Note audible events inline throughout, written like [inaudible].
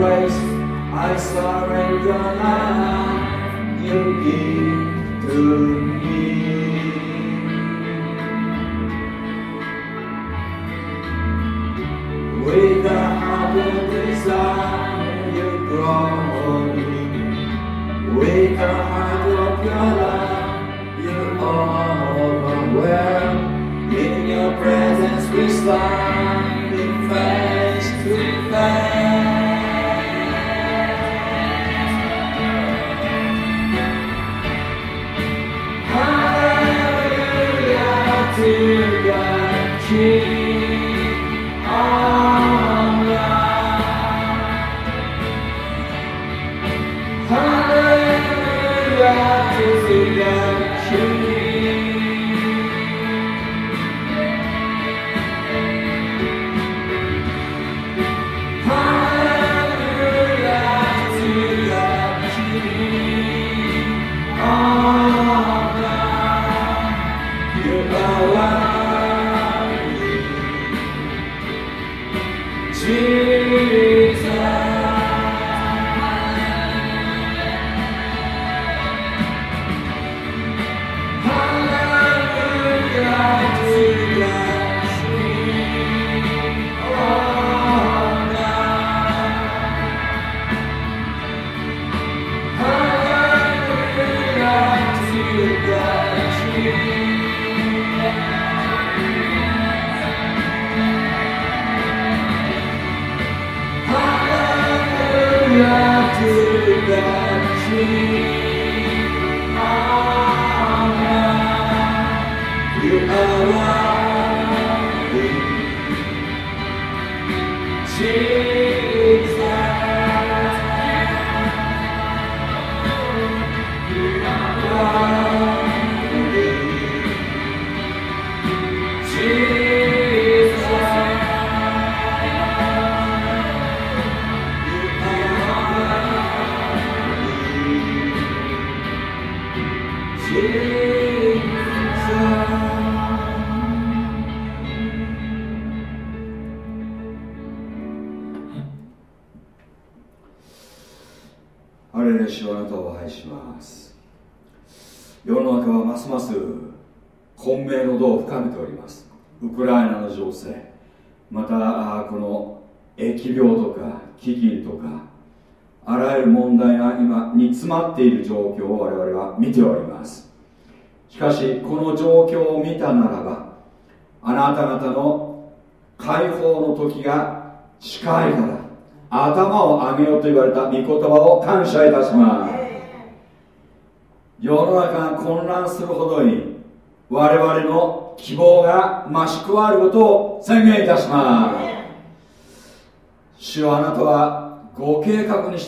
grace, I surrender my you give to me.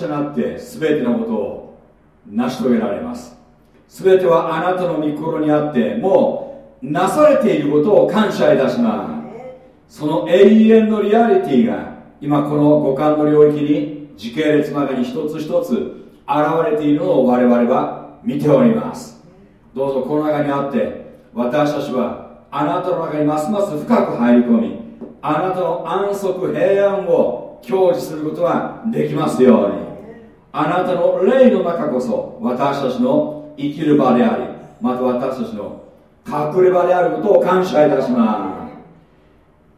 従って全てのことを成し遂げられます。全てはあなたの御心にあってもうなされていることを感謝いたします。その永遠のリアリティが今この五感の領域に時系列の中に一つ一つ現れているのを我々は見ております。どうぞこの中にあって私たちはあなたの中にますます深く入り込みあなたの安息平安を享受することができますように。あなたの霊の中こそ私たちの生きる場でありまた私たちの隠れ場であることを感謝いたします。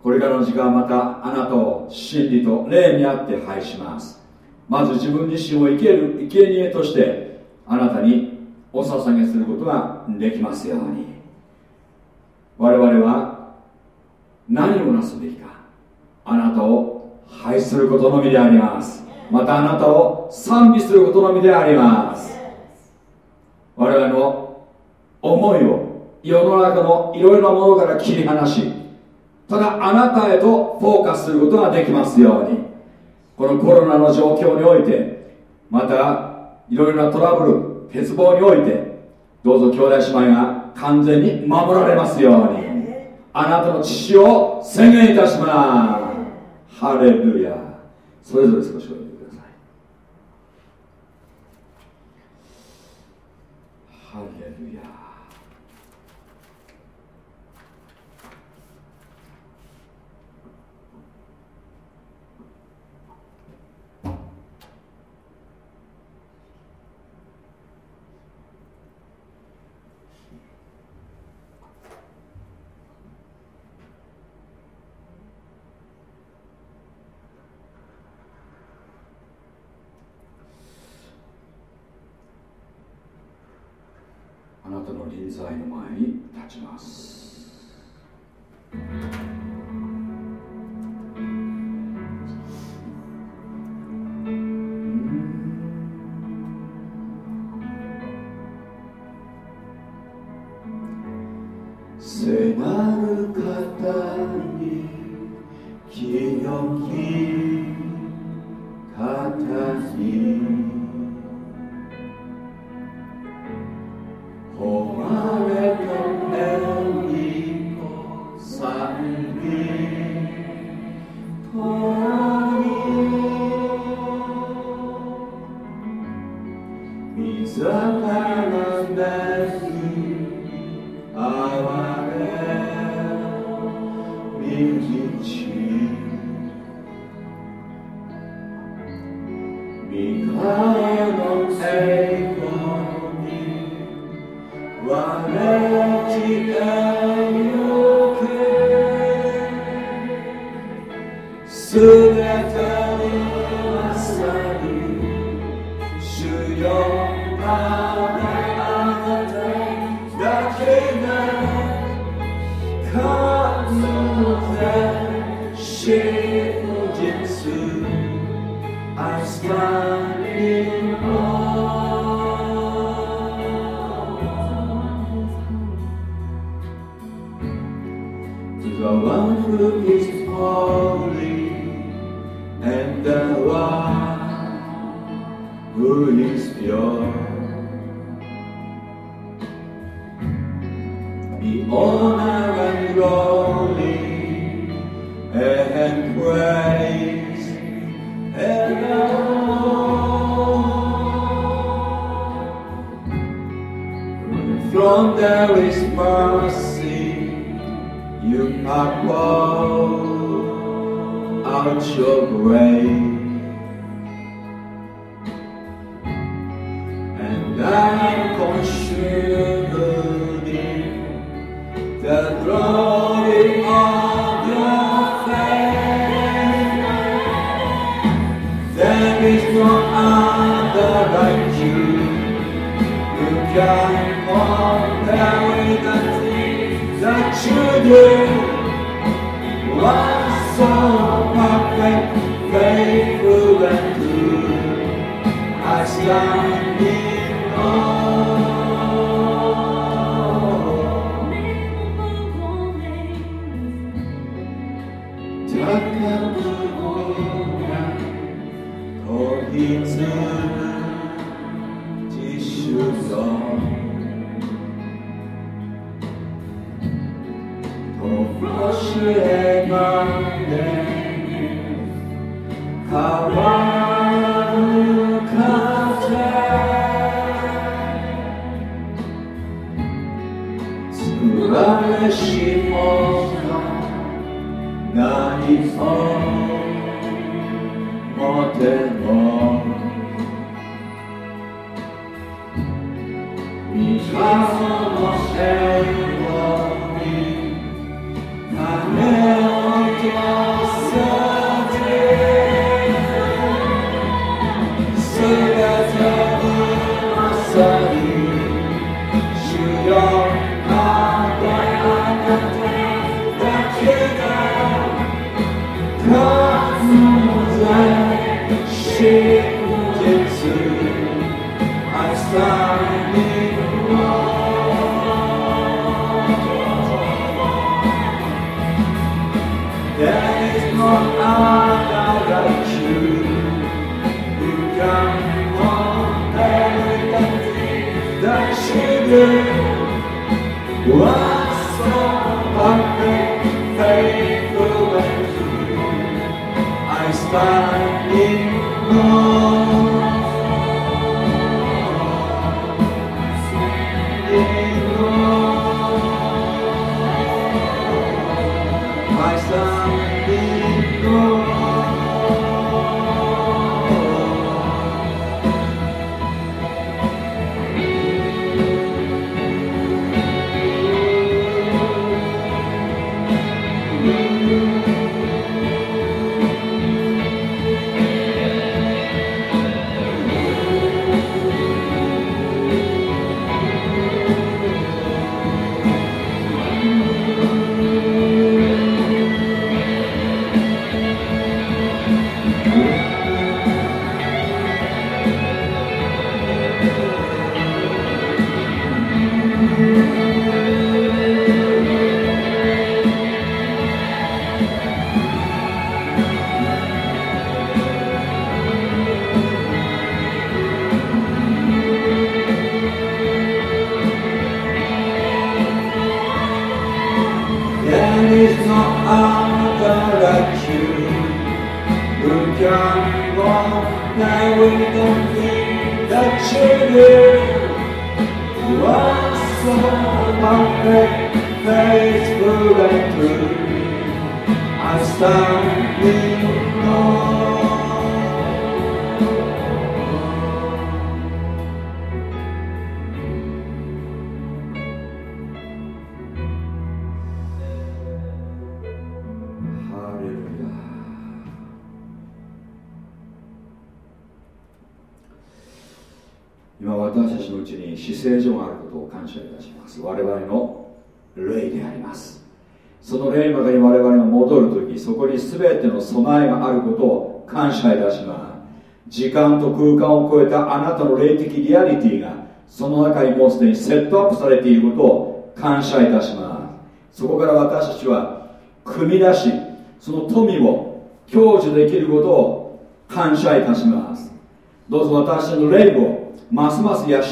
これからの時間またあなたを真理と霊にあって拝します。まず自分自身を生ける生贄としてあなたにお捧げすることができますように。我々は何をなすべきかあなたを拝することのみであります。またあなたを賛美することのみであります。我々の思いを世の中のいろいろなものから切り離しただあなたへとフォーカスすることができますように。このコロナの状況においてまたいろいろなトラブル欠乏においてどうぞ兄弟姉妹が完全に守られますように。あなたの父を宣言いたします。ハレルヤ。それぞれ少し聖なる方 is no other like you. Who can walk now we don't think that you do. You are so perfect, faithful and true. I stand in 今私たちのうちに死聖所があることを感謝いたします。我々の霊であります。その霊の中に我々が戻るときそこに全ての備えがあることを感謝いたします。時間と空間を超えたあなたの霊的リアリティがその中にもうすでにセットアップされていることを感謝いたします。そこから私たちは組み出しその富を享受できることを感謝いたします。どうぞ私たちの霊をますます養い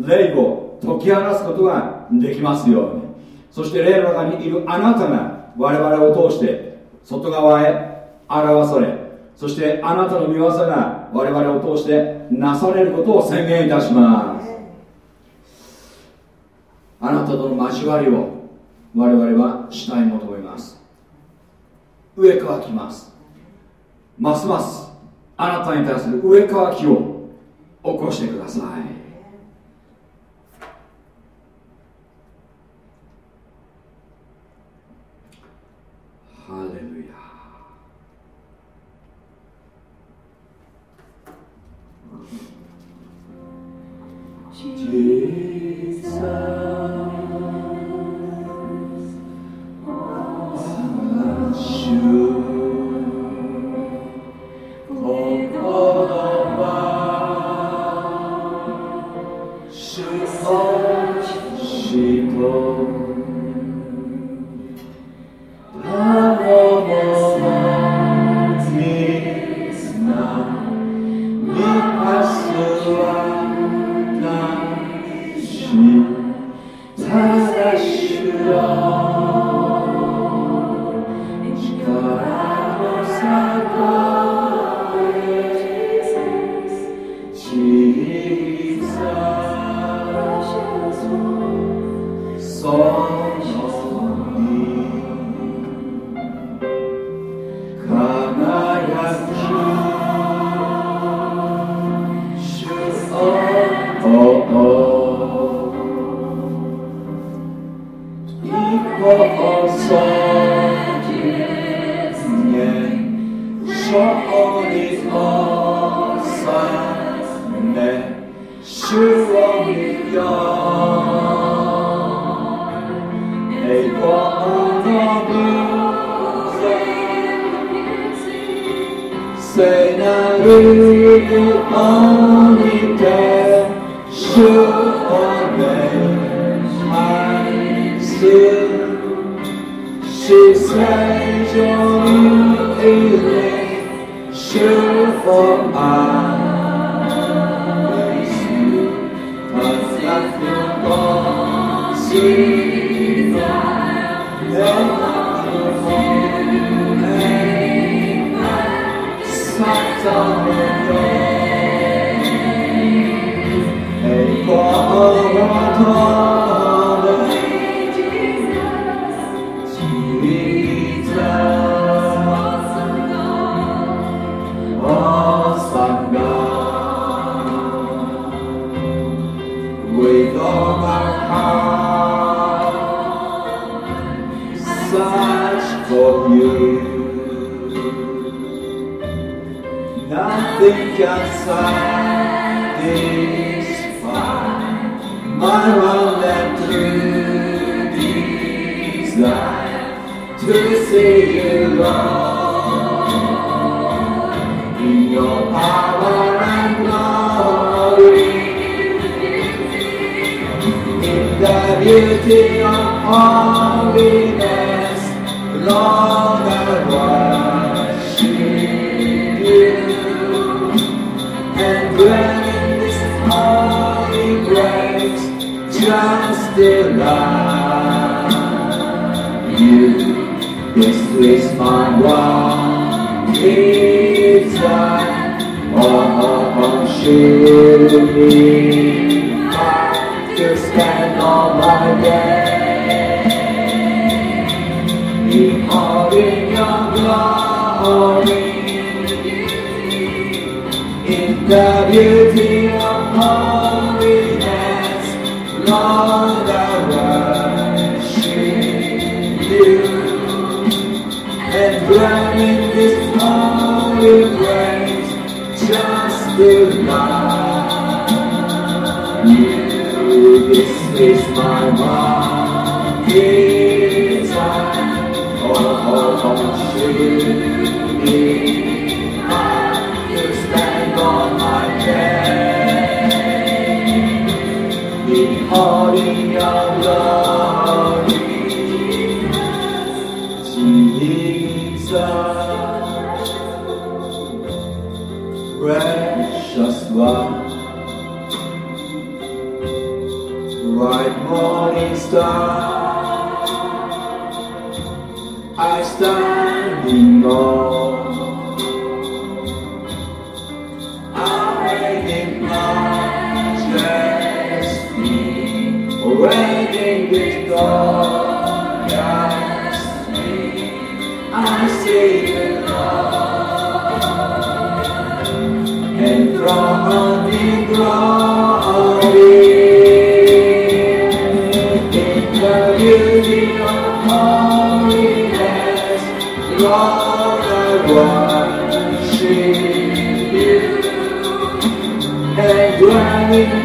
霊を解き放すことができますように。そして霊の中にいるあなたが我々を通して外側へ表されそしてあなたの御業が我々を通してなされることを宣言いたします。あなたとの交わりを我々はしたい求めます。上乾きます。ますますあなたに対する上乾きを起こしてください。Oh.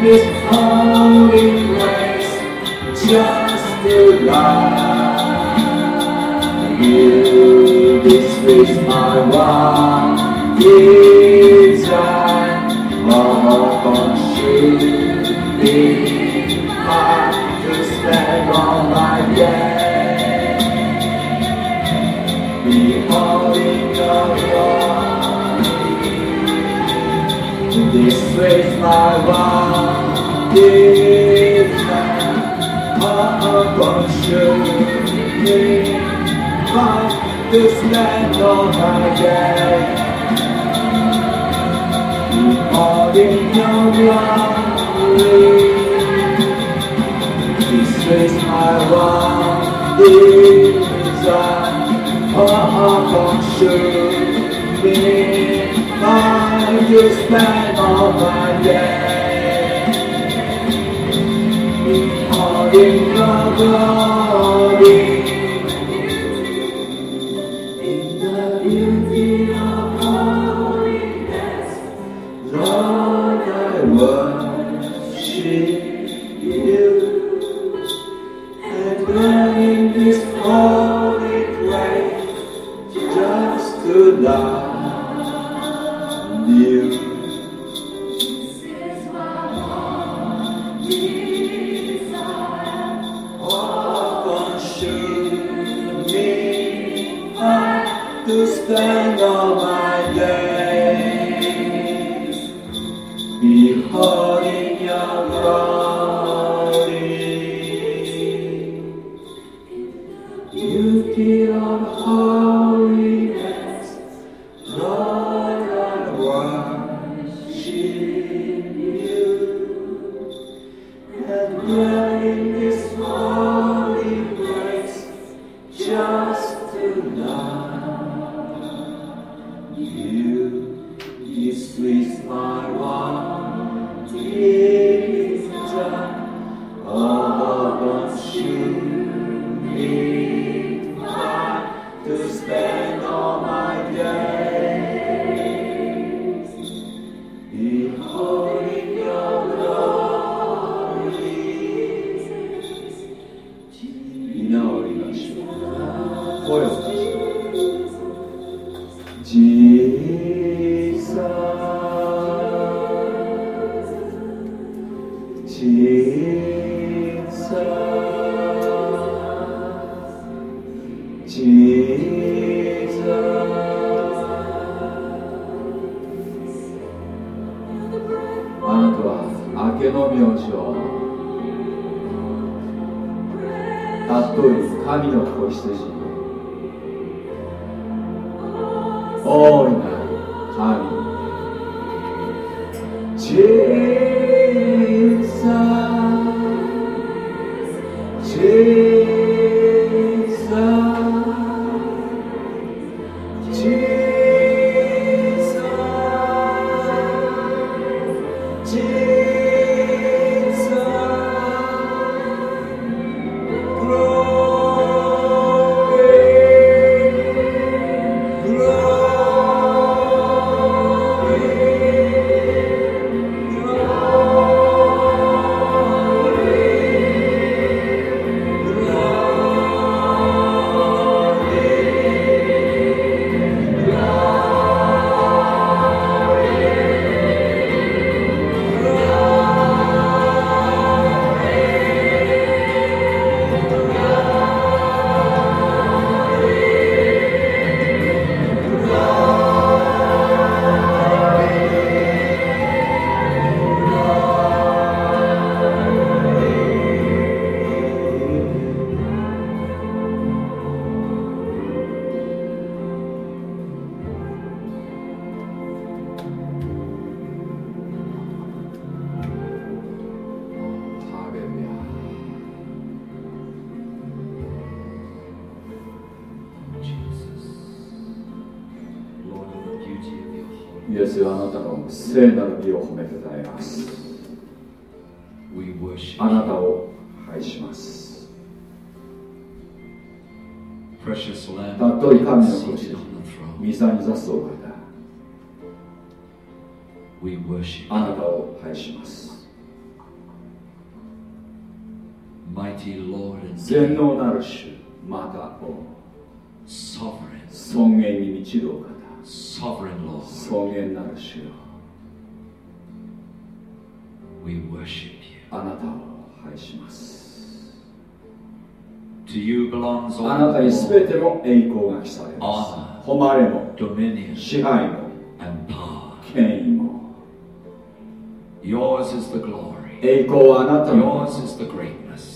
this holy place just to love you. This is my one. This place my one desire. I worship Thee. This land of my day. In your glory. This place my one desire. I worship Thee. My this land. Oh, my day. All in.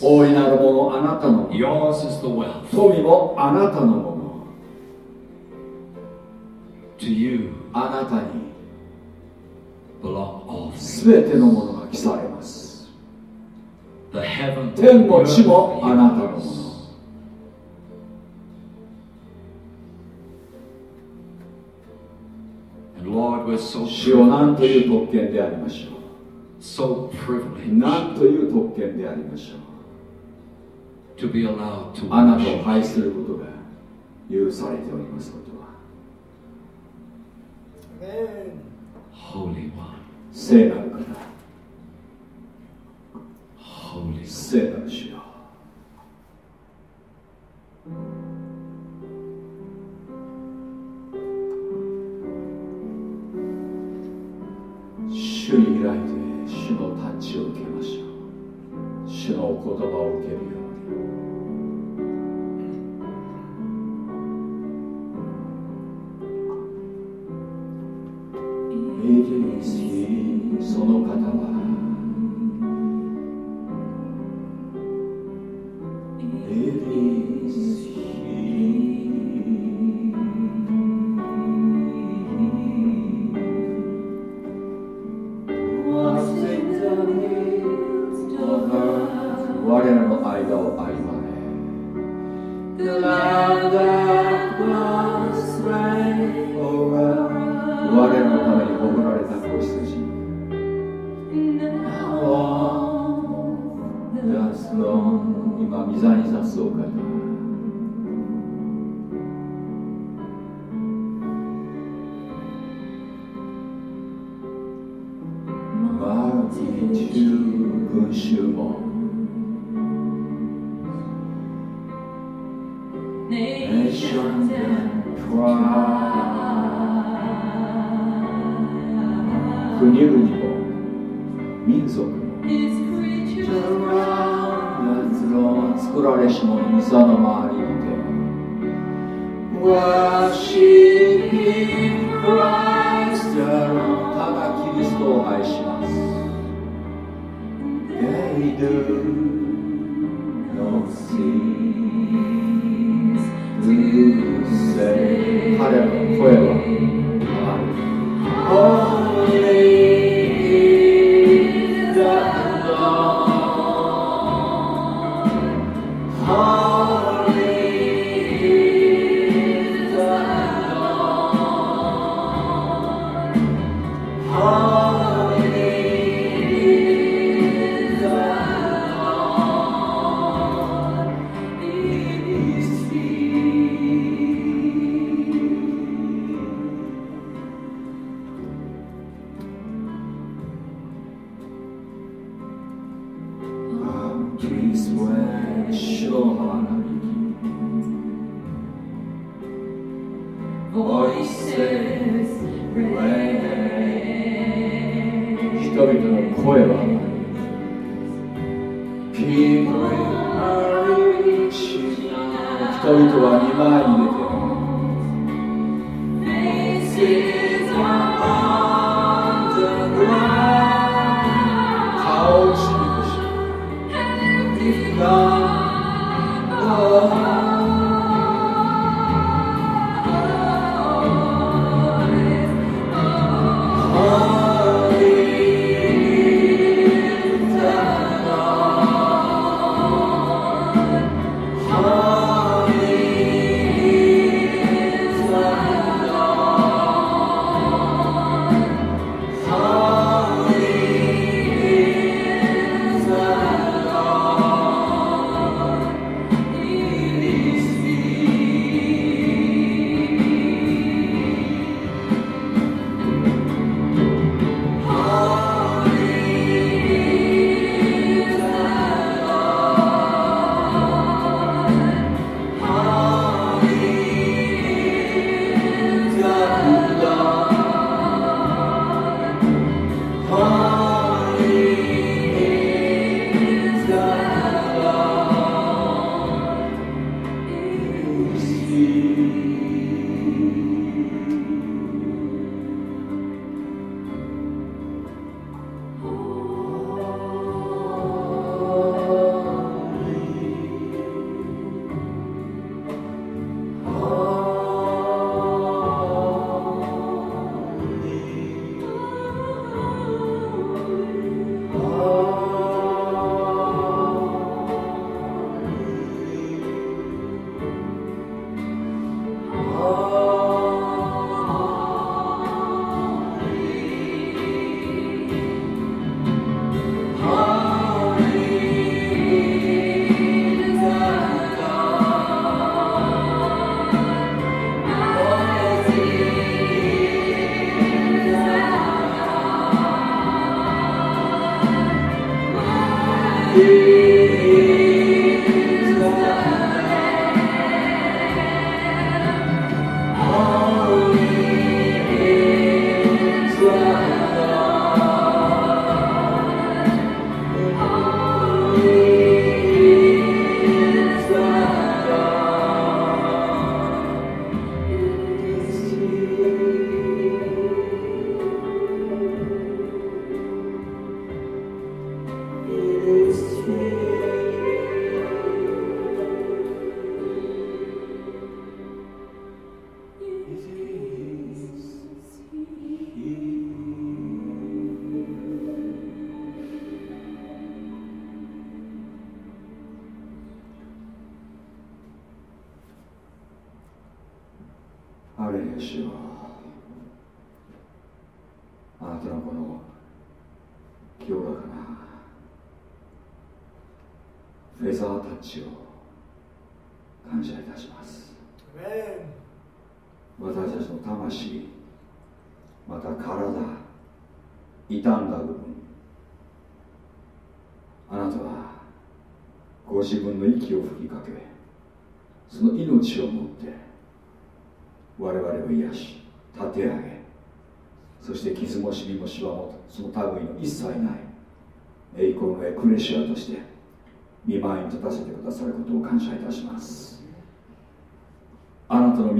大いなるものあなたのもの。富もあなたのもの。To うあなたに。すべてのものが来されます The heaven 天も地もあなたのもの。Lord, so、主を何という特権でありましょう。So、何という特権でありましょう。To be allowed to あなたを worship 愛することが許されておりますことは。Holy One, 聖なる方。Holy. 聖なる主よ。主に開いて主のタッチを受けましょう。主のお言葉を受けるように見てみしその方は。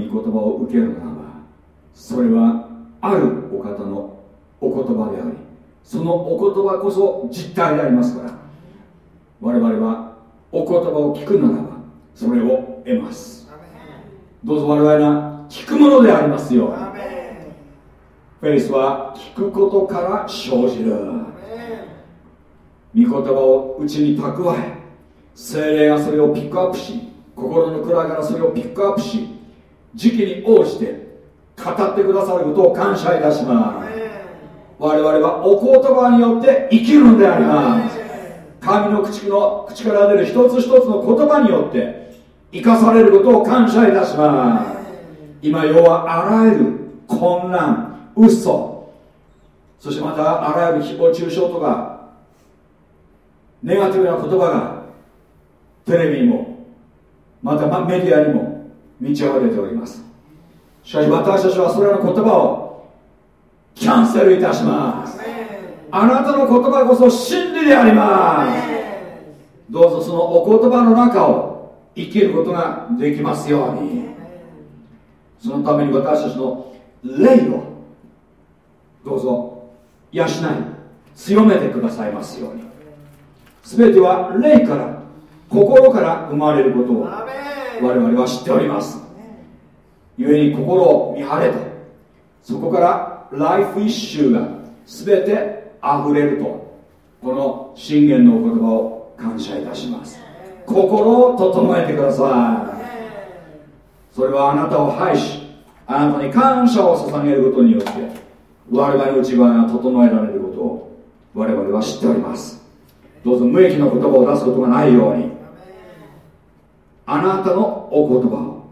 御言葉を受けるならばそれはあるお方のお言葉でありそのお言葉こそ実体でありますから我々はお言葉を聞くならばそれを得ます。どうぞ我々が聞くものでありますよフェイスは聞くことから生じる。御言葉を内に蓄え精霊がそれをピックアップし心の蔵からそれをピックアップし時期に応じて語ってくださることを感謝いたします。我々はお言葉によって生きるのであります。神の口の口から出る一つ一つの言葉によって生かされることを感謝いたします。今世はあらゆる混乱嘘。そしてまたあらゆる誹謗中傷とかネガティブな言葉がテレビにもまたメディアにも満ち溢れております。しかし私たちはそれらの言葉をキャンセルいたします。あなたの言葉こそ真理であります。どうぞそのお言葉の中を生きることができますように。そのために私たちの霊をどうぞ養い強めてくださいますように。全ては霊から心から生まれることを我々は知っております。故に心を見張れと。そこからライフイッシュが全て溢れると。この信玄のお言葉を感謝いたします。心を整えてください。それはあなたを拝しあなたに感謝を捧げることによって我々の内側が整えられることを我々は知っております。どうぞ無益な言葉を出すことがないように。あなたのお言葉を。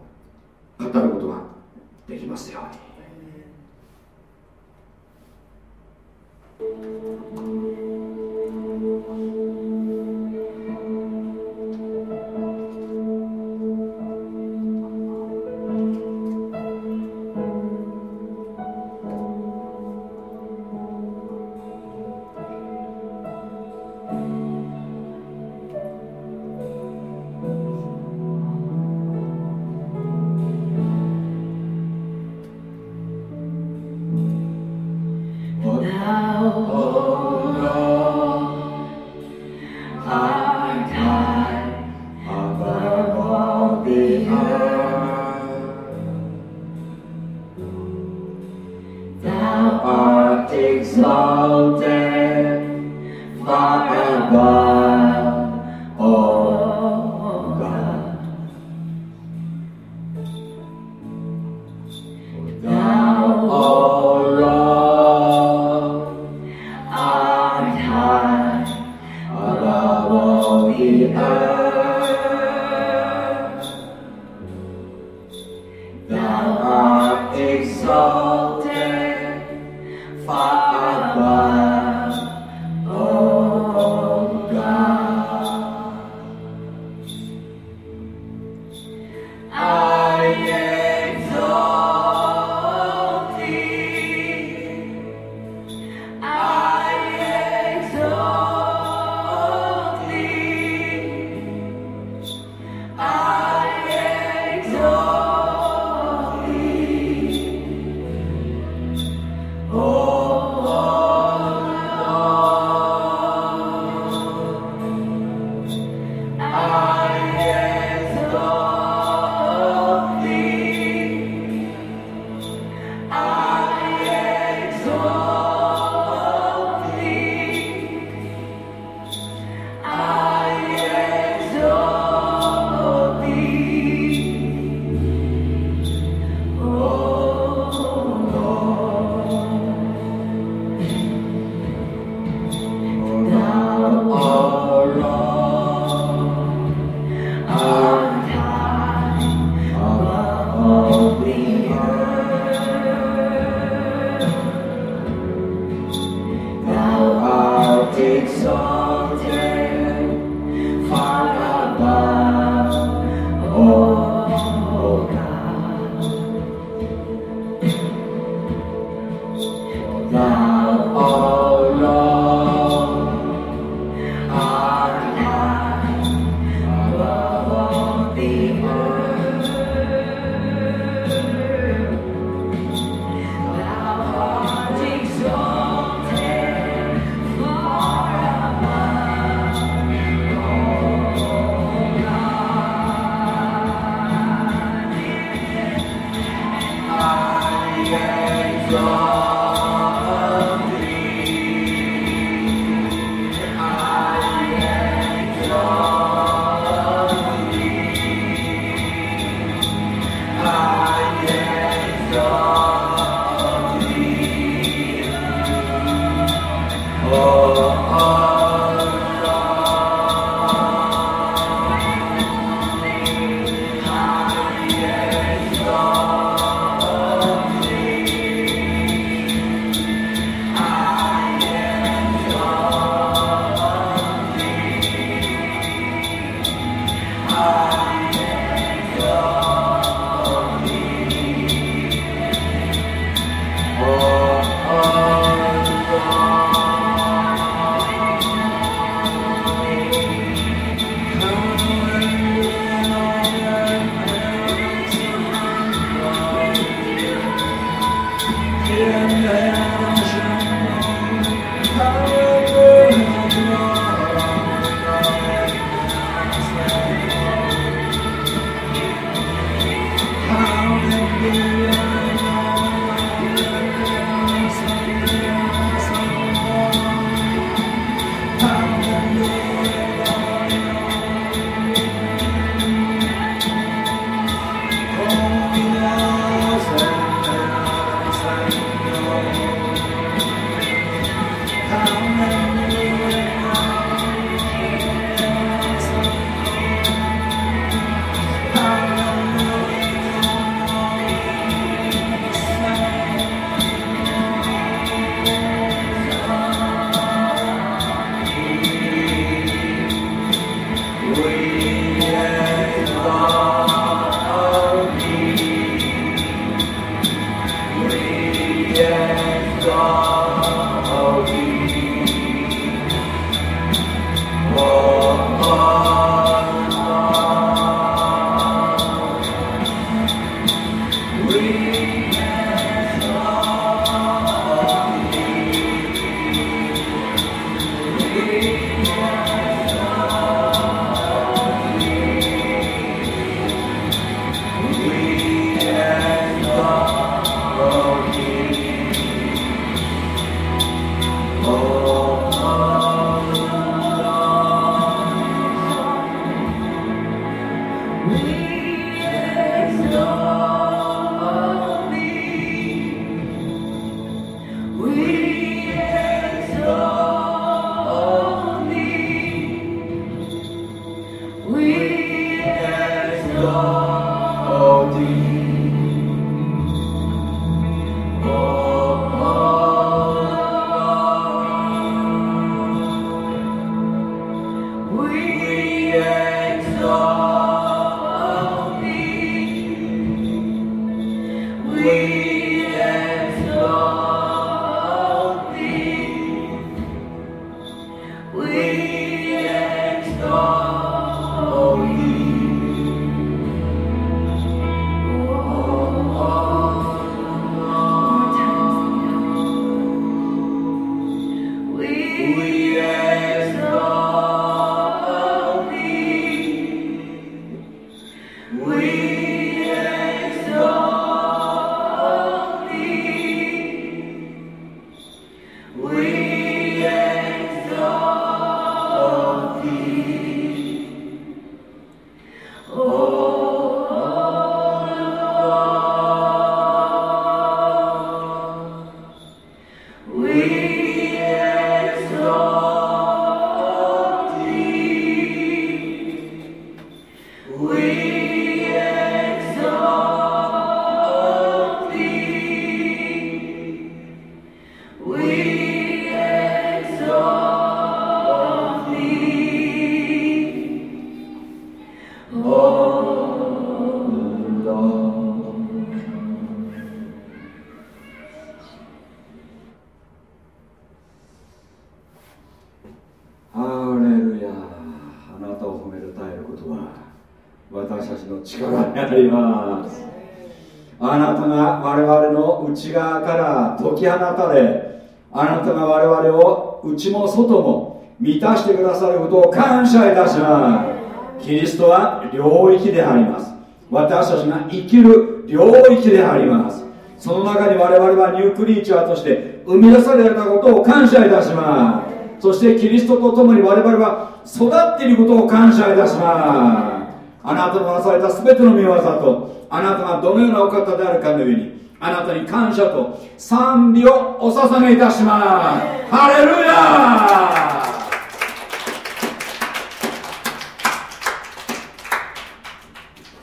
出されたことを感謝いたしますそしてキリストと共に我々は育っていることを感謝いたしますあなたのなされた全ての御業とあなたがどのようなお方であるかの上にあなたに感謝と賛美をお捧げいたしますハレルヤ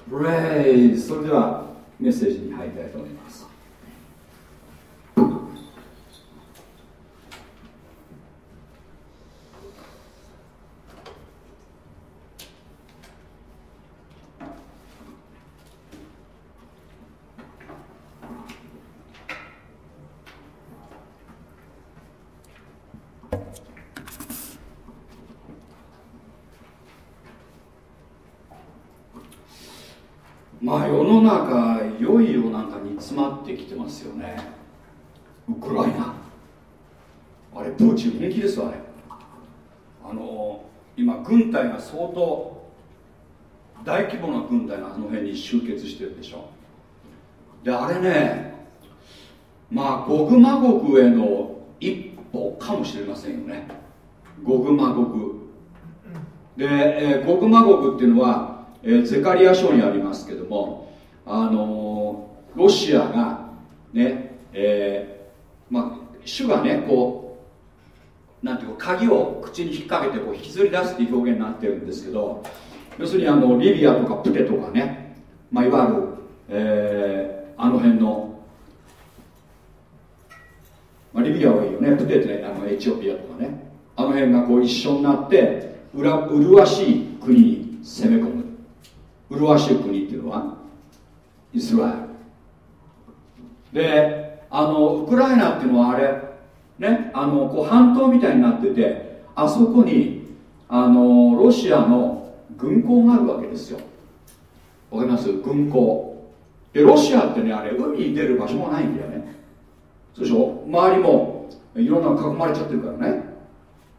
プレイそれではメッセージに入りたいと思います。まあ世の中いよいよなんか煮詰まってきてますよね。ウクライナ。あれプーチン本気ですわねあの今軍隊が相当大規模な軍隊があの辺に集結してるでしょ。であれねまあゴグマゴグへの一歩かもしれませんよね。ゴグマゴグで、えーゴグマゴグっていうのは、えーゼカリア書にありますけどもあのーロシアがねえーまあ主がねこうなんていうか鍵を口に引っ掛けてこう引きずり出すっていう表現になってるんですけど要するにあのリビアとかプテとかね、まあ、いわゆる、えーあの辺の、まあ、リビアはいいよねプテってねあのエチオピアとかね。あの辺がこう一緒になってうら麗しい国に攻め込む。麗しい国っていうのはイスラエル。であのウクライナっていうのはあれねあのこう半島みたいになっててあそこにあのロシアの軍港があるわけですよ。わかります？軍港。でロシアってねあれ海に出る場所がないんだよね。そうでしょ？周りもいろんなの囲まれちゃってるからね。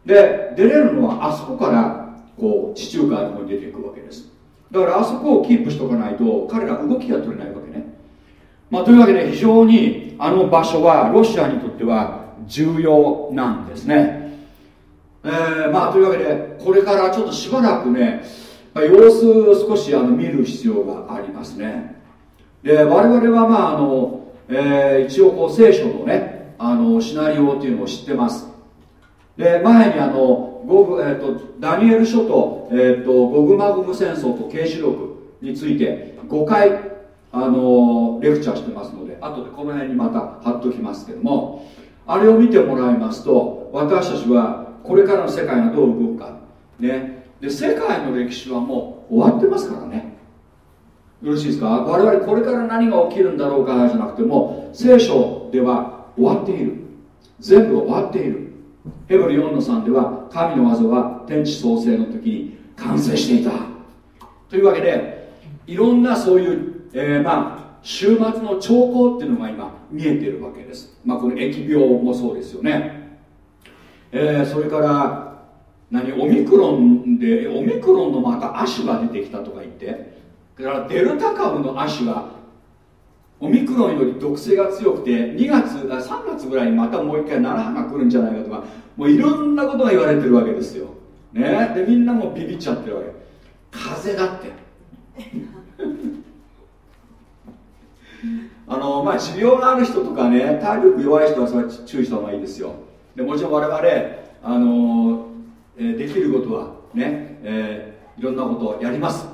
で出れるのはあそこからこう地中海の方に出ていくわけです。だからあそこをキープしとかないと彼ら動きが取れないわけね。まあというわけで非常にあの場所はロシアにとっては重要なんですね。えーまあというわけでこれからちょっとしばらくね様子を少しあの見る必要がありますね。で我々はまああの、えー一応こう聖書のねあのシナリオっていうのを知ってます。で前にあのゴグ、えー、とダニエル書と,、えー、とゴグマグム戦争と啓示録について5回あのレクチャーしてますので後でこの辺にまた貼っときますけどもあれを見てもらいますと私たちはこれからの世界がどう動くか、ね、で世界の歴史はもう終わってますからね。よろしいですか？我々これから何が起きるんだろうかじゃなくても聖書では終わっている。全部終わっている。ヘブル4の3では神の技は天地創生の時に完成していた。というわけでいろんなそういう、えーまあ週末の兆候っていうのが今見えてるわけです。まあこの疫病もそうですよね。えーそれから何オミクロンでオミクロンのまた亜種が出てきたとか言ってだからデルタ株の亜種がオミクロンより毒性が強くて2月あ3月ぐらいにまたもう一回7波が来るんじゃないかとかもういろんなことが言われてるわけですよ、ね、でみんなもビビっちゃってるわけ。風邪だって。[laughs] あのまあ持病がある人とかね体力弱い人はそれ注意した方がいいですよ。でもちろん我々あの、えできることはね、えーいろんなことをやります。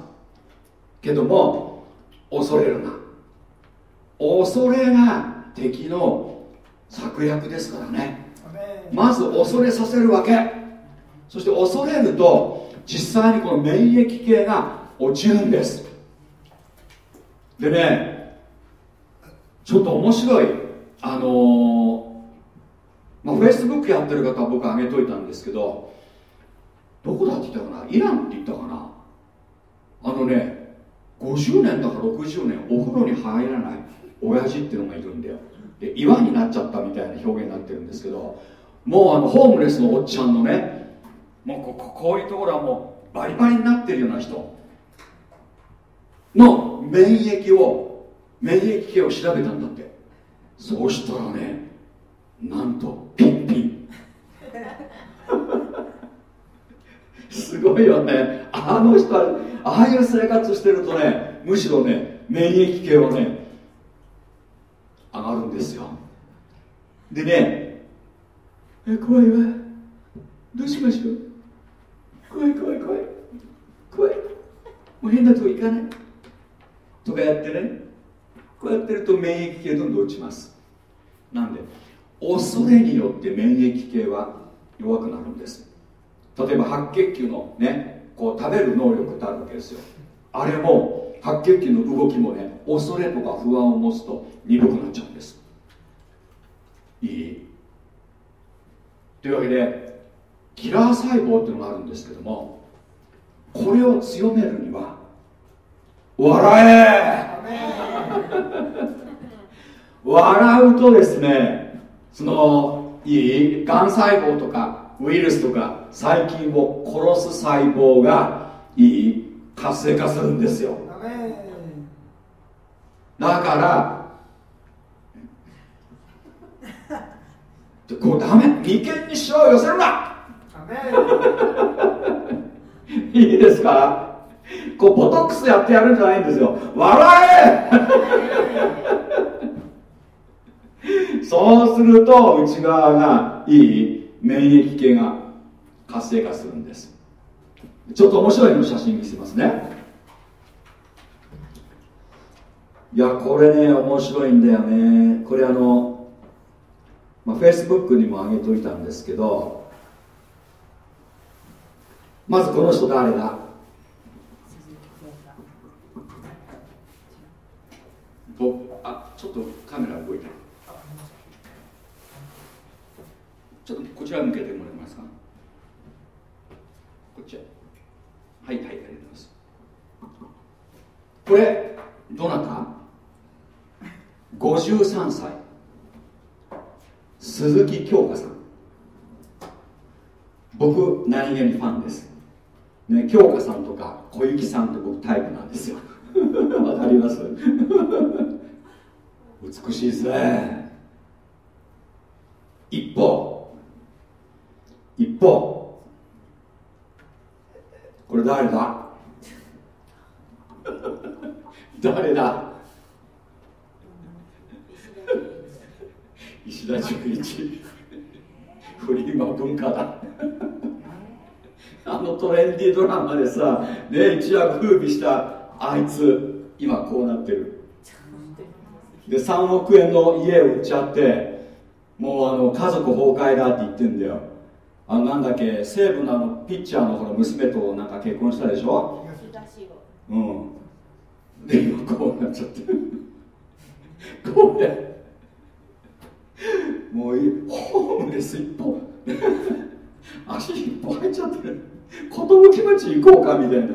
けども恐れるな。恐れが敵の策略ですからね。まず恐れさせるわけ。そして恐れると実際にこの免疫系が落ちるんです。でねちょっと面白い。あのーまあ、フェイスブックやってる方は僕上げといたんですけどどこだって言ったかな？イランって言ったかな？あのね50年だか60年お風呂に入らない親父っていうのがいるんだよ。で岩になっちゃったみたいな表現になってるんですけどもうあのホームレスのおっちゃんのねもうこここういうところはもうバリバリになってるような人。の免疫を免疫系を調べたんだって。そうしたらねなんとピンピン。すごいよね。あの人はああいう生活してるとねむしろね免疫系はね上がるんですよ。でねえ怖いわどうしましょう。怖い怖い怖い。怖い。もう変なとこ行かない。とかやってね。こうやってると免疫系どんどん落ちます。なんで恐れによって免疫系は弱くなるんです。例えば白血球のねこう食べる能力ってあるわけですよ。あれも白血球の動きもね恐れとか不安を持つと鈍くなっちゃうんです。いい？というわけでキラー細胞っていうのがあるんですけどもこれを強めるには笑え！笑うとですねそのいい？がん細胞とかウイルスとか細菌を殺す細胞がいい？活性化するんですよ。だからこうダメ眉間にしわを寄せるな。いいですか？こうボトックスやってやるんじゃないんですよ。笑え！そうすると内側がいい免疫系が活性化するんです。ちょっと面白いの写真見せますね。いやこれね面白いんだよね。これあの、まあ、Facebook にも上げといたんですけどまずこの人誰だ？ぼあちょっとカメラ動いたちょっとこちら向けてもらえますか？こっち。はいはいありがとうございます。これどなた？53歳。鈴木京香さん。僕何気にファンです。ね京香さんとか小雪さんって僕タイプなんですよ。[laughs] わかります？美しいですね。一方。一方。これ誰だ？[laughs] 誰だ？石田純一。フリーマ文化だ。あのトレンディードラマでさ、ね、一躍風靡したあいつ今こうなってる。で3億円の家を売っちゃってもうあの家族崩壊だって言ってんだよ。あのなんだっけ西武のあのピッチャーのほら娘となんか結婚したでしょ？うん。で今こうなっちゃってこれもういい。ホームレス一本 [laughs] 足一本入っちゃってる。子供気持ち行こうかみたいな。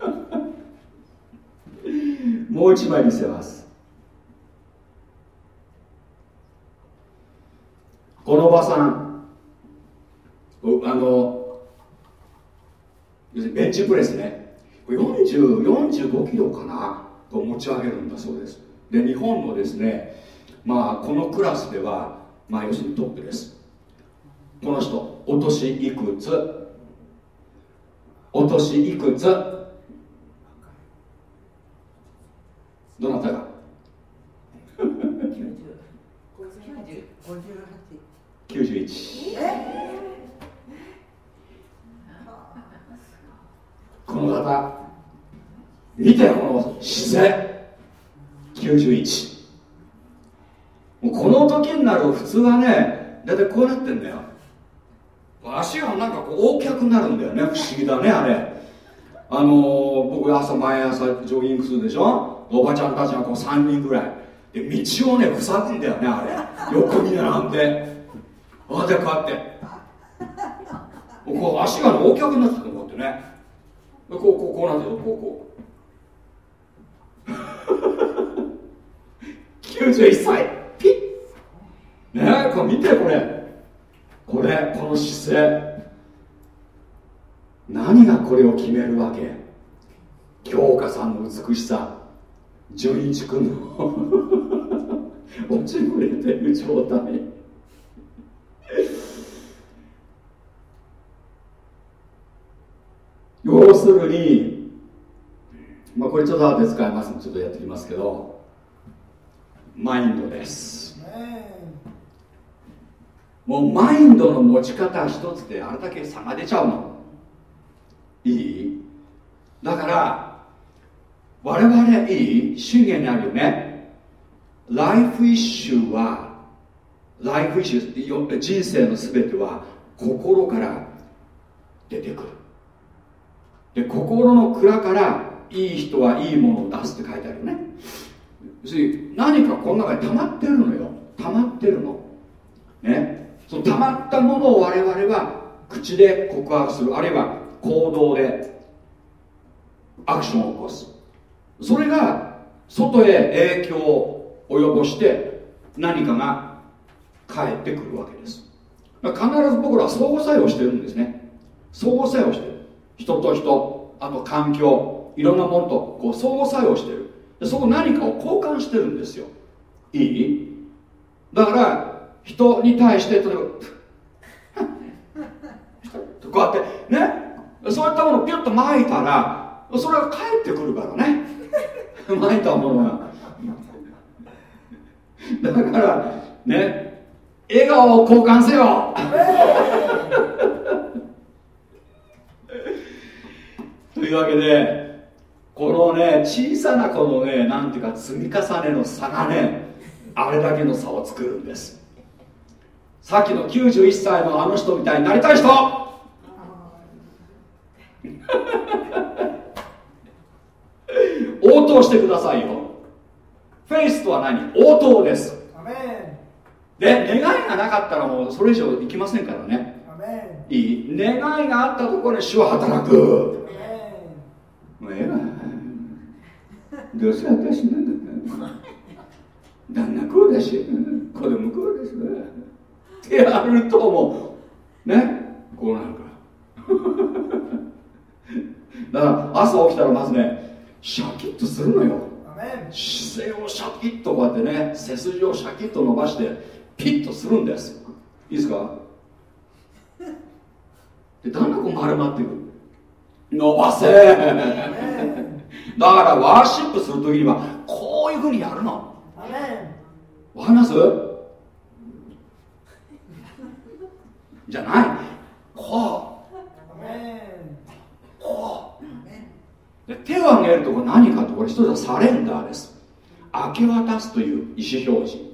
[laughs] もう一枚見せます。このおばさん。あの要するにベンチプレスね。40 45キロかな？と持ち上げるんだそうです。で日本のですねまあこのクラスではまあ要するにトップです。この人お年いくつ。お年いくつ。どなたが？91この方。見てこの姿勢。91この時になると普通はねだいたいこうなってんだよ。足がなんかこう大きくなるんだよね。不思議だねあれ。あのー、僕朝毎朝ジョギングするでしょ？おばちゃんたちがこう3人ぐらい。で道をね塞ぐんだよねあれ。横に並んで。ああでこうやって。こう足が、ね、大きくなっててこうやってね。こうこうこうなってる。こうこう。[laughs] 91歳。ねえこれ見てこれ。これこの姿勢。何がこれを決めるわけ？京香さんの美しさ。純一君の。落ちぶれてる状態。要するにまあこれちょっと後で使います。のでちょっとやってきますけどマインドです。もうマインドの持ち方一つであれだけ差が出ちゃうの。いい？だから我々いい信玄にあるよね。ライフイッシュはライフイッシュ人生の全ては心から出てくる。で心の蔵からいい人はいいものを出すって書いてあるよね。何かこの中に溜まってるのよ。溜まってるの。ね。その溜まったものを我々は口で告白する。あるいは行動でアクションを起こす。それが外へ影響を及ぼして何かが返ってくるわけです。必ず僕らは相互作用してるんですね。相互作用してる。人と人あと環境いろんなものとこう相互作用してる。そこ何かを交換してるんですよ。いい？だから人に対して例えばこうやってねそういったものをピュッと撒いたらそれが返ってくるからね。撒いたものが。だからね笑顔を交換せよ。というわけでこのね小さなこのねなんていうか積み重ねの差がねあれだけの差を作るんです。さっきの91歳のあの人みたいになりたい人。応答してくださいよ。フェイスとは何？応答です。で願いがなかったらもうそれ以上いきませんからね。いい？願いがあったところに主は働く。もうええわ。どうせ私なんだ旦那こうだし子供こうですわってやるともう。ね？こうなるから。[laughs] だから朝起きたらまずねシャキッとするのよ。姿勢をシャキッとこうやってね背筋をシャキッと伸ばしてピッとするんです。いいですか？[laughs] でだんだんこう丸まっていく。伸ばせ。[laughs] だからワーシップするときにはこういうふうにやるの。わかります？じゃない。こう。こう。で手を挙げるとこれ何かとこれ一つはサレンダーです。明け渡すという意思表示。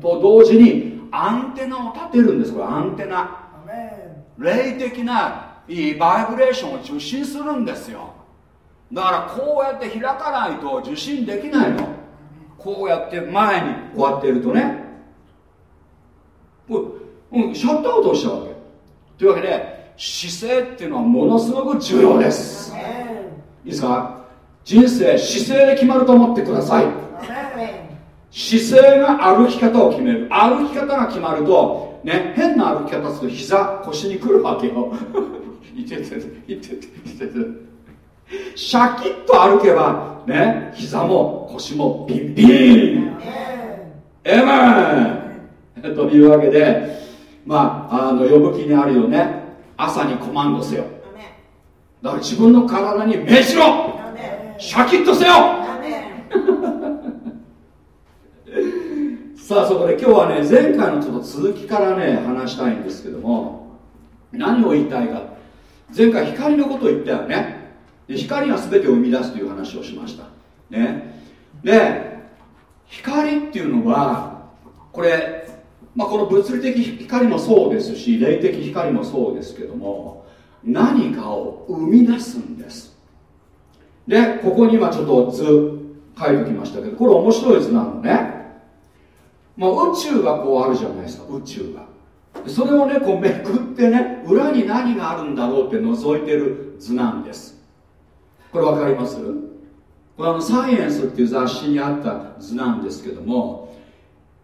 と同時にアンテナを立てるんです。これアンテナ。霊的ないいバイブレーションを受信するんですよ。だからこうやって開かないと受信できないの。こうやって前にこうやってるとね。これうシャットアウトしちゃうわけ。というわけで姿勢っていうのはものすごく重要です。いいですか？人生姿勢で決まると思ってください。姿勢が歩き方を決める。歩き方が決まるとね変な歩き方すると膝腰にくるわけよ。[laughs] いてていてていててシャキッと歩けばね膝も腰もビンビン。エメンというわけでまああの呼ぶ気にあるよね。朝にコマンドせよ。だから自分の体に命じろ。シャキッとせよ。さあそこで今日はね前回のちょっと続きからね話したいんですけども何を言いたいか。前回光のことを言ったよね。で光が全てを生み出すという話をしました。ね。で光っていうのはこれ、まあ、この物理的光もそうですし霊的光もそうですけども何かを生み出すんです。でここに今ちょっと図書いてきましたけどこれ面白い図なのね。まあ、宇宙がこうあるじゃないですか宇宙が。それをねこうめくってね裏に何があるんだろうって覗いてる図なんです。これ分かります？これあのサイエンスっていう雑誌にあった図なんですけども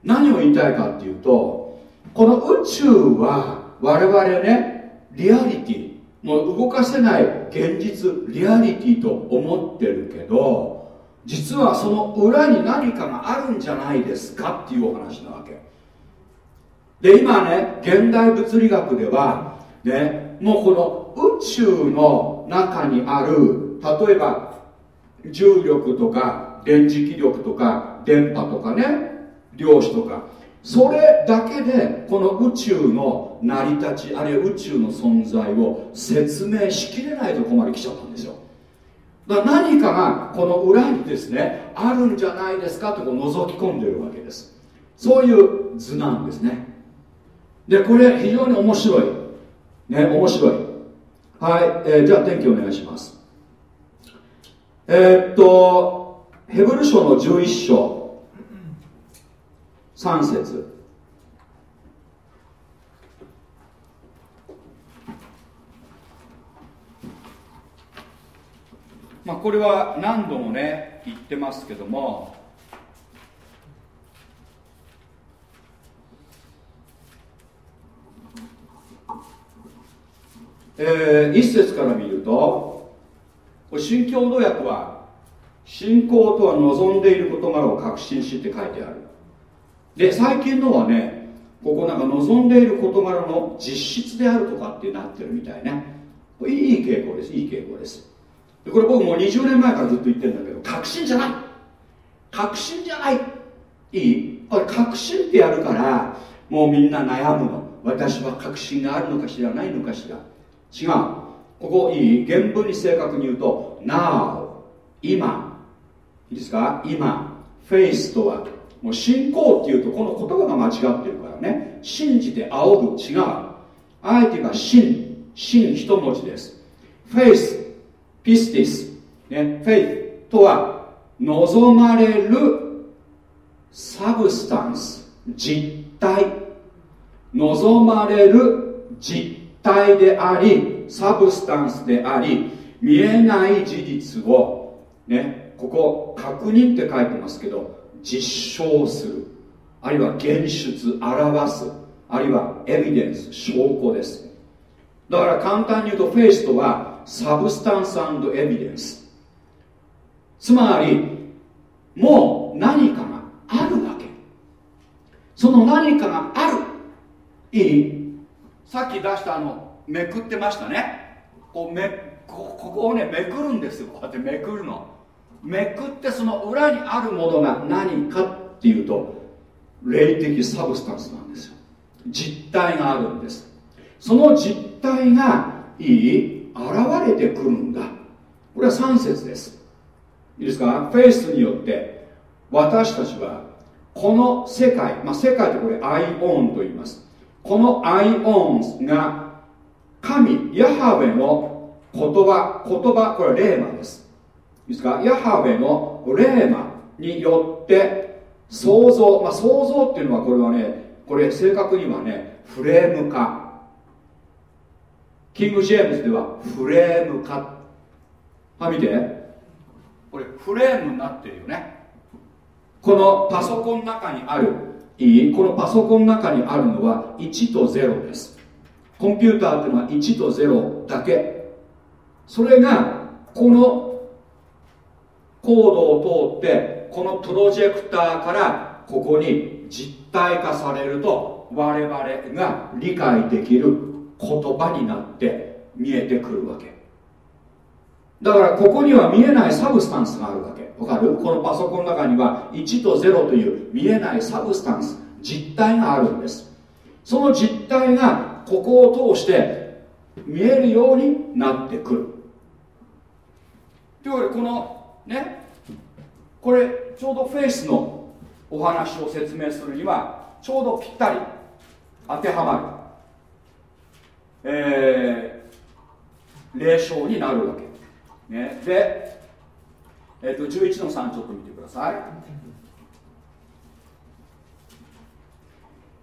何を言いたいかっていうとこの宇宙は我々ねリアリティ。もう動かせない現実リアリティと思ってるけど実はその裏に何かがあるんじゃないですかっていうお話なわけ。で今ね現代物理学ではねもうこの宇宙の中にある例えば重力とか電磁気力とか電波とかね量子とか。それだけでこの宇宙の成り立ちあるいは宇宙の存在を説明しきれないとこまで来ちゃったんですよ。だから何かがこの裏にですねあるんじゃないですかとこう覗き込んでるわけです。そういう図なんですね。でこれ非常に面白い。ね面白い。はい、えーじゃあ天気お願いします。えーっとヘブル書の11章。3節。まあこれは何度もね言ってますけども。えー一節から見るとこれ新共同訳は信仰とは望んでいる事柄を確信しって書いてある。で最近のはねここなんか望んでいる事柄の実質であるとかってなってるみたいね。いい傾向です。いい傾向です。でこれ僕もう20年前からずっと言ってるんだけど確信じゃない。確信じゃない。いい？これ確信ってやるからもうみんな悩むの。私は確信があるのかしらないのかしら。違う。ここいい？原文に正確に言うと Now 今。いいですか？今。フェイスとはもう信仰っていうとこの言葉が間違ってるからね。信じて仰ぐ違う相手が信信一文字です。 faith πίστις、ね、フェイとは望まれる。substance 実体望まれる。実体であり。 substance であり。見えない事実を。ね。ここ確認って書いてますけど実証する。あるいは現出表す。あるいはエビデンス証拠です。だから簡単に言うと faith とは substance evidence。つまりもう何かがあるわけ。その何かがある。いい？さっき出したあのめくってましたね。こうめこここをねめくるんですよ。こうやってめくるの。めくってその裏にあるものが何かっていうと霊的サブスタンスなんですよ。実体があるんです。その実体がいい現れてくるんだ。これは3節です。いいですか？フェイスによって私たちはこの世界、まあ、世界ってこれアイオンと言います。このアイオンが神ヤハウェの言葉言葉これはレーマです。ですかヤハウェのレーマによって想像、まあ、想像っていうのはこれはねこれ正確にはねフレーム化。キング・ジェームズではフレーム化。あ見て。これフレームになってるよね。このパソコンの中にあるいい？このパソコンの中にあるのは1と0です。コンピューターっていうのは1と0だけ。それがこのコードを通ってこのプロジェクターからここに実体化されると我々が理解できる言葉になって見えてくるわけ。だからここには見えない substance があるわけ。わかる？このパソコンの中には1と0という見えない substance 実体があるんです。その実体がここを通して見えるようになってくる。というわけでこのね。これちょうどフェイスのお話を説明するにはちょうどぴったり当てはまる。えー、霊障になるわけ、ね、で、えー、と11の3ちょっと見てください。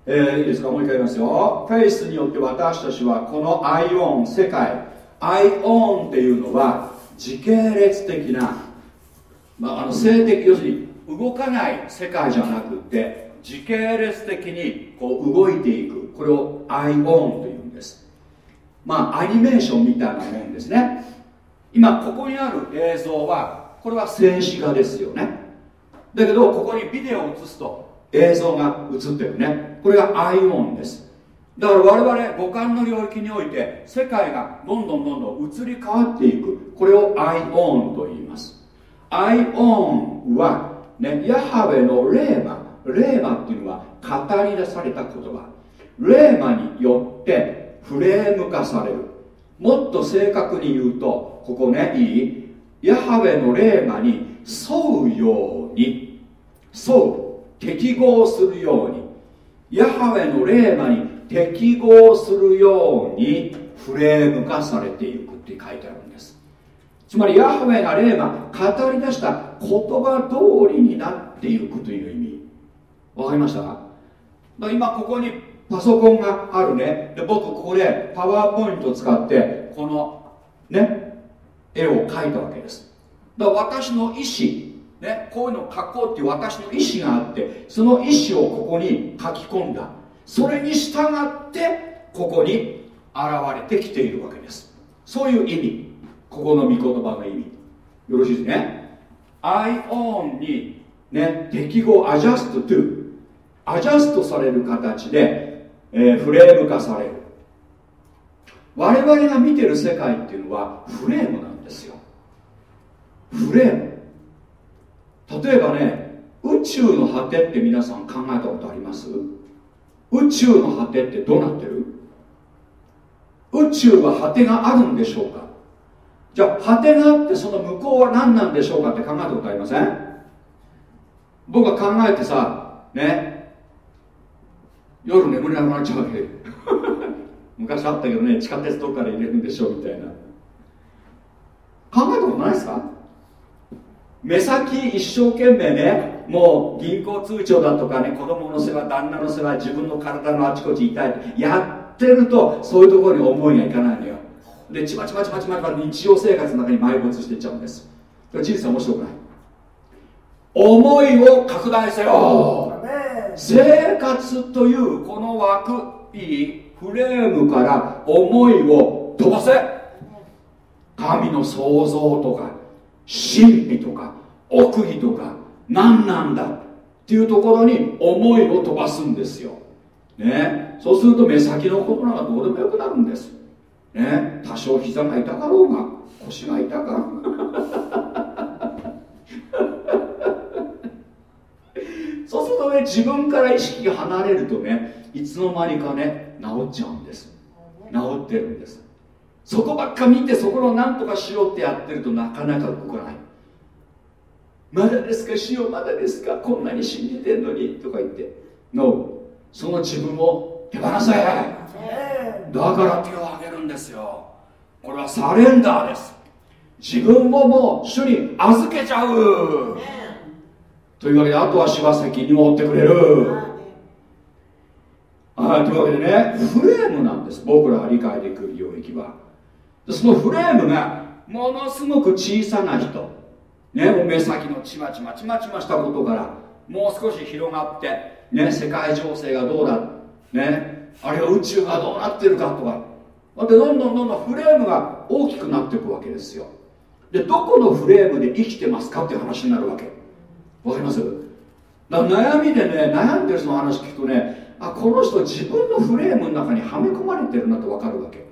えー、いいですか？もう一回言いますよ。フェイスによって私たちはこのアイオン世界。アイオンっていうのは時系列的な、まあ、あの性的要するに動かない世界じゃなくて時系列的にこう動いていく。これをアイオンというんです。まあアニメーションみたいなもんですね。今ここにある映像はこれは静止画ですよね。だけどここにビデオを映すと映像が映ってるね。これがアイオンです。だから我々五感の領域において世界がどんどんどんどん移り変わっていく。これをアイオンと言います。アイオンは、ね、ヤハウェのレーマレーマっていうのは語り出された言葉。レーマによってフレーム化される。もっと正確に言うとここねいい？ヤハウェのレーマに沿うように。沿う適合するように。ヤハウェのレーマに適合するようにフレーム化されていくって書いてある。つまりヤハウェがレーマ語り出した言葉通りになっていくという意味。わかりましたか？今ここにパソコンがあるね。で僕ここでパワーポイントを使ってこのね絵を描いたわけです。だから私の意思ね、こういうのを書こうっていう私の意思があってその意思をここに書き込んだ。それに従ってここに現れてきているわけです。そういう意味。ここの御言葉の意味。よろしいですね？I own にね適合 adjust to アジャストされる形で、えーフレーム化される。我々が見てる世界っていうのはフレームなんですよ。フレーム。例えばね宇宙の果てって皆さん考えたことあります？宇宙の果てってどうなってる？宇宙は果てがあるんでしょうか？じゃあ果てがあってその向こうは何なんでしょうかって考えたことありません？僕は考えてさね夜眠れなくなっちゃうわけ。[laughs] 昔あったけどね地下鉄どっかで入れるんでしょうみたいな。考えたことないですか？目先一生懸命ねもう銀行通帳だとかね子供の世話旦那の世話自分の体のあちこち痛いやってるとそういうところに思いがいかないのよ。でちまちまちまちまちま日常生活の中に埋没していっちゃうんですこれ人生面白くない思いを拡大せよ生活というこの枠いいフレームから思いを飛ばせ神の創造とか神秘とか奥義とか何なんだっていうところに思いを飛ばすんですよ、ね、そうすると目先のことなんかどうでもよくなるんです、ね、多少膝が痛かろうが腰が痛か [laughs] そうするとね自分から意識が離れるとねいつの間にかね治っちゃうんです。治ってるんです。そこばっか見てそこの何とかしようってやってるとなかなか動かない。まだですかしようまだですかこんなに信じてんのにとか言って NO その自分を手放せ。だから手を挙げるんですよ。これはサレンダーです。自分をもう主に預けちゃう。というわけであとは主は責任を負ってくれる。はい、というわけでね、フレームなんです、僕らが理解できる領域は。そのフレームがものすごく小さな人、ね、もう目先のちまちまちまちましたことから、もう少し広がって、ね、世界情勢がどうだ、ね、あるいは宇宙がどうなってるかとか、だってどんどんどんどんフレームが大きくなっていくわけですよ。で、どこのフレームで生きてますかっていう話になるわけ。わかります？だ悩みでね悩んでる人の話聞くとねあこの人自分のフレームの中にはめ込まれてるなって分かるわけ。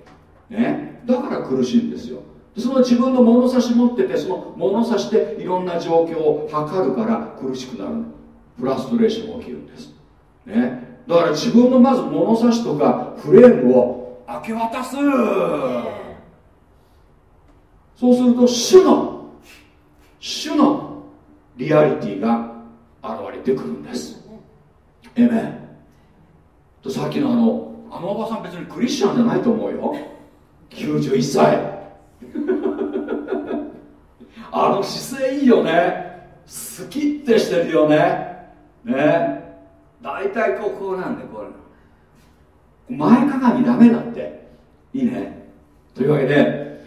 ね。だから苦しいんですよ。その自分の物差し持っててその物差しでいろんな状況を測るから苦しくなる。フラストレーションが起きるんです。ね。だから自分のまず物差しとかフレームを明け渡す。そうすると主の主のリアリティが現れてくるんです。えめんとさっきのあのあのおばさん別にクリスチャンじゃないと思うよ。91歳。[laughs] あの姿勢いいよね。スキッてしてるよね。ね。大体ここなんでこう前かがみダメだって。いいね。というわけで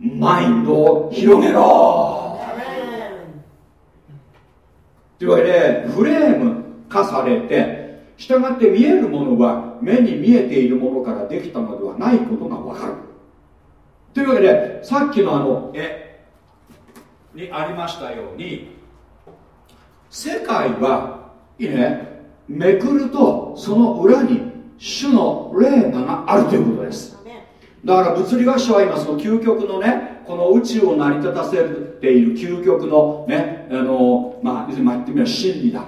マインドを広げろ。というわけでフレーム化されて従って見えるものは目に見えているものからできたのではないことが分かる。というわけでさっきのあの絵にありましたように世界はいいね。めくるとその裏に主の霊魔があるということです。だから物理学者は今その究極のねこの宇宙を成り立たせている究極のねあのまあ言ってみれば真理だ。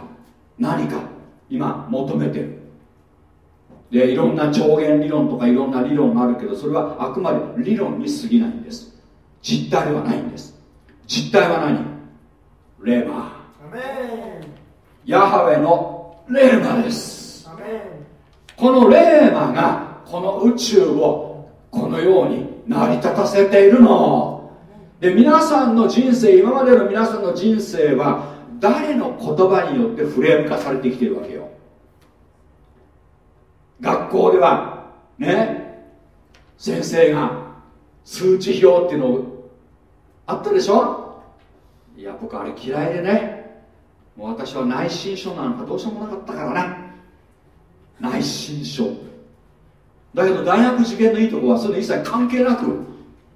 何か今求めてる。でいろんな上限理論とかいろんな理論があるけどそれはあくまで理論に過ぎないんです。実体はないんです。実体は何？レーマ Amen. ーヤハウェのレーマーです。このレーマがこの宇宙をこのように成り立たせているの。で皆さんの人生今までの皆さんの人生は誰の言葉によってフレーム化されてきているわけよ。学校ではね先生が数値表っていうのあったでしょ？いや僕あれ嫌いでね。もう私は内申書なんかどうしようもなかったからね内申書。だけど大学受験のいいとこはそれ一切関係なく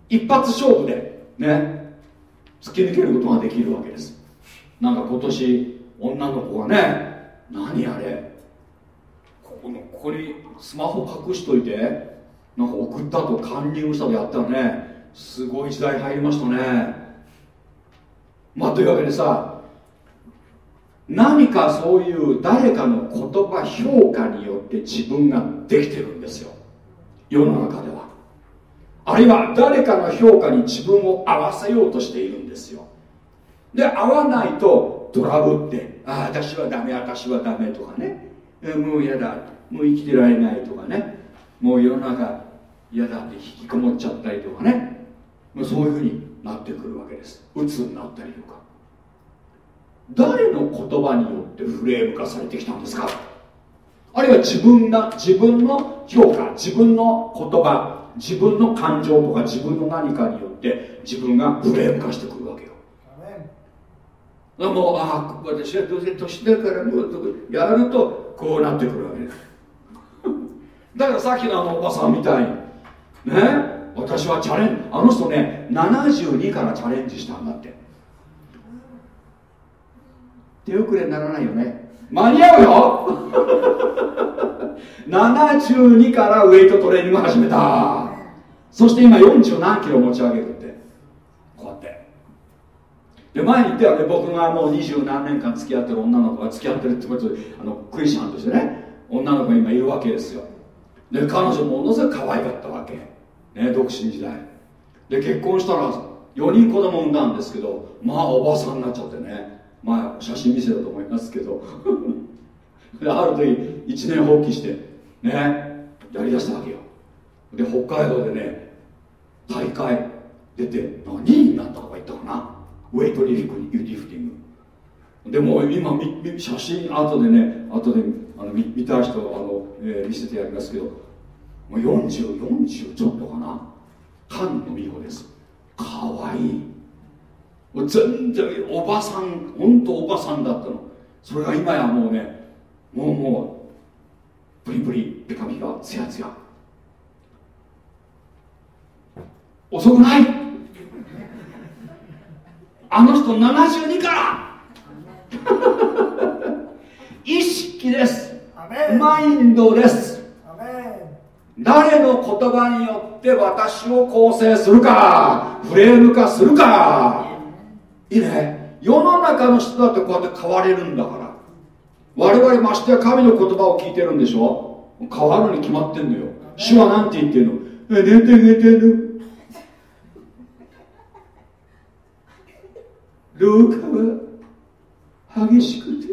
一発勝負でね突き抜けることができるわけです。なんか今年女の子がね何あれここのここにスマホ隠しといてなんか送ったとカンニングしたとやったらねすごい時代入りましたね。まあというわけでさ何かそういう誰かの言葉評価によって自分ができてるんですよ。世の中では。あるいは誰かの評価に自分を合わせようとしているんですよ。で合わないとトラブってああ私はダメ私はダメとかね。もう嫌だ。もう生きてられないとかね。もう世の中嫌だって引きこもっちゃったりとかね。もうそういうふうになってくるわけです。鬱になったりとか。誰の言葉によってフレーム化されてきたんですか？あるいは自分が自分の評価自分の言葉自分の感情とか自分の何かによって自分がフレーム化してくるわけよ。もうああ私はどうせ年だからもうやるとこうなってくるわけです。[laughs] だからさっきのあのおばさんみたいにね私はチャレンジあの人ね72からチャレンジしたんだって手遅れにならないよね。間に合うよ。72からウェイトトレーニング始めた。そして今40何キロ持ち上げるって。こうやって。で前に言ったよね。僕がもう二十何年間付き合ってる女の子が付き合ってるってことであのクリスチャンとしてね。女の子が今いるわけですよ。で彼女ものすごい可愛かったわけ、ね、独身時代。で結婚したら4人子供産んだんですけどまあおばさんになっちゃってね。まあ写真見せたと思いますけど。[laughs] ある時一年放棄してねやりだしたわけよ。で北海道でね大会出て何位になったとか言ったかな。ウェイトリフティングリフティング。でも今写真後でね後であの見見たい人あの、えー見せてやりますけどもう4040ちょっとかな。菅野美穂です。かわいい。もう全然おばさん本当おばさんだったの。それが今やもうねもうもうプリプリピカピカツヤツヤ。遅くない。あの人72から。[laughs] 意識です。マインドです。誰の言葉によって私を構成するかフレーム化するかいいね世の中の人だってこうやって変われるんだから。我々ましてや神の言葉を聞いてるんでしょ。変わるに決まってんのよ。主はなんて言ってるの？え寝て寝てる。廊下は激しくて。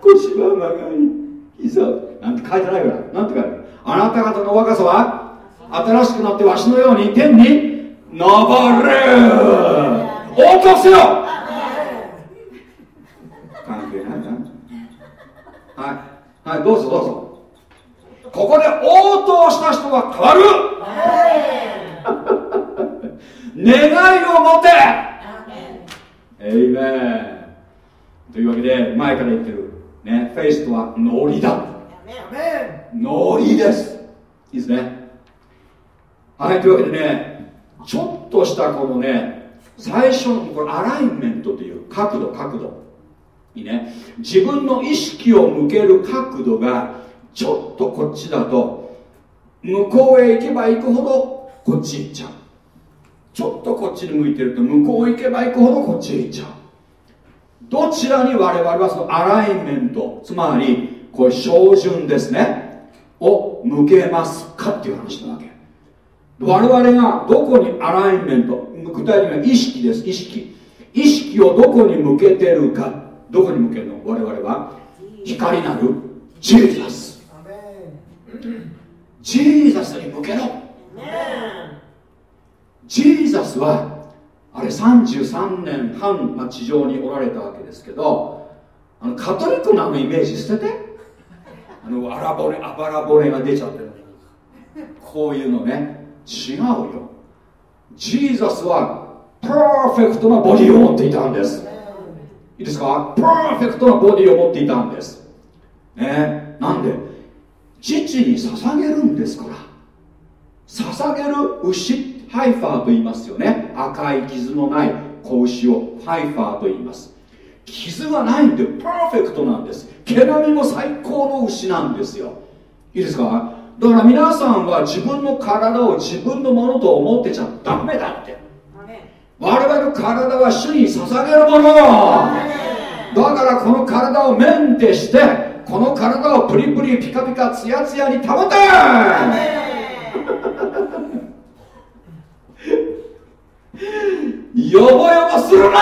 腰は曲がり膝。なんて書いてないから。なんて書いてあなた方の若さは新しくなってわしのように天に登る。応答せよ関係ないなはい。はいどうぞどうぞ。ここで応答した人が変わる！願いを持て！エイメンというわけで前から言ってる。ねフェイスとはノリだ。ノリです。いいですね。はいというわけでねちょっとしたこのね最初のこれアライメントという角度角度いいね自分の意識を向ける角度がちょっとこっちだと向こうへ行けば行くほどこっち行っちゃう。ちょっとこっちに向いてると向こう行けば行くほどこっちへ行っちゃう。どちらに我々はそのアライメントつまりこれ照準ですねを向けますかっていう話なわけ。我々がどこに alignment 具体的には意識です意識。意識をどこに向けてるか。どこに向けるの？我々は。光なる。 Jesus。Jesus に向けろ。 Jesus はあれ33年半、ま、地上におられたわけですけどあのカトリックのあのイメージ捨てて。あのあらぼねあばらぼねが出ちゃってる。こういうのね。違うよ。 Jesus はパーフェクトなボディを持っていたんです。いいですか？パーフェクトなボディを持っていたんです。ね？なんで？父に捧げるんですから。捧げる牛ハイファーと言いますよね。赤い傷のない子牛をハイファーと言います。傷がないんでパーフェクトなんです。毛並みも最高の牛なんですよ。いいですか？だから皆さんは自分の体を自分のものと思ってちゃダメだって。我々の体は主に捧げるもの。だからこの体をメンテしてこの体をプリプリピカピカツヤツヤに保て。[laughs] ヨボヨボするな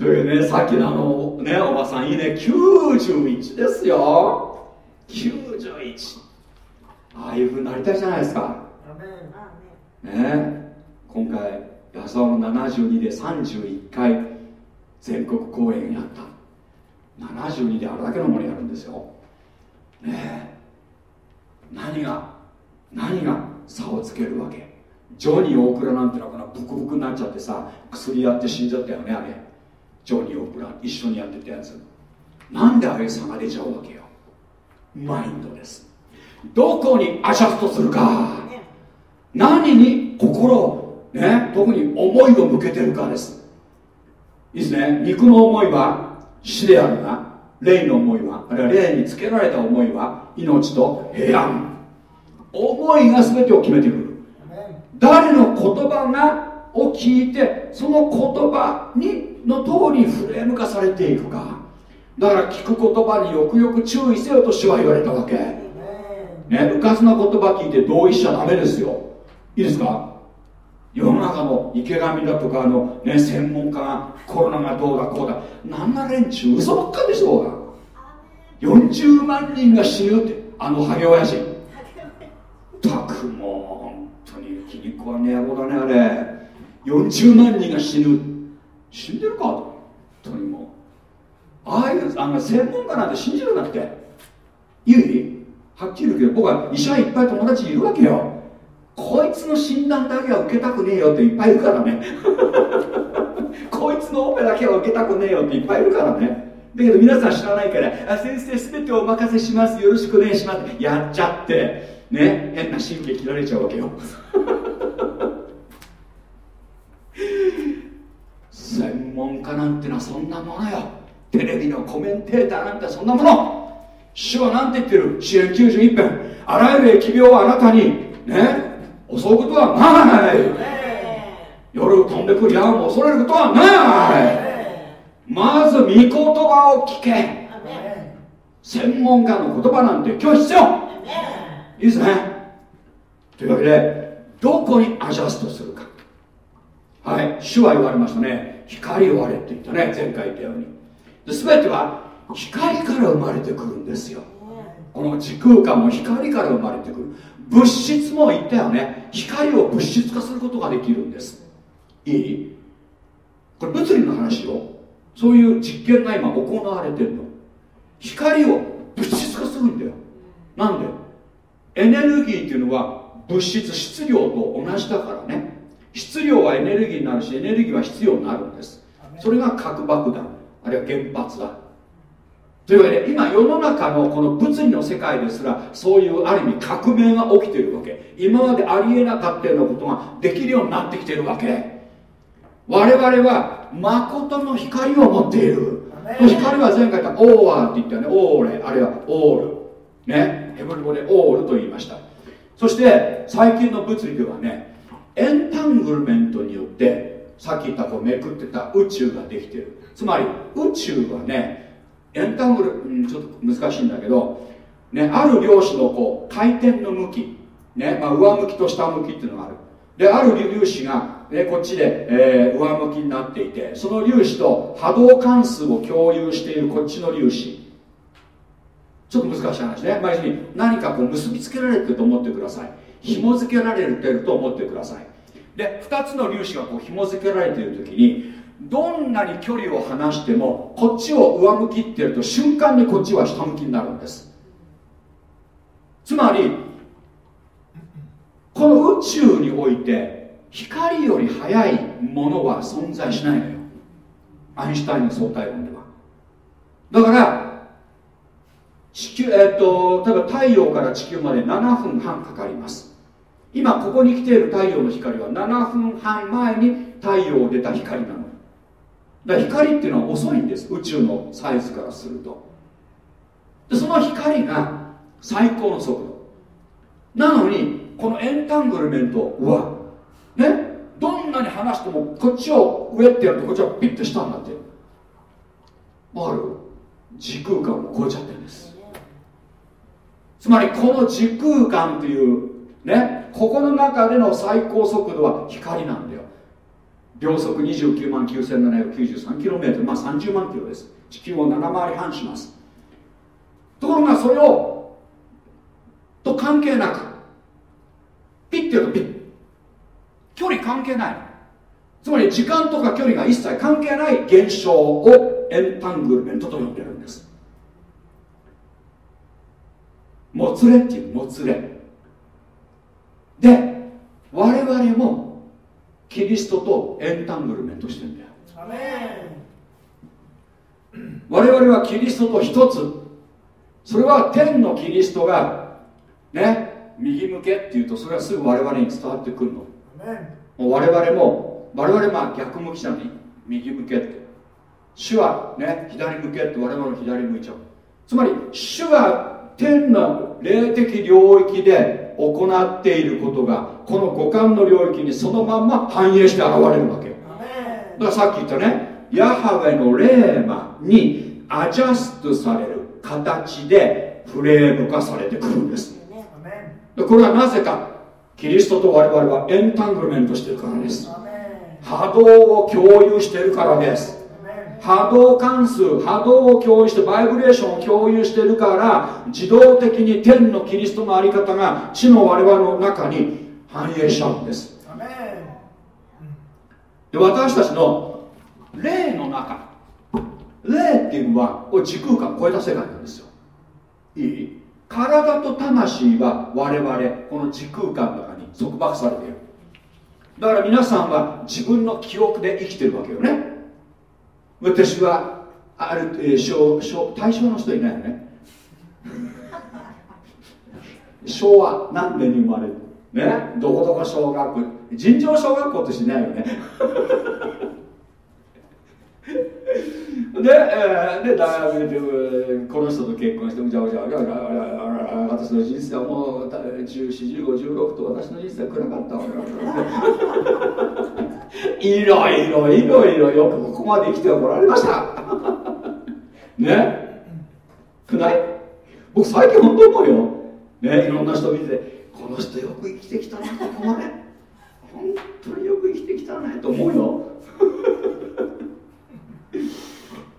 というねさっきのあのねおばさんいいね。91ですよ。91ああいうふうになりたいじゃないですか。ね。今回矢沢の72で31回全国公演やった。72であれだけのものやるんですよ。ね。何が何が差をつけるわけ。ジョニー大倉なんてのはブクブクになっちゃってさ薬やって死んじゃったよねあれジョニー大倉一緒にやってたやつ。なんであれ差が出ちゃうわけよ。マインドです。どこにアジャストするか。何に心をね特に思いを向けてるかです。いいですね。肉の思いは死であるが霊の思いはあるいは霊につけられた思いは命と平安。思いが全てを決めてくる。誰の言葉がを聞いてその言葉にの通りフレーム化されていくか。だから聞く言葉によくよく注意せよと主は言われたわけ。ねうかつな言葉聞いて同意しちゃダメですよ。いいですか？世の中の池上だとかあの、ね、専門家がコロナがどうだこうだ。なんな連中？嘘ばっかでしょうが。40万人が死ぬってあのハゲ親父。たくも本当に気に食わねえ野郎だねあれ。40万人が死ぬ死んでるか?本当にも。うああいうあの専門家なんて信じるなって。いい？はっきり言うけど僕は医者いっぱい友達いるわけよ。こいつの診断だけは受けたくねえよっていっぱいいるからねこいつのオペだけは受けたくねえよっていっぱいいるからね。だけど皆さん知らないからあ先生全てお任せします。よろしくお願いします。ってやっちゃって。ね。変な神経切られちゃうわけよ。専門家なんてのはそんなものよ。テレビのコメンテーターなんてそんなもの。主は何て言ってる？支援91編あらゆる疫病はあなたにね襲うことはない。夜飛んでくる矢も恐れることはない。まず御言葉を聞け。専門家の言葉なんて今日必要。いいですね。というわけでどこにアジャストするか。はい。主は言われましたね。光を割れって言ったね前回言ったように。で全ては光から生まれてくるんですよ。この時空間も光から生まれてくる。物質も言ったよね。光を物質化することができるんです。いい？これ物理の話よ。そういう実験が今行われてるの。光を物質化するんだよ。なんで？エネルギーっていうのは物質質量と同じだからね質量はエネルギーになるしエネルギーは必要になるんです。それが核爆弾あるいは原発だ。というわけで今世の中のこの物理の世界ですらそういうある意味革命が起きているわけ。今までありえなかったようなことができるようになってきているわけ。我々は誠の光を持っている。光は前回言ったオーアーって言ったよね。オーレあるいはオール。ね。ヘブル語でオールと言いました。そして最近の物理ではねエンタングルメントによってさっき言ったこうめくってた宇宙ができてる。つまり宇宙はねエンタングル、うん、ちょっと難しいんだけど、ね、ある粒子のこう回転の向き、ねまあ、上向きと下向きっていうのがある。である粒子が、ね、こっちで、えー、上向きになっていてその粒子と波動関数を共有しているこっちの粒子。ちょっと難しい話ね、まあ、に何かこう結びつけられてると思ってください。紐付けられてると思ってください。で2つの粒子がこう紐付けられている時にどんなに距離を離してもこっちを上向きってやると瞬間にこっちは下向きになるんです。つまりこの宇宙において光より速いものは存在しないのよ。アインシュタインの相対論では。だから地球えっ、と例えば太陽から地球まで7分半かかります。今ここに来ている太陽の光は7分半前に太陽を出た光なの。だから光っていうのは遅いんです。宇宙のサイズからすると。でその光が最高の速度。なのにこのエンタングルメントはねどんなに離してもこっちを上ってやるとこっちはピッと下になって。るわかる時空間を超えちゃってるんです。つまりこの時空間というねここの中での最高速度は光なんだよ。秒速29万 9793km まあ30万キロです。地球を7回り半します。ところがそれをと関係なくピッてやるとピッ。距離関係ない。つまり時間とか距離が一切関係ない現象をエンタングルメントと呼んでるんです。もつれっていうもつれ。で我々もキリストとエンタングルメントしてんだよ。アメ我々はキリストと一つ。それは天のキリストがね右向けっていうとそれはすぐ我々に伝わってくるの。ンアメン。もう我々も我々まあ逆向きじゃない？右向けって。主はね左向けって我々も左向いちゃう。つまり主が天の霊的領域で行っていることがこの五感の領域にそのまんま反映して現れるわけだからさっき言ったねヤハウェの霊魔にアジャストされる形でフレーム化されてくるんです。これはなぜかキリストと我々はエンタングルメントしてるからです。波動を共有してるからです波動関数波動を共有してバイブレーションを共有してるから自動的に天のキリストの在り方が地の我々の中に反映しちゃうんです。で私たちの霊の中霊っていうのはこれ時空間を超えた世界なんですよ。いい？体と魂は我々この時空間の中に束縛されている。だから皆さんは自分の記憶で生きてるわけよね私はある、えー小小対象の人いないよね。昭和何年に生まれる？ね？どこどこ小学校？尋常小学校としていないよね。で、えーで大学でこの人と結婚してうじゃうじゃうじゃうじゃ私の人生はもう141516と私の人生は暗かったわいろいろいろいろよくここまで生きてこられました。[laughs] ね？くない？僕最近本当思うよ。ね？いろんな人見てこの人よく生きてきたなここまで。本当によく生きてきたねと思うよ。[laughs]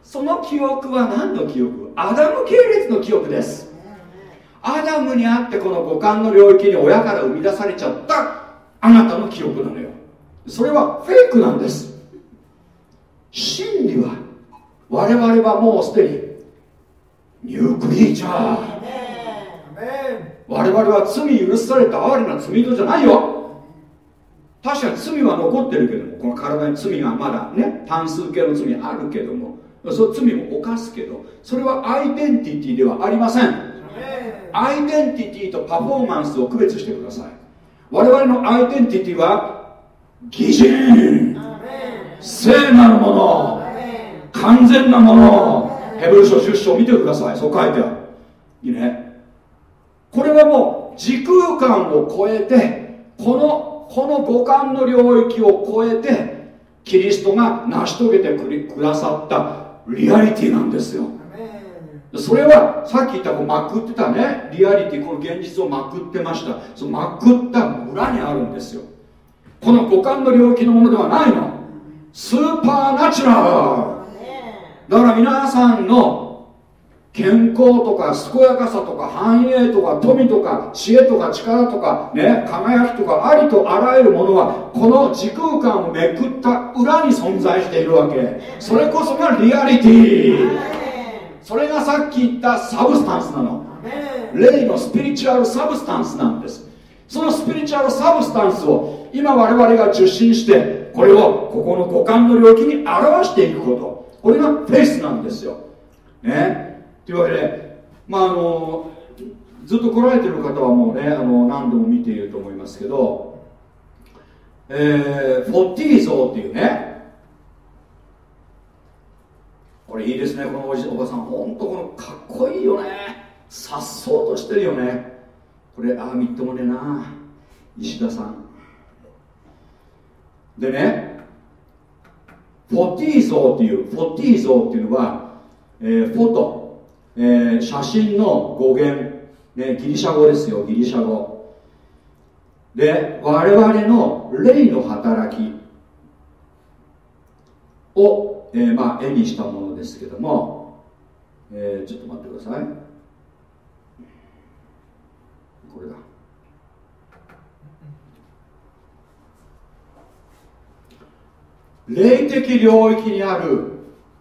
その記憶は何の記憶？アダム系列の記憶です。アダムにあってこの五感の領域に親から生み出されちゃったあなたの記憶なのよ。それはフェイクなんです。真理は我々はもうすでにニュークリーチャー我々は罪許された哀れな罪人じゃないよ。確かに罪は残ってるけどもこの体に罪がまだね単数形の罪あるけどもその罪も犯すけどそれはアイデンティティではありません。アイデンティティとパフォーマンスを区別してください。我々のアイデンティティは義人聖なるもの完全なものヘブル書10章見てくださいそう書いてあるいいねこれはもう時空間を超えてこのこの五感の領域を超えてキリストが成し遂げてくりくださったリアリティなんですよそれはさっき言ったこうまくってたねリアリティこの現実をまくってましたそのまくった裏にあるんですよこの五感の領域のものではないの。スーパーナチュラル。だから皆さんの健康とか健やかさとか繁栄とか富とか知恵とか力とかね輝きとかありとあらゆるものはこの時空間をめくった裏に存在しているわけそれこそがリアリティそれがさっき言った substance なの霊の spiritual substance なんですその spiritual substance を今我々が受信してこれをここの五感の領域に表していくこと。これがフェイスなんですよ。ね。というわけでまああのずっと来られてる方はもうねあの何度も見ていると思いますけどえー、フォッティー像っていうね。これいいですねこのおじおばさん。本当このかっこいいよね。さっそうとしてるよね。これああみっともねえな。石田さん。でねフォティー像っていうフォティー像っていうのは、えーフォト、えー写真の語源、ね、ギリシャ語ですよギリシャ語。で我々の霊の働きを、えーまあ、絵にしたものですけども、えーちょっと待ってください。これだ。霊的領域にある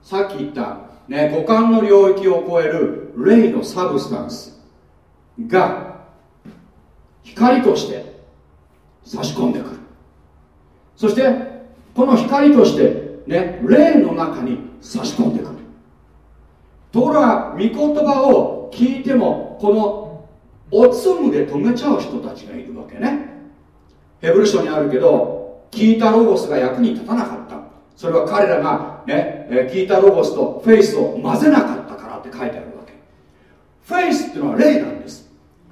さっき言った、ね、五感の領域を超える霊のサブスタンスが光として差し込んでくる。そしてこの光としてね霊の中に差し込んでくる。ところが御言葉を聞いてもこのおつむで止めちゃう人たちがいるわけね。ヘブル書にあるけど聞いたロゴスが役に立たなかった。それは彼らがね聞いたロゴスとフェイスを混ぜなかったからって書いてあるわけ。フェイスっていうのは霊なんです。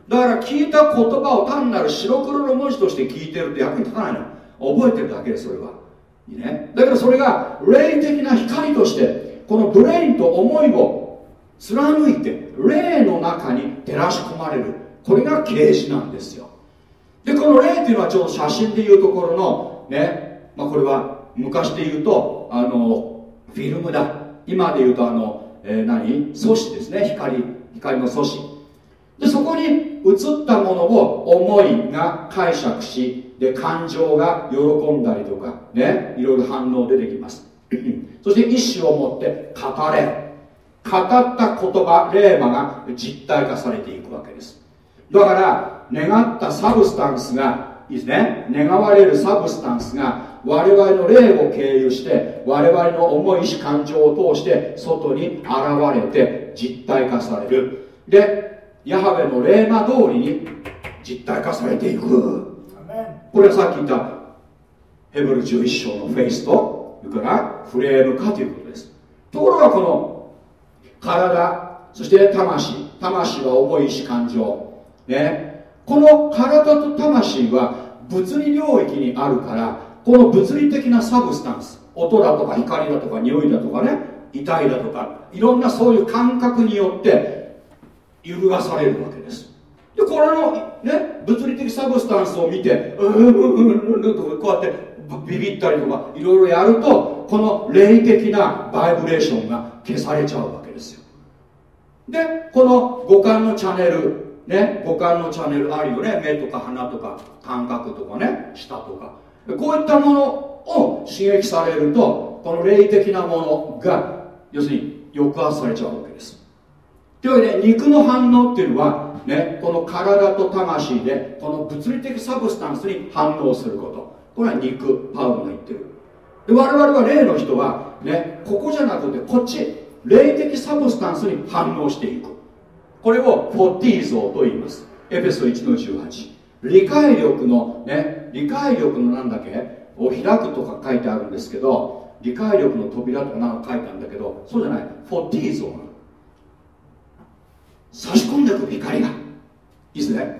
だから聞いた言葉を単なる白黒の文字として聞いてると役に立たないの。覚えてるだけでそれは。いいね。だけどそれが霊的な光としてこのブレインと思いを貫いて霊の中に照らし込まれる。これが啓示なんですよ。でこの霊っていうのはちょうど写真でいうところのね、まあ、これは昔で言うとあのフィルムだ。今で言うとあの、えー何？素子ですね。光光の素子。でそこに映ったものを思いが解釈して感情が喜んだりとかねいろいろ反応出てきます。[clears throat] そして意思を持って語れ。語った言葉レーマが実体化されていくわけです。だから願った substance がいいですね。願われる substance が我々の霊を経由して我々の思い意志感情を通して外に現れて実体化される。でヤハヴェのレーマ通りに実体化されていく。これはさっき言ったヘブル11章の faith とそれからフレーム化ということです。ところがこの体そして魂魂は思い意志感情。ね。この体と魂は物理領域にあるからこの物理的な substance 音だとか光だとか匂いだとかね痛いだとかいろんなそういう感覚によって揺るがされるわけです。でこれのね物理的サブスタンスを見てうーんうんうんとかこうやってビビったりとかいろいろやるとこの霊的なバイブレーションが消されちゃうわけですよ。でこの五感のチャンネルね五感のチャンネルあるよね。目とか鼻とか感覚とかね舌とか。こういったものを刺激されるとこの霊的なものが要するに抑圧されちゃうわけです。というわけで肉の反応っていうのはねこの体と魂でこの物理的 substance に反応すること。これは肉パウロが言ってる。で我々は霊の人はねここじゃなくてこっち霊的 substance に反応していく。これをフォティーゾーと言います。エペソ1の18理解力のね理解力のなんだっけ？を開くとか書いてあるんですけど理解力の扉とかなんか書いてあるんだけどそうじゃない。フォティー像なの差し込んでいくる光が。いいですね。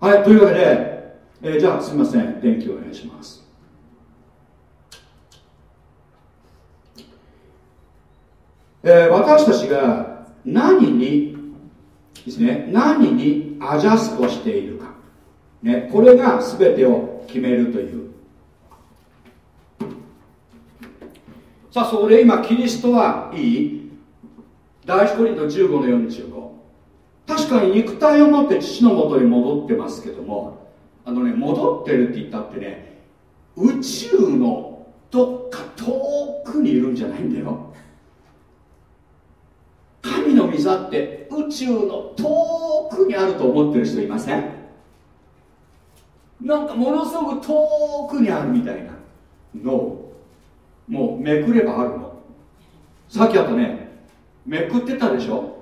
はいというわけで、えーじゃあすみません。電気お願いします。えー私たちが何にですね。何にアジャストしている、ね、これが全てを決めるという。さあそこで今キリストはいい？第一コリント15の45確かに肉体を持って父のもとに戻ってますけどもあのね戻ってるって言ったってね宇宙のどっか遠くにいるんじゃないんだよ。神の御座って宇宙の遠くにあると思ってる人いません？なんかものすごく遠くにあるみたいなの。もうめくればあるの。さっきあったね。めくってたでしょ。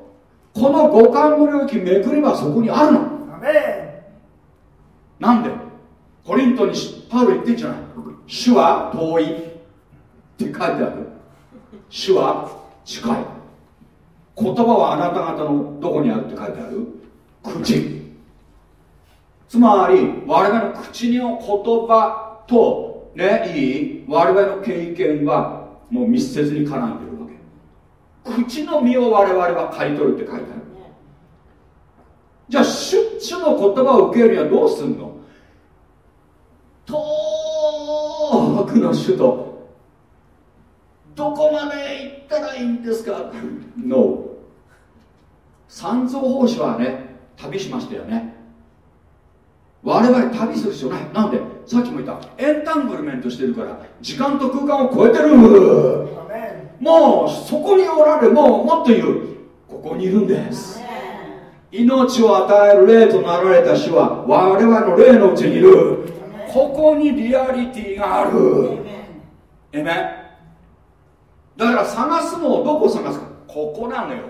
この五感の領域めくればそこにあるの。なんで？コリントにパウロ言ってんじゃない。主は遠い。って書いてある。主は近い。言葉はあなた方のどこにあるって書いてある。口つまり我々の口の言葉とねいい我々の経験はもう密接に絡んでるわけ。口の実を我々は刈り取るって書いてある。じゃあ主主の言葉を受けるにはどうすんの？遠くの首都どこまで行ったらいいんですか ?No 三蔵法師はね旅しましたよね。我々旅する必要ない。なんで？さっきも言った。エンタングルメントしてるから時間と空間を超えてる。もうそこにおられもうもっと言う。ここにいるんです。命を与える霊となられた主は我々の霊のうちにいる。ここにリアリティがある。えめだから探すのをどこを探すか。ここなのよ。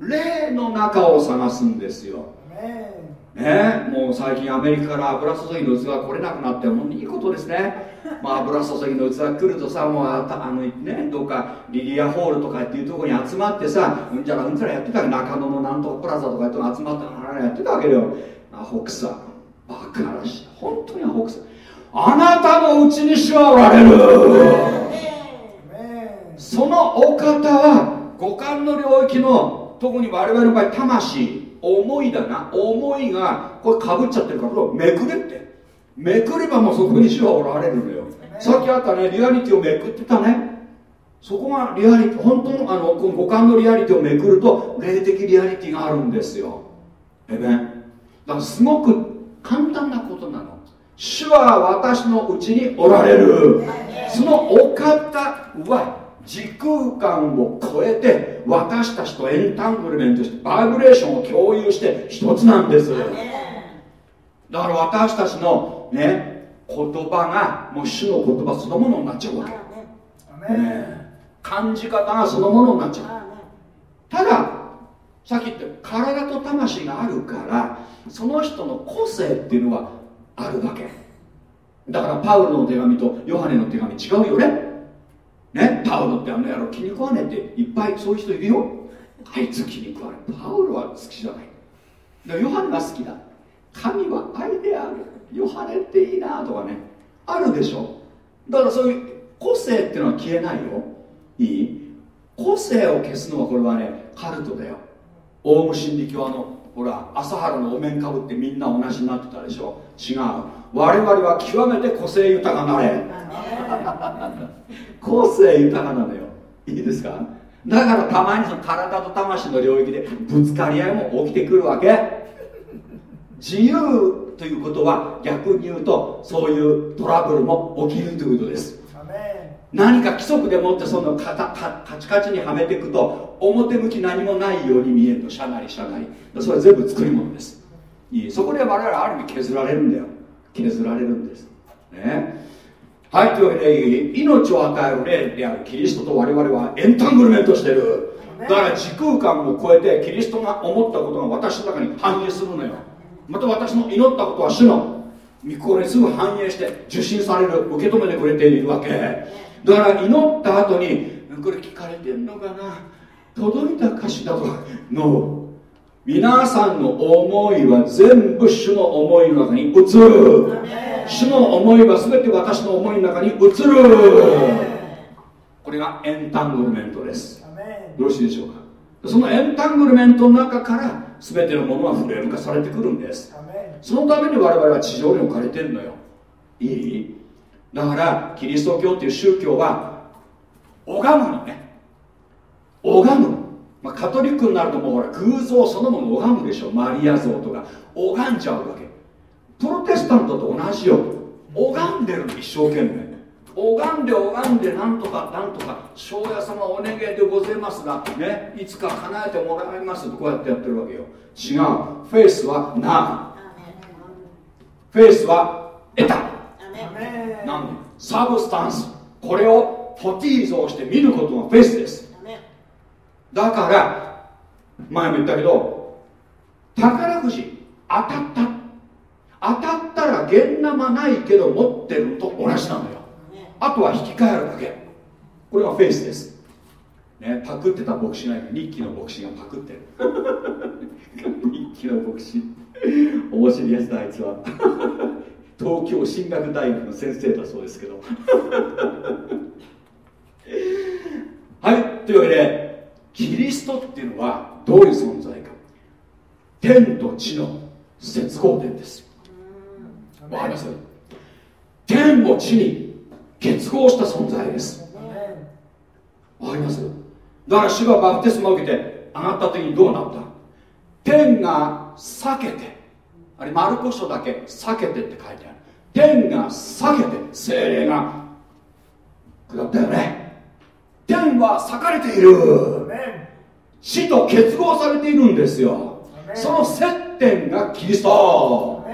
霊の中を探すんですよねもう最近アメリカから油注ぎの器が来れなくなってもういいことですね。[laughs] まあ油注ぎの器来るとさもうあたあのねどっかリリアホールとかっていうところに集まってさうんちゃらうんちゃらやってた中野のなんとかプラザとかって集まってやってたわけよ。アホくさバカらしい。本当にアホくさあなたのうちに主はおられる。そのお方は五感の領域の特に我々の場合魂思いだな。思いがこれかぶっちゃってるからこれをめくれって。めくればもうそこに主はおられるのよ。さっきあったねリアリティをめくってたね。そこがリアリティ本当のあのこの五感のリアリティをめくると霊的リアリティがあるんですよ。えべだからすごく簡単なことなの。主は私のうちにおられる。そのお方は時空間を超えて私たちとエンタングルメントしてバイブレーションを共有して一つなんです。だから私たちのね言葉がもう主の言葉そのものになっちゃうわけ、ね感じ方がそのものになっちゃう。たださっき言った体と魂があるからその人の個性っていうのはあるわけ。だからパウロの手紙とヨハネの手紙違うよねねパウロってあの野郎気に食わねえっていっぱいそういう人いるよ。あいつ気に食わねえパウロは好きじゃない。でヨハネが好きだ。神は愛である。ヨハネっていいなとかね。あるでしょ。だからそういう個性っていうのは消えないよ。いい？個性を消すのはこれはねカルトだよ。オウム真理教あのほら朝原のお面かぶってみんな同じになってたでしょ。違う。我々は極めて個性豊かなれ。個性豊かなのよ。いいですか？だからたまにその体と魂の領域でぶつかり合いも起きてくるわけ。自由ということは逆に言うとそういうトラブルも起きるということです。何か規則でもってそのカタカカチカチにはめていくと表向き何もないように見えるの。社内社内それは全部作り物ですいい。そこで我々ある意味削られるんだよ。削られるんです。ね。はいというわけで命を与える霊であるキリストと我々はエンタングルメントしてる。だから時空間を超えてキリストが思ったことが私の中に反映するのよ。また私の祈ったことは主の。御心にすぐ反映して受信される受け止めてくれているわけ。だから祈った後にこれ聞かれてんのかな。届いた歌詞だとの皆さんの思いは全部主の思いの中に移る。主の思いは全て私の思いの中に移る。これがエンタングルメントです。よろしいでしょうか？そのエンタングルメントの中から全てのものはフレーム化されてくるんです。そのために我々は地上に置かれてるのよ。いい？だからキリスト教っていう宗教は拝むのね。拝む。の、まあ、カトリックになるともうほら偶像そのもの拝むでしょ。マリア像とか。拝んじゃうわけ。プロテスタントと同じよ。拝んでるの一生懸命。拝んで拝んでなんとかなんとか。庄屋様お願いでございますがねいつか叶えてもらいます。ってこうやってやってるわけよ。違う。フェイスはなフェイスは得た。なんで？ Substance。これをフォティーゾをして見ることがフェイスですだから前も言ったけど宝くじ当たった。当たったら現生ないけど持ってると同じなのよ。あとは引き換えるだけ。これがフェイスです。ね、パクってた牧師がいる。日記の牧師がパクってる。[laughs] 日記の牧師。面白いやつだあいつは。東京進学大学の先生だそうですけど。はいというわけでキリストっていうのはどういう存在か。天と地の接合点です。わかります？天を地に結合した存在です。わかります？だから主がバプテスマを受けて上がった時にどうなった？天が避けてあれマルコ書だけ避けてって書いてある。天が避けて精霊が下ったよね。天は裂かれている死と結合されているんですよ。その接点がキリスト。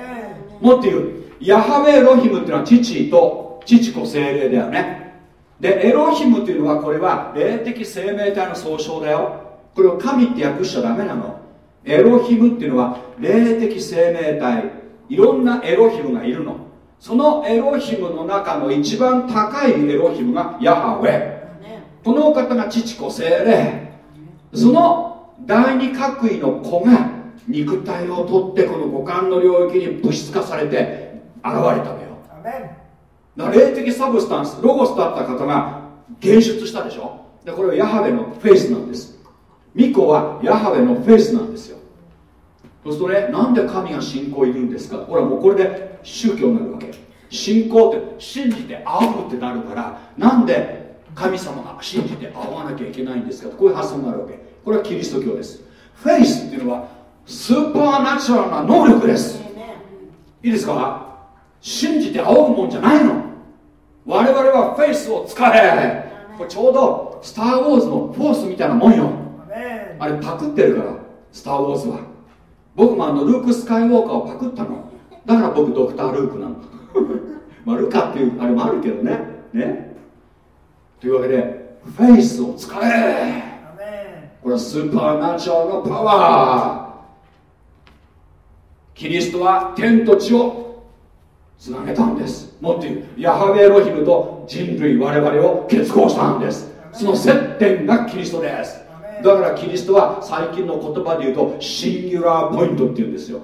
もっていうヤハウェエロヒムっていうのは父と父子精霊だよね。でエロヒムっていうのはこれは霊的生命体の総称だよ。これを神って訳しちゃダメなの。エロヒムっていうのは霊的生命体。いろんなエロヒムがいるの。そのエロヒムの中の一番高いエロヒムがヤハウェ。この方が父子精霊その第二角位の子が肉体を取ってこの五感の領域に物質化されて現れたのよ。だから霊的サブスタンスロゴスだった方が現出したでしょ？でこれはヤハウェのフェイスなんです。ミコはヤハウェのフェイスなんですよ。そうするとねなんで神が信仰いるんですか？ほらもうこれで宗教になるわけ。信仰って信じて会うってなるからなんで神様が信じて会わなきゃいけないんですかこういう発想になるわけ。これはキリスト教です。フェイスっていうのはスーパーナチュラルな能力です。いいですか？信じて仰ぐもんじゃないの。我々はフェイスを使え。これちょうどスター・ウォーズのフォースみたいなもんよ。あれパクってるからスター・ウォーズは。僕もあのルーク・スカイウォーカーをパクったの。だから僕ドクター・ルークなの。まあルカっていうあれもあるけどね。ねというわけでフェイスを使え。これはスーパーナチュラルのパワー。キリストは天と地をつなげたんです。もっと言うヤハウェエロヒムと人類我々を結合したんです。その接点がキリストです。だからキリストは最近の言葉で言うとシンギュラーポイントって言うんですよ。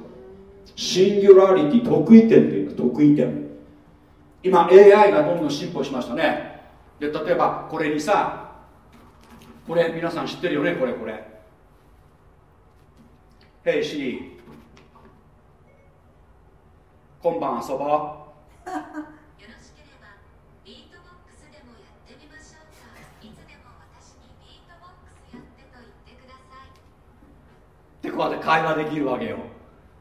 シンギュラリティ得意点っていうの得意点。今 AI がどんどん進歩しましたねで例えばこれにさこれ皆さん知ってるよね？これこれ。Hey Siri 今晩遊ぼう。よろしければビートボックスでもやってみましょうか。いつでも私にビートボックスやってと言ってください。ってこうやって会話できるわけよ。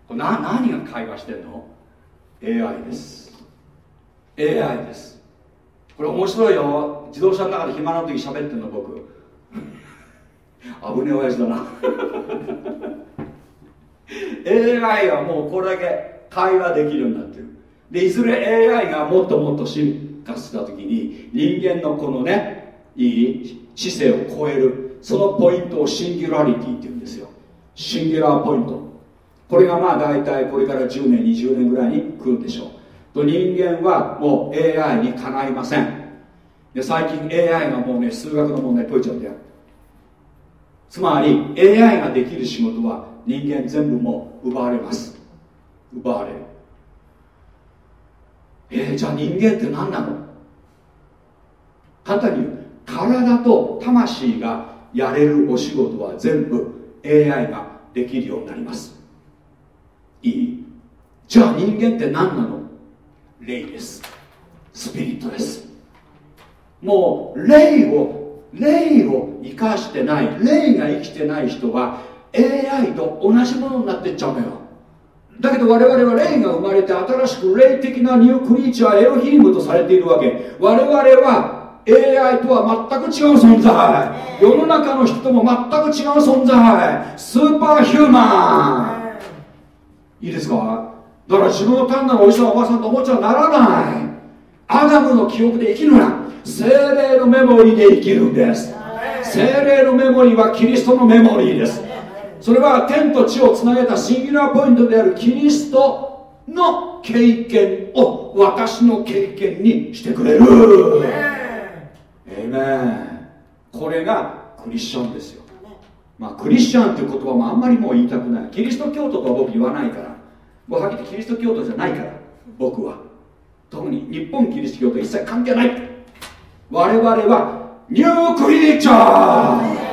これな何が会話してんの？AI です。AI ですこれ面白いよ。自動車の中で暇な時喋ってんの僕。危ねえ親父だな。AI はもうこれだけ会話できるようになってる。でいずれ AI がもっともっと進化した時に人間のこのねいい知性を超えるそのポイントをシンギュラリティって言うんですよ。シンギュラーポイント。これがまあ大体これから10年20年ぐらいに来るんでしょう。と人間はもう AI にかないません。で最近 AI がもうね数学の問題解いちゃうんだよつまり AI ができる仕事は人間全部もう奪われます。奪われる。えー、じゃあ人間って何なの？簡単に言う。体と魂がやれるお仕事は全部 AI ができるようになります。いい。じゃあ人間って何なの？霊です。スピリットです。もう霊を霊を生かしてない霊が生きてない人は AI と同じものになってっちゃうのよ。だけど我々は霊が生まれて新しく霊的なニュークリーチャーエロヒームとされているわけ。我々は AI とは全く違う存在。世の中の人とも全く違う存在。スーパーヒューマンいいですか？だから自分を単なるおじさんおばさんと思っちゃならない。アダムの記憶で生きるな精霊のメモリーで生きるんです。精霊のメモリーはキリストのメモリーです。それは天と地をつなげたシンギュラーポイントであるキリストの経験を私の経験にしてくれる。エメンこれがクリスチャンですよ。まあクリスチャンっていう言葉もあんまりもう言いたくない。キリスト教徒とは僕言わないから。もうはっきりキリスト教徒じゃないから僕は特に日本キリスト教と一切関係ない。我々はニュークリーチャー。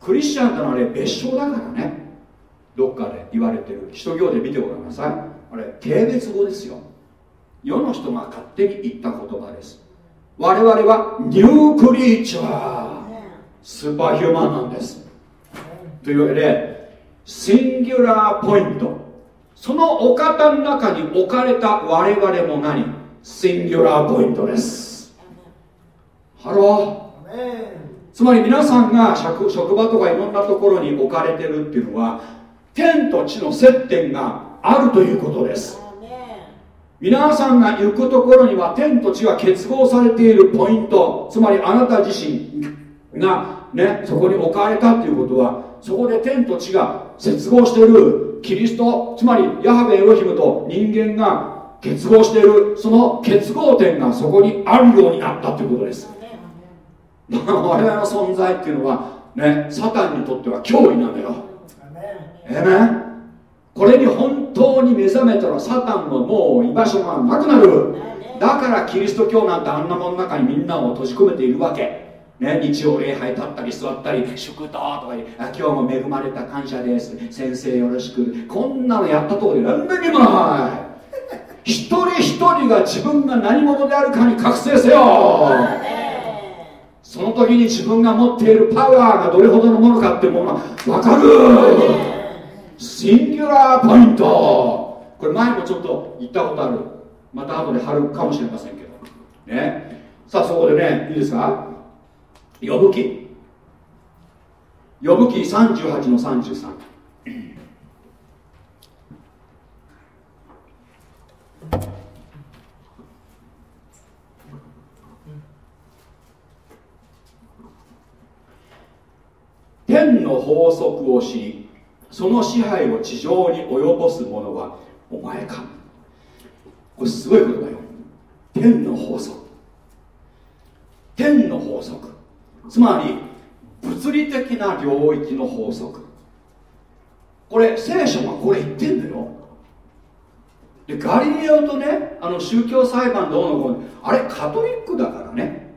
クリスチャンってのはあれ別称だからね。どっかで言われてる使徒行で見てごらんなさい。あれ軽蔑語ですよ。世の人が勝手に言った言葉です。我々は new creature。 Superhuman なんです。というわけで singular point そのお方の中に置かれた我々も何？ Singular point です。 Hello。つまり皆さんが職職場とかいろんなところに置かれてるっていうのは天と地の接点があるということです。皆さんが行くところには天と地が結合されているポイント。つまりあなた自身がねそこに置かれたっていうことはそこで天と地が接合しているキリストつまりヤハベエロヒムと人間が結合しているその結合点がそこにあるようになったということです。我々の存在っていうのはねサタンにとっては脅威なのよ。ええねこれに本当に目覚めたらサタンのもう居場所がなくなる。だからキリスト教なんてあんなもの中にみんなを閉じ込めているわけね、日曜礼拝立ったり座ったり祝祷とか今日も恵まれた感謝です。先生よろしく。こんなのやったところで何でにもない。一人一人が自分が何者であるかに覚醒せよ。その時に自分が持っているパワーがどれほどのものかってものが分かる。シンギュラーポイントこれ前もちょっと言ったことある。また後で貼るかもしれませんけど。ね。さあそこでねいいですか？呼ぶ記呼ぶ記38の33天の法則を知りその支配を地上に及ぼす者はお前か。これすごい言葉よ。天の法則。天の法則。つまり物理的な領域の法則。これ聖書がこれ言ってんだよ。でガリレオとねあの宗教裁判どうのこうの。あれカトリックだからね。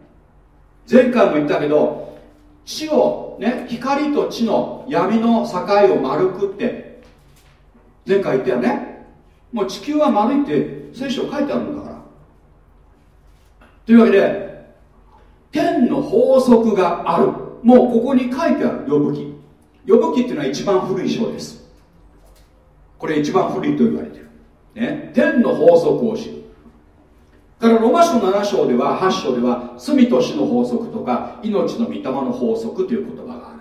前回も言ったけど地をね光と地の闇の境を丸くって。前回言ったよね。もう地球は丸いって聖書書いてあるんだから。というわけで天の法則がある。もうここに書いてある呼ぶ記呼ぶ記っていうのは一番古い章です。これ一番古いと言われてる、ね、天の法則を知る。からロマ書7章では8章では罪と死の法則とか命の御霊の法則という言葉がある。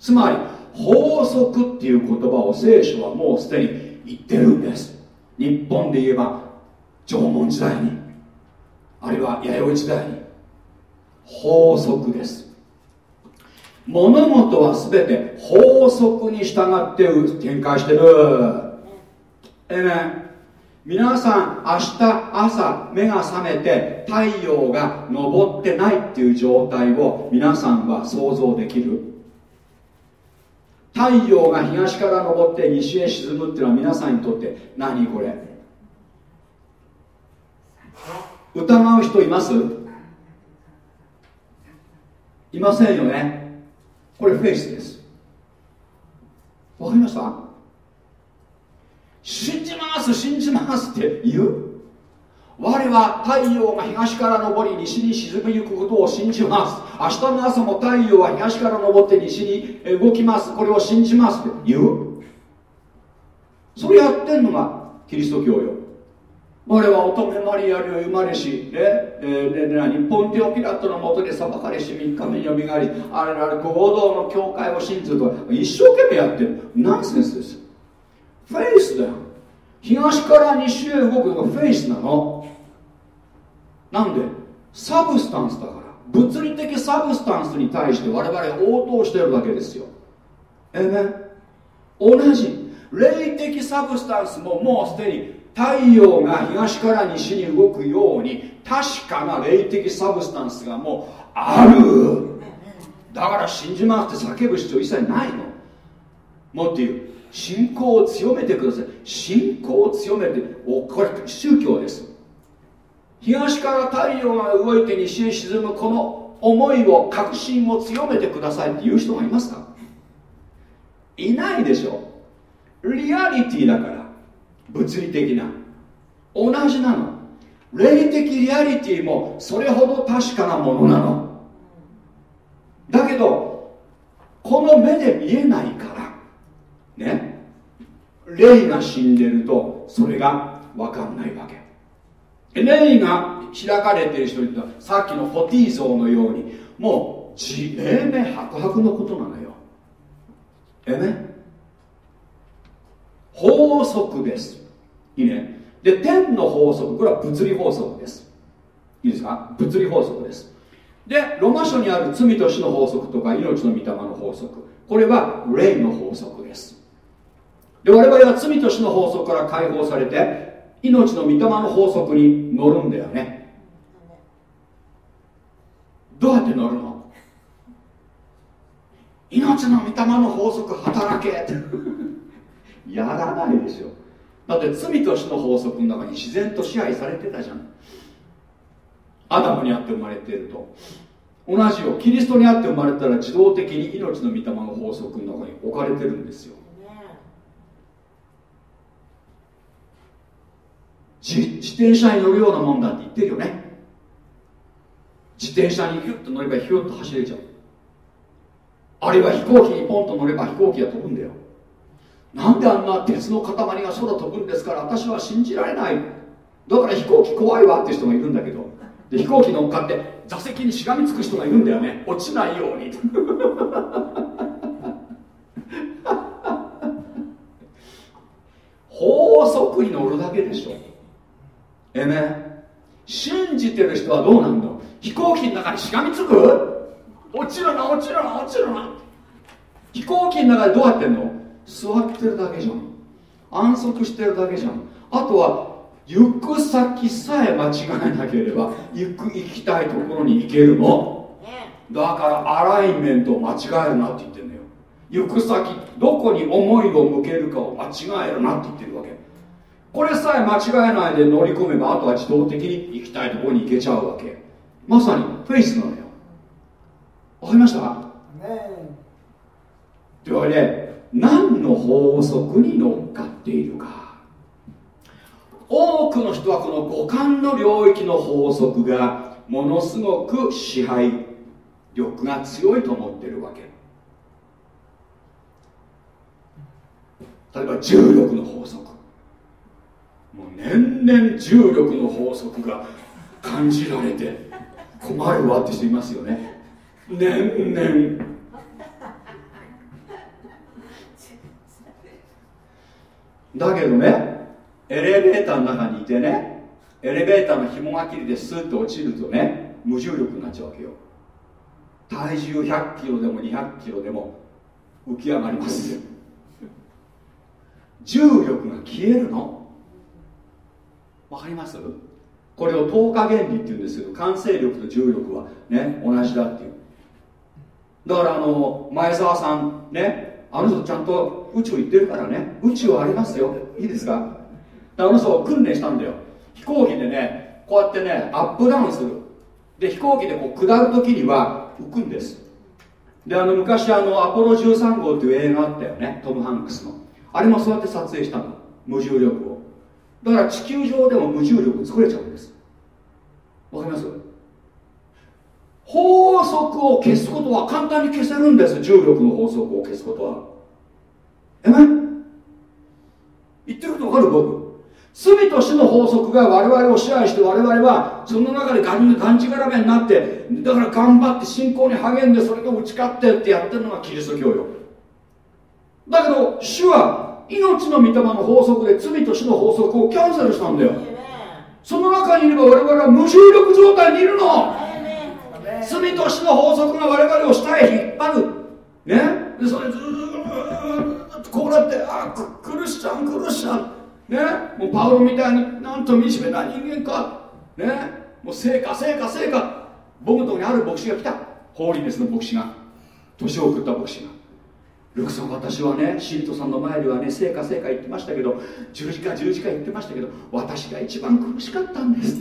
つまり法則っていう言葉を聖書はもうすでに言ってるんです。日本で言えば縄文時代に。あるいは弥生時代に。法則です。物事は全て法則に従って展開してる。えね。皆さん明日朝目が覚めて太陽が昇ってないっていう状態を皆さんは想像できる。太陽が東から昇って西へ沈むっていうのは皆さんにとって何これ？疑う人います？いませんよね。これフェイスです。わかりました？信じます信じますって言う？我は太陽が東から昇り西に沈みゆくことを信じます。明日の朝も太陽は東から昇って西に動きます。これを信じますって言う？それやってんのがキリスト教よ。我は乙女マリアに生まれし、ねえー、で何ポンテオピラットのもとで裁かれし3日目によみがりあれあれ合同の教会を信ずるとか一生懸命やってる。ナンセンスです。フェイスだよ。東から西へ動くのがフェイスなの。なんで？ Substance だから。物理的 substance に対して我々応答してるわけですよ。えめ同じ。霊的 substance ももうすでに太陽が東から西に動くように確かな霊的 substance がもうある。だから信じますって叫ぶ必要一切ないの。もっと言う信仰を強めてください。信仰を強めておこれ宗教です。東から太陽が動いて西へ沈むこの思いを確信を強めてくださいっていう人がいますか？いないでしょ。リアリティだから。物理的な。同じなの。霊的リアリティもそれほど確かなものなの。だけどこの目で見えないから。ね。霊が死んでるとそれが分かんないわけ。霊が開かれてる人にはさっきのフォティー像のようにもう地霊目白白のことなのよ。えね法則です。いいね。で天の法則これは物理法則です。いいですか？物理法則です。でロマ書にある罪と死の法則とか命の御霊の法則。これは霊の法則です。で我々は罪と死の法則から解放されて命の御霊の法則に乗るんだよね。どうやって乗るの？命の御霊の法則働けって。やらないでしょ。だって罪と死の法則の中に自然と支配されてたじゃん。アダムにあって生まれていると。同じよキリストにあって生まれたら自動的に命の御霊の法則の中に置かれてるんですよ。自転車に乗るようなもんだって言ってるよね。自転車にヒュッと乗ればヒュッと走れちゃう。あるいは飛行機にポンと乗れば飛行機が飛ぶんだよ。なんであんな鉄の塊が空飛ぶんですから私は信じられない。だから飛行機怖いわって人がいるんだけど。で飛行機乗っかって座席にしがみつく人がいるんだよね。落ちないように。[laughs] 法則に乗るだけでしょ。えめ信じてる人はどうなんだ？飛行機の中にしがみつく？落ちるな落ちるな落ちるな。飛行機の中でどうやってんの？座ってるだけじゃん。安息してるだけじゃん。あとは行く先さえ間違えなければ行く行きたいところに行けるの。だからアライメントを間違えるなって言ってんだよ。行く先どこに思いを向けるかを間違えるなって言ってるわけ。これさえ間違えないで乗り込めばあとは自動的に行きたいところに行けちゃうわけ。まさにフェイスなのよ。わかりました？ではね何の法則に乗っかっているか。多くの人はこの五感の領域の法則がものすごく支配力が強いと思ってるわけ。例えば重力の法則。もう年々重力の法則が感じられて困るわって人いますよね。年々。だけどねエレベーターの中にいてねエレベーターの紐が切りでスッと落ちるとね無重力になっちゃうわけよ。体重100キロでも200キロでも浮き上がります。[laughs] 重力が消えるの。わかります？これを透過原理っていうんですけど慣性力と重力はね同じだっていう。だからあの前澤さんねあの人ちゃんと宇宙行ってるからね。宇宙ありますよ。いいですか？あの人訓練したんだよ。飛行機でねこうやってねアップダウンする。で飛行機でこう下る時には浮くんです。であの昔あのアポロ13号っていう映画あったよね。トム・ハンクスの。あれもそうやって撮影したの。無重力を。だから地球上でも無重力作れちゃうんです。わかります？法則を消すことは簡単に消せるんです。重力の法則を消すことは。え？め言ってることわかる？僕。罪と死の法則が我々を支配して我々はその中でがんがんじがらめになってだから頑張って信仰に励んでそれが打ち勝ってってやってるのがキリスト教よ。だけど主は命の御霊の法則で罪と死の法則をキャンセルしたんだよ。その中にいれば我々は無重力状態にいるの罪と死の法則が我々を下へ引っ張る。ね？でそれずーっとこうなってあく苦しちゃう苦しちゃう。ね？もうパウロみたいになんと惨めな人間か。ね？もう成果成果成果。僕のとこにある牧師が来た。ホーリネスの牧師が。年を送った牧師が。ルクさん私はねシリトさんの前ではね成果成果言ってましたけど十字架十字架言ってましたけど私が一番苦しかったんです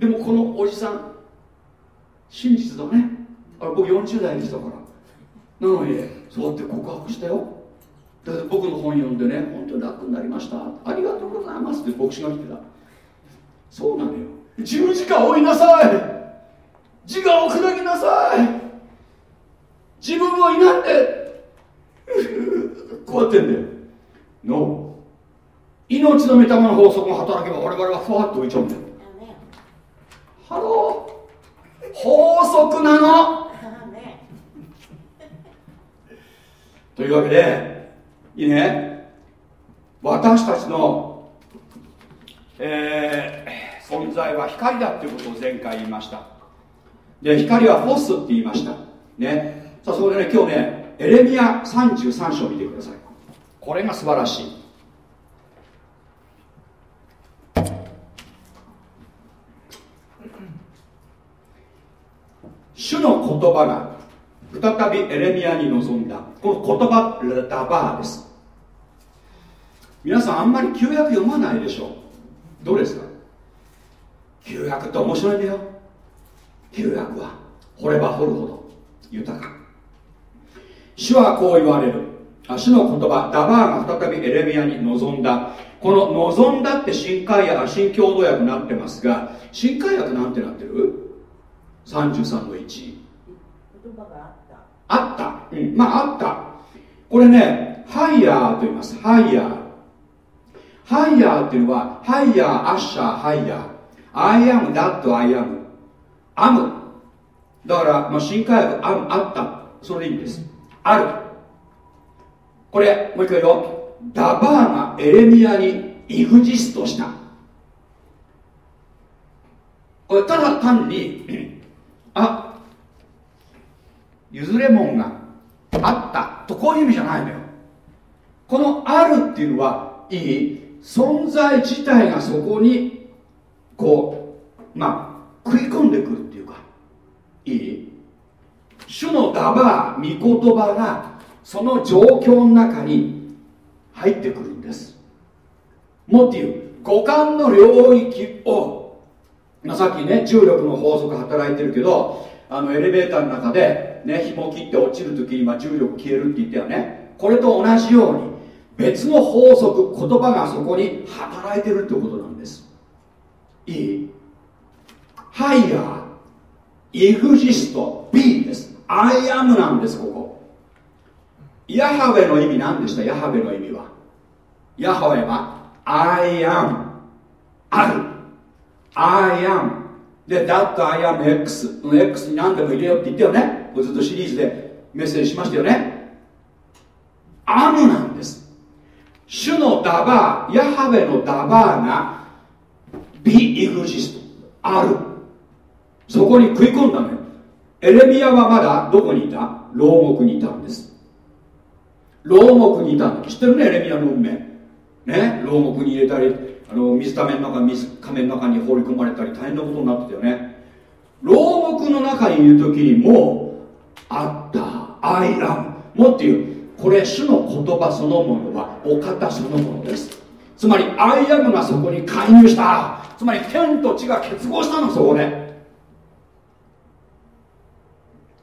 でもこのおじさん真実だね。あれ僕40代でしたから。なのにそうやって告白したよ。だって僕の本読んでね本当に楽になりました。ありがとうございますって牧師が来てた。そうなのよ。十字架を負いなさい。自我を砕きなさい。自分を否んで [laughs] こうやってんだよ。No 命の御霊の法則が働けば我々はふわっと浮いちゃうんだよ。ハロー法則なの。というわけでいいね。私たちの、えー存在は光だっていうことを前回言いました。で光はフォスって言いました。ね。さあそこでね今日ねエレミア33章を見てください。これが素晴らしい。主の言葉が再びエレミアに臨んだ。この言葉ラバーです。皆さんあんまり旧約読まないでしょどうですか？旧約って面白いんだよ。旧約は掘れば掘るほど豊か。主はこう言われる。主の言葉ダバーが再びエレミアに臨んだ。この望んだって新海訳新共同訳になってますが新海訳なんてなってる？?33 の1言葉があった。あった、うん、まああった。これねハイヤーと言います。ハイヤー。ハイヤーっていうのはハイヤーアッシャーハイヤー。I am that I am am。だから、まあ、新改訳 am あった。それでいいんです。ある。これもう一回言う。よダバーがエレミアに exist した。これただ単にあ譲れもんがあったとこういう意味じゃないのよ。このあるっていうのはいい。存在自体がそこにこうまあ食い込んでくるっていうかいい。主のダバー御言葉がその状況の中に入ってくるんです。もっていう五感の領域を、まあ、さっきね重力の法則働いてるけどあのエレベーターの中でね紐切って落ちる時にまあ重力消えるって言ったよね。これと同じように別の法則言葉がそこに働いてるってことなんです。いいハイヤー。イグジスト。B です。アイアムなんですここ。ヤハウェの意味何でした？ヤハウェの意味は。ヤハウェは I am ある。I am. で That I am X この X に何でも入れようって言ったよね。ずっとシリーズでメッセージしましたよね。アムなんです。主のダバーヤハウェのダバーが Be exist ある。そこに食い込んだのよ。エレミアはまだどこにいた？牢獄にいたんです。牢獄にいたんだ。知ってるねエレミアの運命。ね牢獄に入れたり。あの水ための中水亀の中に放り込まれたり大変なことになってたよね。牢獄の中にいる時にもうあったアイラムもっていうこれ主の言葉そのものはお方そのものです。つまりアイアムがそこに介入した。つまり天と地が結合したのそこで。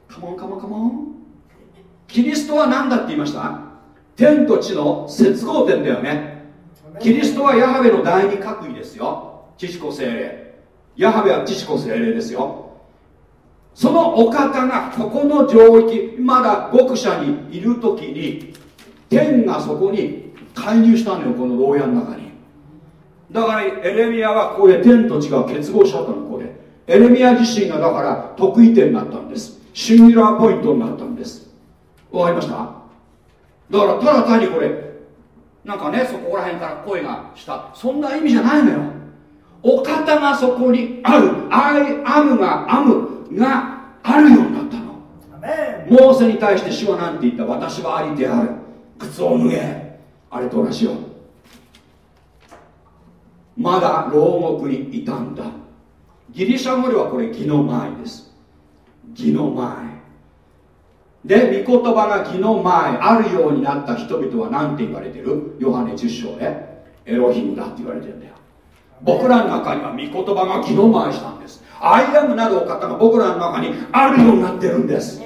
カモンカモンカモン。キリストは何だって言いました？天と地の接合点だよね。キリストはヤハベの第二閣議ですよ。父子精霊。ヤハベは父子精霊ですよ。そのお方がここの領域まだ極者にいる時に天がそこに介入したのよこの牢屋の中に。だからエレミアはここで天と地が結合しちゃったのここで。エレミア自身がだから特異点になったんです。 Singular point になったんです。わかりました？だからただ単にこれなんかねそこら辺から声がした。そんな意味じゃないのよ。お方がそこにある。 I am が am があるようになったの。モーセに対して主は何て言った？私はありである。靴を脱げ。あれと同じよ。まだ牢獄にいたんだ。ギリシャ語ではこれ義の前です。義の前で御言葉が義の前あるようになった人々は何て言われてる？ヨハネ10章でエロヒムだって言われてるんだよ。僕らの中には御言葉が義の前したんです。アイアムなるお方が僕らの中にあるようになってるんです。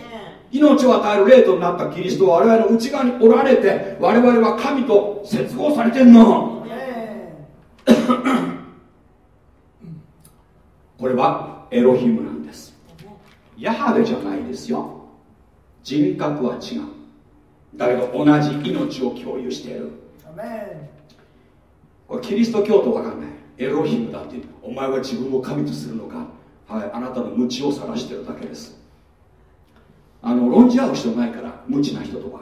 命を与える霊となったキリストは我々の内側におられて我々は神と接合されてんの。これはエロヒムなんです。ヤハベじゃないですよ人格は違う。だけど同じ命を共有している。これキリスト教徒わかんない。エロヒムだってお前は自分を神とするのか。はいあなたの無知を晒してるだけです。あの論じ合う必要ないから無知な人とか。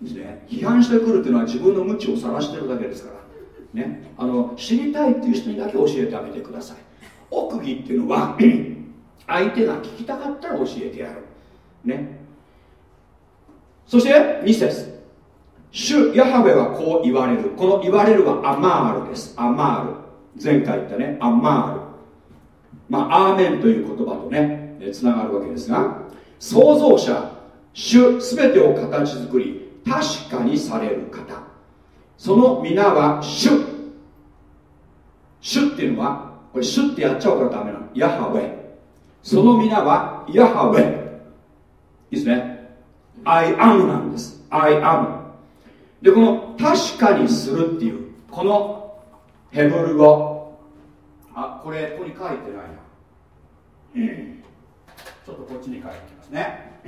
ですね批判してくるっていうのは自分の無知を晒してるだけですから。ねあの知りたいっていう人にだけ教えてあげてください。奥義っていうのは [clears throat] 相手が聞きたかったら教えてやる。ねそして2節主ヤハウェはこう言われる。この言われるはアマールです。アマール。前回言ったね。アマール。まあアーメンという言葉とねつながるわけですが創造者主すべてを形作り確かにされる方。その皆は主。主っていうのはこれ主ってやっちゃうからダメなの。ヤハウェ。その皆はヤハウェ。いいですね。I am なんです。I am でこの確かにするっていうこのヘブル語。あこれここに書いてないな、ちょっとこっちに書いてきますね、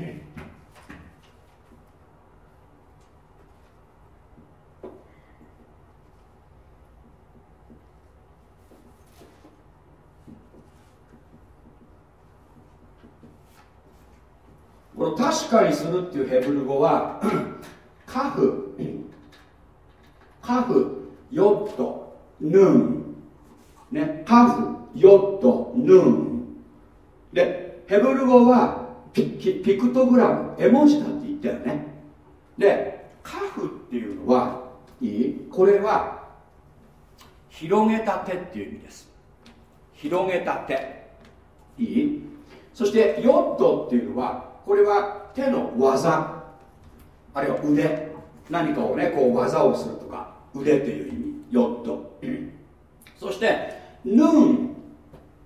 この確かにするっていうヘブル語は [clears throat] カフ。カフヨットヌンねカフヨットヌンでヘブル語はピピクトグラム絵文字だって言ったよね。でカフっていうのはいい？これは広げた手っていう意味です。広げた手いい？そしてヨットっていうのはこれは手の技。あるいは腕。何かをねこう技をするとか。腕っていう意味。ヨット。そしてヌーン。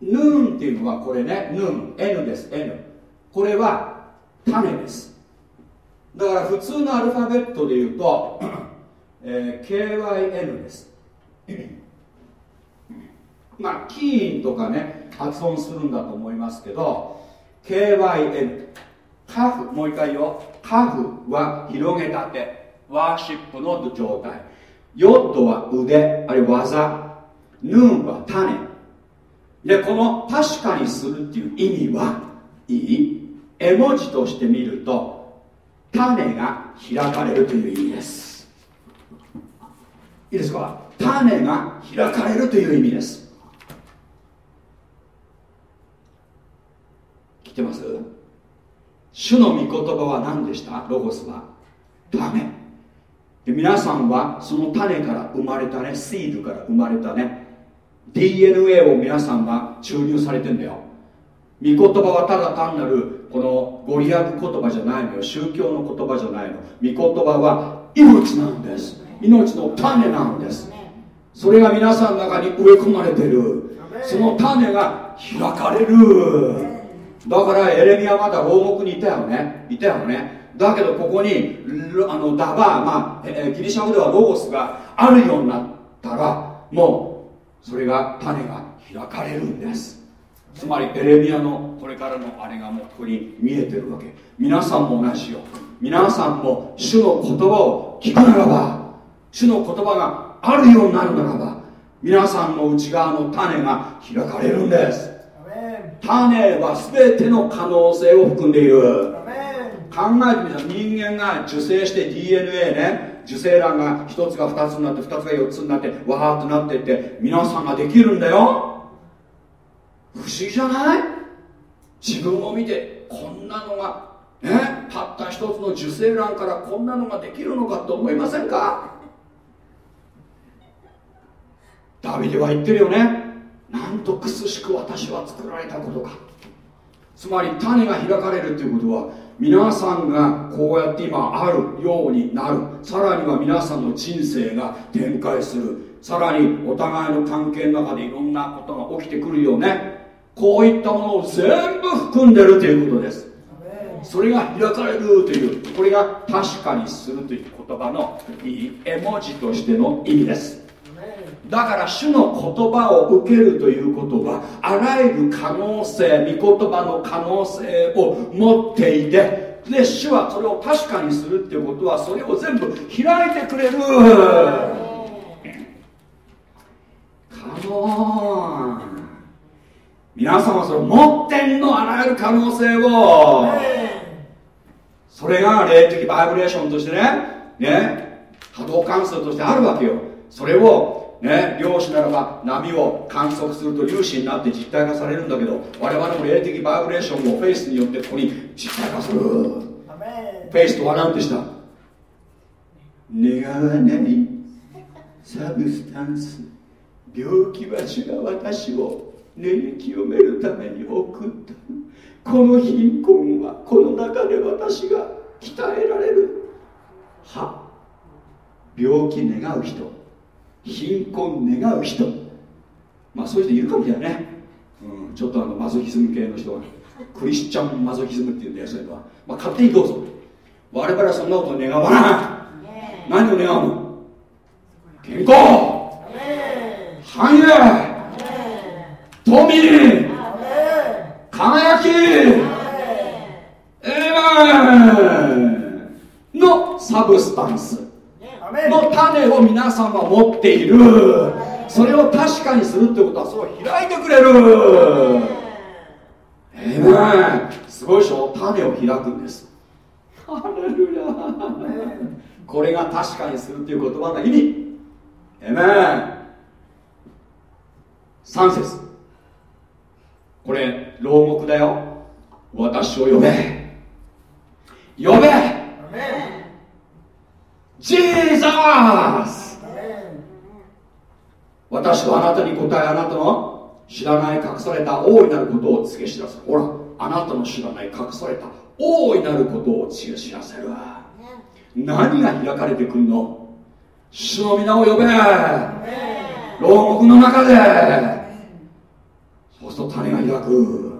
ヌーンっていうのはこれねヌーン。N です。N これは種です。だから普通のアルファベットで言うと、えー KYN です。まあキーンとかね発音するんだと思いますけど KYN カフもう一回よカフは広げた手ワーシップの状態。ヨットは腕あるいは技。ヌーンは種。でこの確かにするっていう意味はいい。絵文字として見ると種が開かれるという意味です。いいですか？種が開かれるという意味です。聞いてます？主の御言葉は何でした？ロゴスは。種で皆さんはその種から生まれたねシードから生まれたね DNA を皆さんは注入されてんだよ。御言葉はただ単なるこのご利益言葉じゃないのよ。宗教の言葉じゃないの。御言葉は命なんです。命の種なんです。それが皆さんの中に植え込まれてる。その種が開かれる。だからエレミアまだ牢獄にいたよね。いたよね。だけどここにあのダバー、まあ、えギリシャ語ではロゴスがあるようになったらもうそれが種が開かれるんです。つまりエレミアのこれからのあれがもうここに見えてるわけ。皆さんも同じよ皆さんも主の言葉を聞くならば主の言葉があるようになるならば皆さんの内側の種が開かれるんです。種は全ての可能性を含んでいる。考えてみたら人間が受精して DNA ね。受精卵が1つが2つになって2つが4つになってわーっとなっていって皆さんができるんだよ。不思議じゃない？自分を見てこんなのがねたった一つの受精卵からこんなのができるのかと思いませんか？ダビデは言ってるよね。なんと苦しく私は作られたことか。つまり種が開かれるということは皆さんがこうやって今あるようになる。さらには皆さんの人生が展開する。さらにお互いの関係の中でいろんなことが起きてくるよね。こういったものを全部含んでるということです。それが開かれるという。これが確かにするという言葉のいい絵文字としての意味ですだから主の言葉を受けるということはあらゆる可能性御言葉の可能性を持っていてで主はそれを確かにするっていうことはそれを全部開いてくれる。カモン皆さんはそれ持ってんのあらゆる可能性を。それが霊的バイブレーションとしてねね波動関数としてあるわけよ。それをね漁師ならば波を観測すると粒子になって実体化されるんだけど我々も霊的バイブレーションをフェイスによってここに実体化する。フェイスとは何でした？願わない。サブスタンス。病気は主が私を霊に清めるために送った。この貧困はこの中で私が鍛えられる。は病気願う人貧困願う人。まあそういう人いるかもしれないね、うん、ちょっとあのマゾヒズム系の人は。クリスチャンマゾヒズムっていうんだよそういうのは、まあ、勝手にどうぞ。我々はそんなこと願わない。何を願うの？健康。繁栄。富。輝き。エーのサブスタンスの種を皆さんは持っている。それを確かにするってことはそれを開いてくれる。えー、すごいでしょ。種を開くんです。ハレルヤ。これが確かにするっていう言葉の意味。えめ3節。これ牢獄だよ。私を呼べ。呼べジーザス私はあなたに答えあなたの知らない隠された大いなることを告げ知らせるほらあなたの知らない隠された大いなることを告げ知らせる何が開かれてくるの？主の皆を呼べ。牢獄の中で。そうすると種が開く。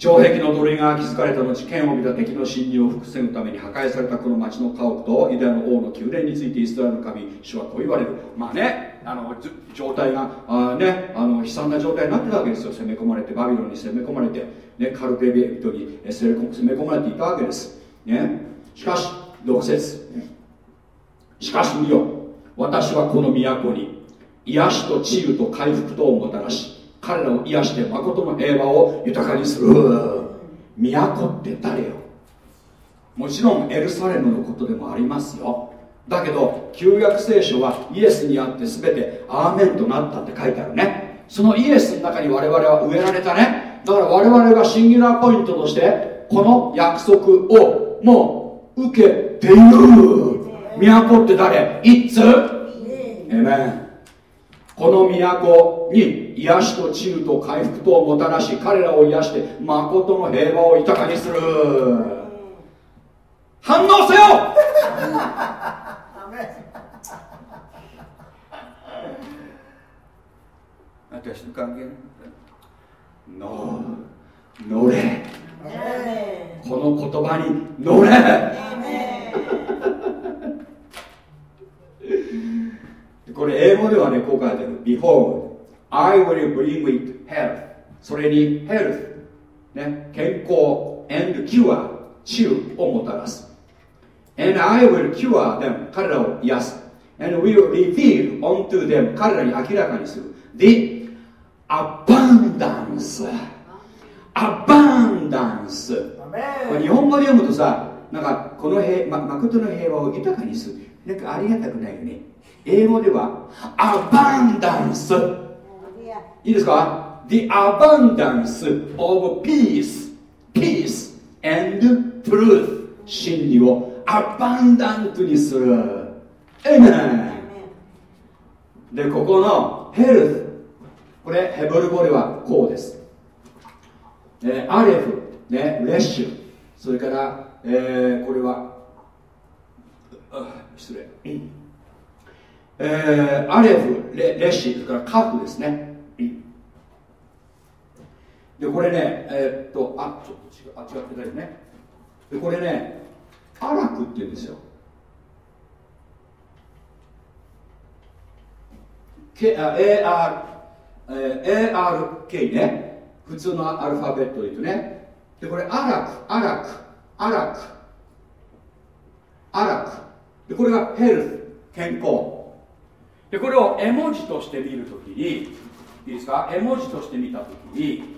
城壁の土塁が築かれた後剣を見た敵の侵入を防ぐために破壊されたこの町の家屋とユダヤの王の宮殿についてイスラエルの神主はこう言われる。まあねあの状態があ、ね、あの悲惨な状態になってたわけですよ。攻め込まれてバビロンに攻め込まれて、ね、カルテビエ人に攻め込まれていたわけです、ね、しかし6節しかし見よ私はこの都に癒しと治癒と回復とをもたらし彼らを癒して誠の平和を豊かにする。都って誰よ？もちろんエルサレムのことでもありますよ。だけど旧約聖書はイエスにあって全てアーメンとなったって書いてあるね。そのイエスの中に我々は植えられたね。だから我々がシンギュラーポイントとしてこの約束をもう受けている。都って誰？いつ？エメンこの都に癒しと治癒と回復とをもたらし彼らを癒して誠の平和を豊かにする。反応せよ！私の関係？の乗れ。この言葉に乗れこれ英語ではねこう書いてある Behold I will bring with health それに health、ね、健康 and cure 治癒をもたらす and I will cure them 彼らを癒す and will reveal unto them 彼らに明らかにする the abundance abundance これ日本語で読むとさなんかこの平、ま、誠の平和を豊かにするなんかありがたくないよね英語では abundance いいですか？The abundance of peace. Peace and truth. 真理をアバンダントにする。エメンでここのヘルスこれヘブル語ではこうです、えーアレフ。ね、レッシュ。それから、えーこれは失礼。えーアレフレレシそれからカフですね。でこれねえーっとあちょっと違あ違ってたよね。でこれねアラクって言うんですよ。K AR えー ARK ね。普通のアルファベットで言うとね。でこれアラクアラクアラク。アラク。でこれがヘルス健康。でこれを絵文字として見るときにいいですか？絵文字として見たときに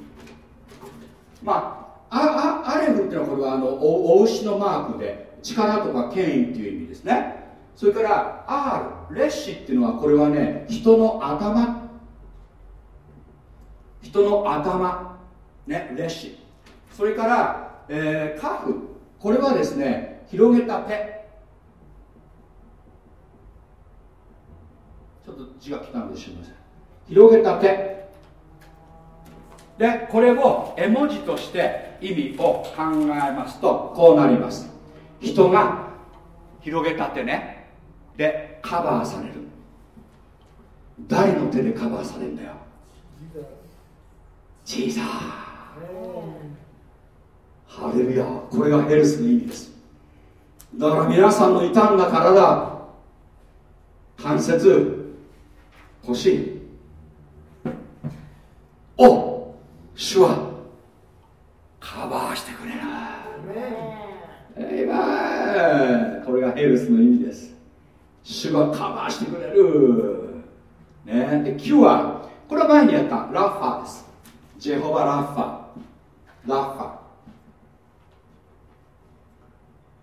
まあああアレフっていうのはこれはあのおお牛のマークで力とか権威っていう意味ですね。それから R レッシっていうのはこれはね人の頭。人の頭。ねレッシ。それから、えーカフ。これはですね広げた手。ちょっと字が来たのですみません。広げた手でこれを絵文字として意味を考えますとこうなります。人が広げた手ね。でカバーされる。誰の手でカバーされるんだよ。小さハレルヤ。これがヘルスの意味です。だから皆さんの傷んだ体関節腰を主はカバーしてくれる。エイメン。これがヘルスの意味です。主がカバーしてくれる。ね。で9はこれは前にやった。ラッファーです。ジェホバラッファ。ラッファー。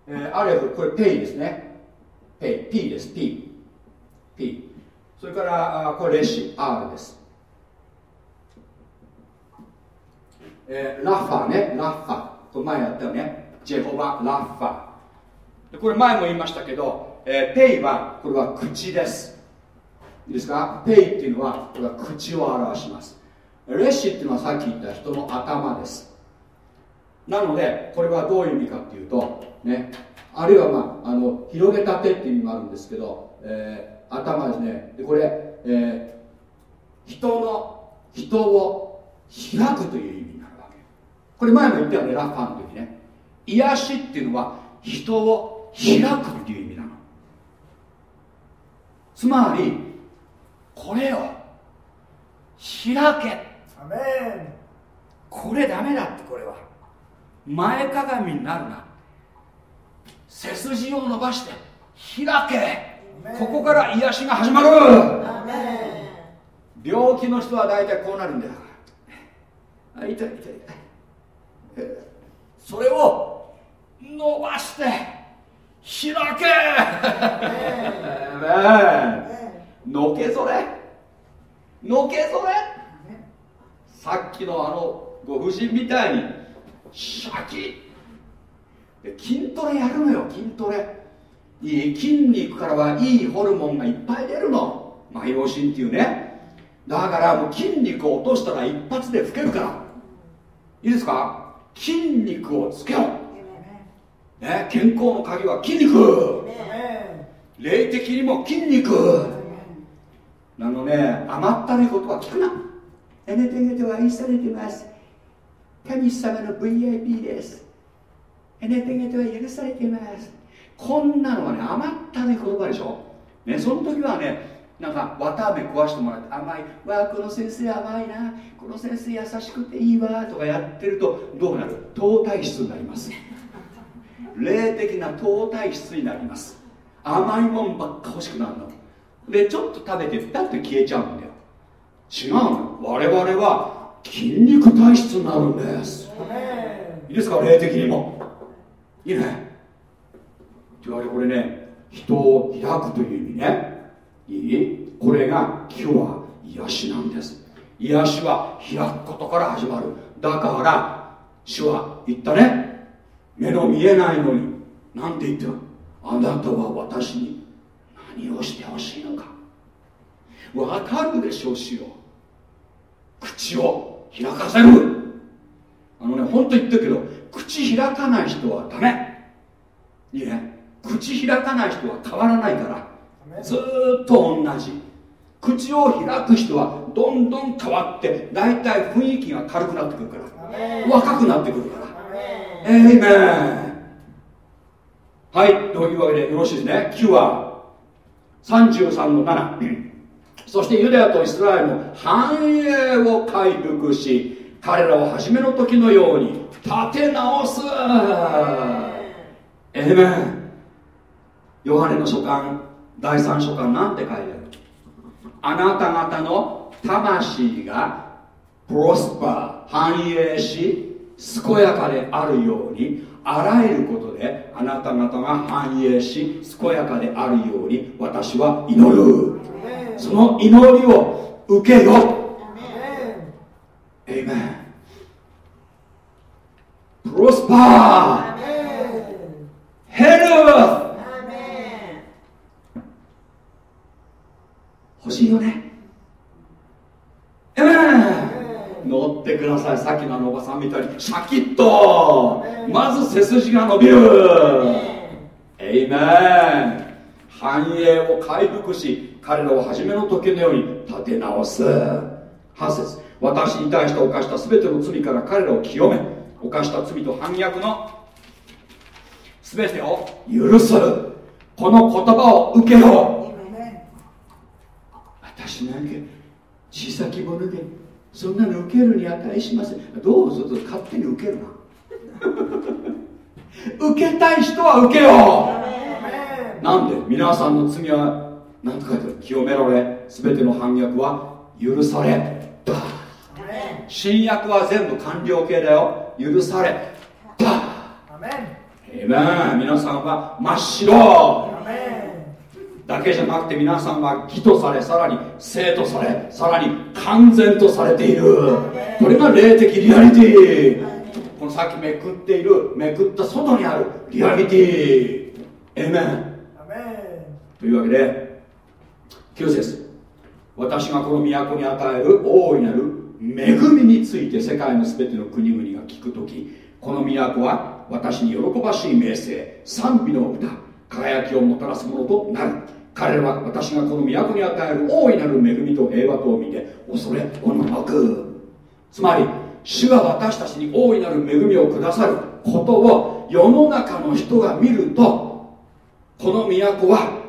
えーアレフこれペイですね。ペイ。P です。P P それからこれレシ R です、えーラッファーね。ラッファーこれ前やったよね。ジェホバラッファー。でこれ前も言いましたけど、えーペイはこれは口です。いいですか？ペイっていうのはこれは口を表します。レシっていうのはさっき言った人の頭です。なのでこれはどういう意味かっていうとね。あるいはまああの広げた手っていう意味もあるんですけど、えー頭ですねでこれ、えー人の人を開くという意味になるわけ。これ前も言ったよねラッファーの時ね。癒しっていうのは人を開くっていう意味なの。つまりこれを開け。アメン。これダメだってこれは。前かがみになるな。背筋を伸ばして開けここから癒しが始まる。病気の人は大体こうなるんだよ。あ痛い痛い痛い。えーそれを伸ばして開け。ねのけぞれ。のけぞれ。さっきのあのご婦人みたいにシャキッ。で筋トレやるのよ筋トレいい筋肉からはいいホルモンがいっぱい出るの。マイオシンっていうね。だからもう筋肉を落としたら一発で老けるから。いいですか？筋肉をつけろ、ね、健康の鍵は筋肉。霊的にも筋肉。なのね甘ったれことは聞くな。あなた方は愛されてます。神様の VIP です。あなた方は許されてます。こんなのはね甘ったれ言葉でしょ、ね、その時はねなんか綿あめ食わしてもらって甘いわあこの先生甘いなこの先生優しくていいわとかやってるとどうなる？糖体質になります。霊的な糖体質になります。甘いもんばっか欲しくなるの。でちょっと食べてピタッと消えちゃうんだよ。違うの我々は筋肉体質になるんです。いいですか？霊的にも。いいね。というわけでこれね人を開くという意味ね。いい？これが今日は癒しなんです。癒しは開くことから始まる。だから主は言ったね。目の見えないのに。なんて言ってるあなたは私に何をしてほしいのか。わかるでしょう主よ。口を開かせる。あのね本当言ってるけど口開かない人はダメ。いいね？口開かない人は変わらないからずーっと同じ。口を開く人はどんどん変わって大体雰囲気が軽くなってくるから若くなってくるから。エイメン。はいというわけでよろしいですね。9は33の7 [clears throat] そしてユダヤとイスラエルの繁栄を回復し彼らを初めの時のように立て直す。エイメンヨハネの書簡第3書簡なんて書いてある。あなた方の魂がプロスパー繁栄し健やかであるようにあらゆることであなた方が繁栄し健やかであるように私は祈る。その祈りを受けよ。エイメンプロスパー。ヘル欲しいよね。エメン乗ってください。さっきのあのおばさんみたいにシャキッと。まず背筋が伸びる。エイメン。繁栄を回復し彼らを初めの時のように立て直す。8節私に対して犯した全ての罪から彼らを清め犯した罪と反逆の全てを許す。この言葉を受けよう私なんか小さき者でそんなの受けるに値しませんどうぞどうぞ勝手に受けるな。[laughs] 受けたい人は受けよう。なんで皆さんの罪は何て書いてある清められ全ての反逆は許され。た新約は全部完了形だよ。許され。たえめ皆さんは真っ白だけじゃなくて皆さんは義とされさらに生とされさらに完全とされている。これが霊的リアリティ。このさっきめくっているめくった外にあるリアリティ。エメンというわけで9節私がこの都に与える大いなる恵みについて世界の全ての国々が聞くときこの都は私に喜ばしい名声賛美の歌輝きをもたらすものとなる。彼らは私がこの都に与える大いなる恵みと平和とを見て恐れおののく。つまり主が私たちに大いなる恵みをくださることを世の中の人が見るとこの都は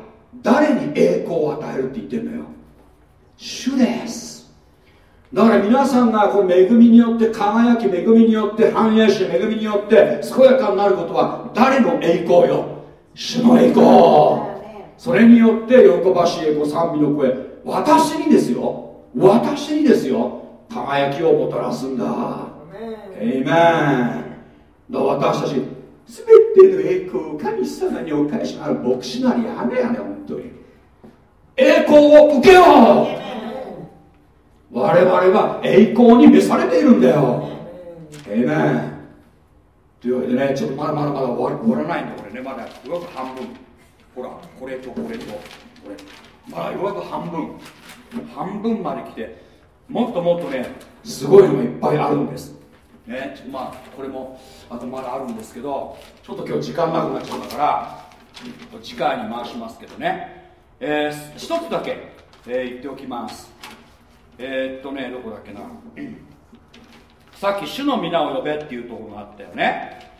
誰に栄光を与えるって言ってるのよ。主です。だから皆さんがこの恵みによって輝き恵みによって繁栄し恵みによって健やかになることは誰の栄光よ。主の栄光。それによって喜ばしい栄光賛美の声。私にですよ。私にですよ。輝きをもたらすんだ。エイメン。私たち全ての栄光を神様にお返しある牧師なりやめやね本当に。栄光を受けよう。我々は栄光に召されているんだよ。エイメンというわけでねちょっとまだまだまだ終わらないんだこれね。まだようやく半分ほらこれとこれと。これ。まだようやく半分。半分まで来てもっともっとねすごいのがいっぱいあるんです。ねまあこれもあとまだあるんですけどちょっと今日時間なくなっちゃうから次回に回しますけどね、えー、一つだけ、えー言っておきます。えーっとねどこだっけな。さっき主の皆を呼べっていうところがあったよね。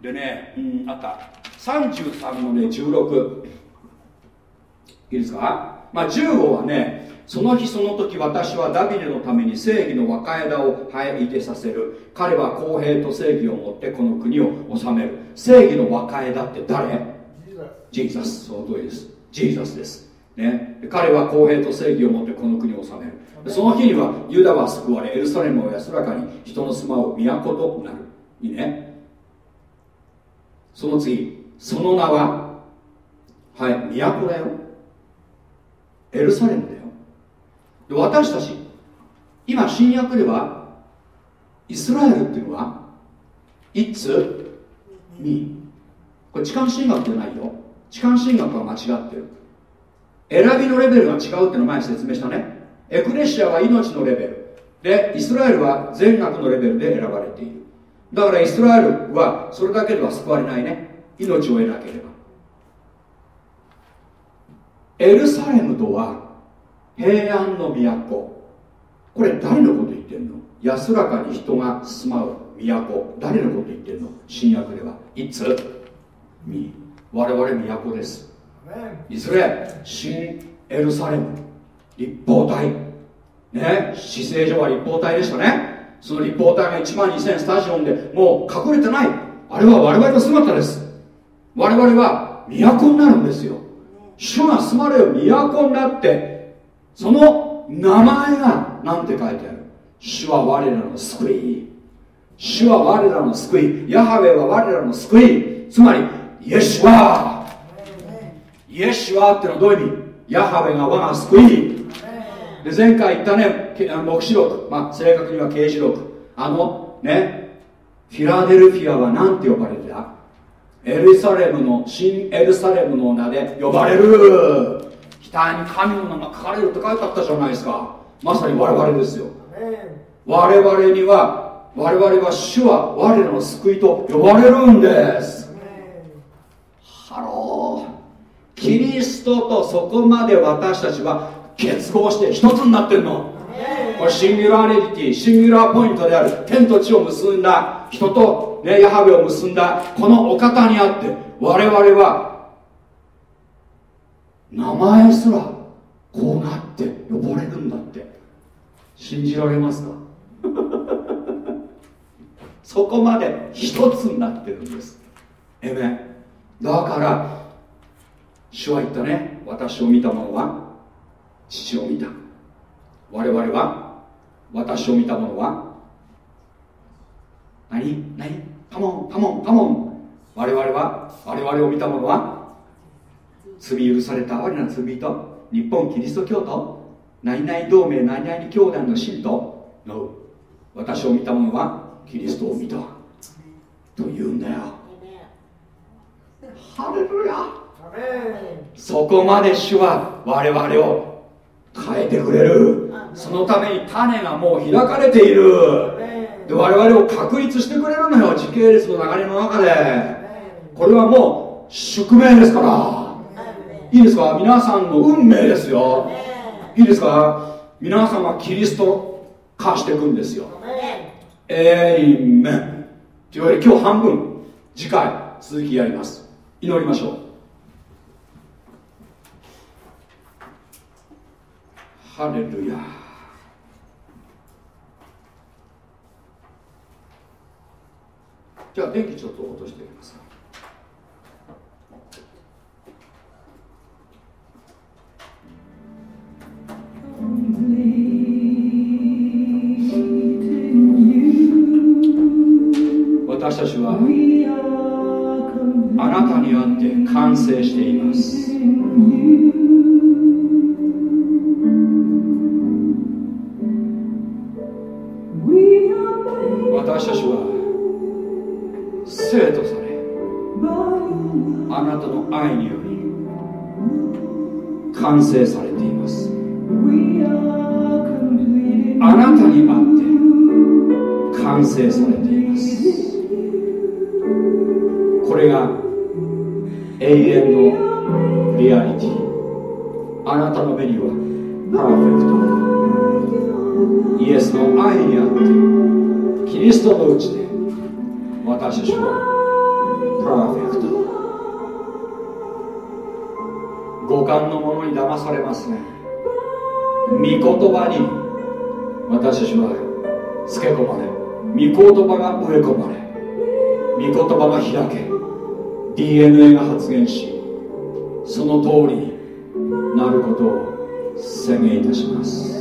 でね、うん、あった33のね16いいですか、まあ、15はねその日その時私はダビデのために正義の若枝を生えてさせる。彼は公平と正義を持ってこの国を治める。正義の若枝って誰？ジーザス。その通りです。ジーザスです、ね、彼は公平と正義を持ってこの国を治める。その日にはユダは救われエルサレムは安らかに人の住まう都となる。いいね。その次その名ははい都だよ。エルサレムだよ。で私たち今新約ではイスラエルっていうのは It's me これ痴漢神学じゃないよ。痴漢神学は間違ってる。選びのレベルが違うっての前に説明したね。エクレシアは命のレベル。でイスラエルは善悪のレベルで選ばれている。だからイスラエルはそれだけでは救われないね。命を得なければ。エルサレムとは平安の都。これ誰のこと言ってんの？安らかに人が住まう都。誰のこと言ってんの？新約では。いつ？み。我々都です。いずれ新エルサレム。立方体。ね？姿勢上は立方体でしたね。その立方体が1万2000スタジオンでもう隠れてない。あれは我々の姿です我々は都になるんですよ。主が住まれる都になってその名前が何て書いてある。主は我らの救い。主は我らの救い。ヤハウェは我らの救い。つまりイエシュワイエシュワってのはどういう意味？ヤハウェが我が救い。で前回言ったね黙示録、まあ、正確には刑事録。あのねフィラデルフィアは何て呼ばれてた？エルサレムの新エルサレムの名で呼ばれる。額に神の名が書かれるって書いてあったじゃないですか。まさに我々ですよ。我々には我々は主は我らの救いと呼ばれるんです。 Hello。キリストとそこまで私たちは結合して一つになってるのこれ singularity singular point である天と地を結んだ人と、ね、ヤハヴェを結んだこのお方にあって我々は名前すらこうなって呼ばれるんだって。信じられますか？[laughs] そこまで一つになってるんです。えめだから主は言ったね。私を見た者は父を見た。我々は私を見た者は何？何？カモンカモンカモン我々は我々を見た者は罪許された哀れな罪人日本キリスト教徒何々同盟何々教団の信徒 No 私を見た者はキリストを見た。と言うんだよ。ハレルヤそこまで主は我々を変えてくれる。そのために種がもう開かれている。で我々を確立してくれるのよ時系列の流れの中で。これはもう宿命ですから。いいですか？皆さんの運命ですよ。いいですか？皆さんはキリスト化していくんですよ。エイメン。というわけで今日半分。次回続きやります。祈りましょうハレルヤじゃあ電気ちょっと落としておきますか。私たちはあなたにあって完成しています。私たちは生とされあなたの愛により完成されています。あなたにあって完成されています。これが永遠のリアリティ。あなたの目にはパーフェクト。イエスの愛にあってキリストのうちで私たちはパーフェクト。五感のものに騙されますね。御言葉に私たちはつけ込まれ御言葉が植え込まれ御言葉が開け DNA が発現しその通りになることを宣言いたします。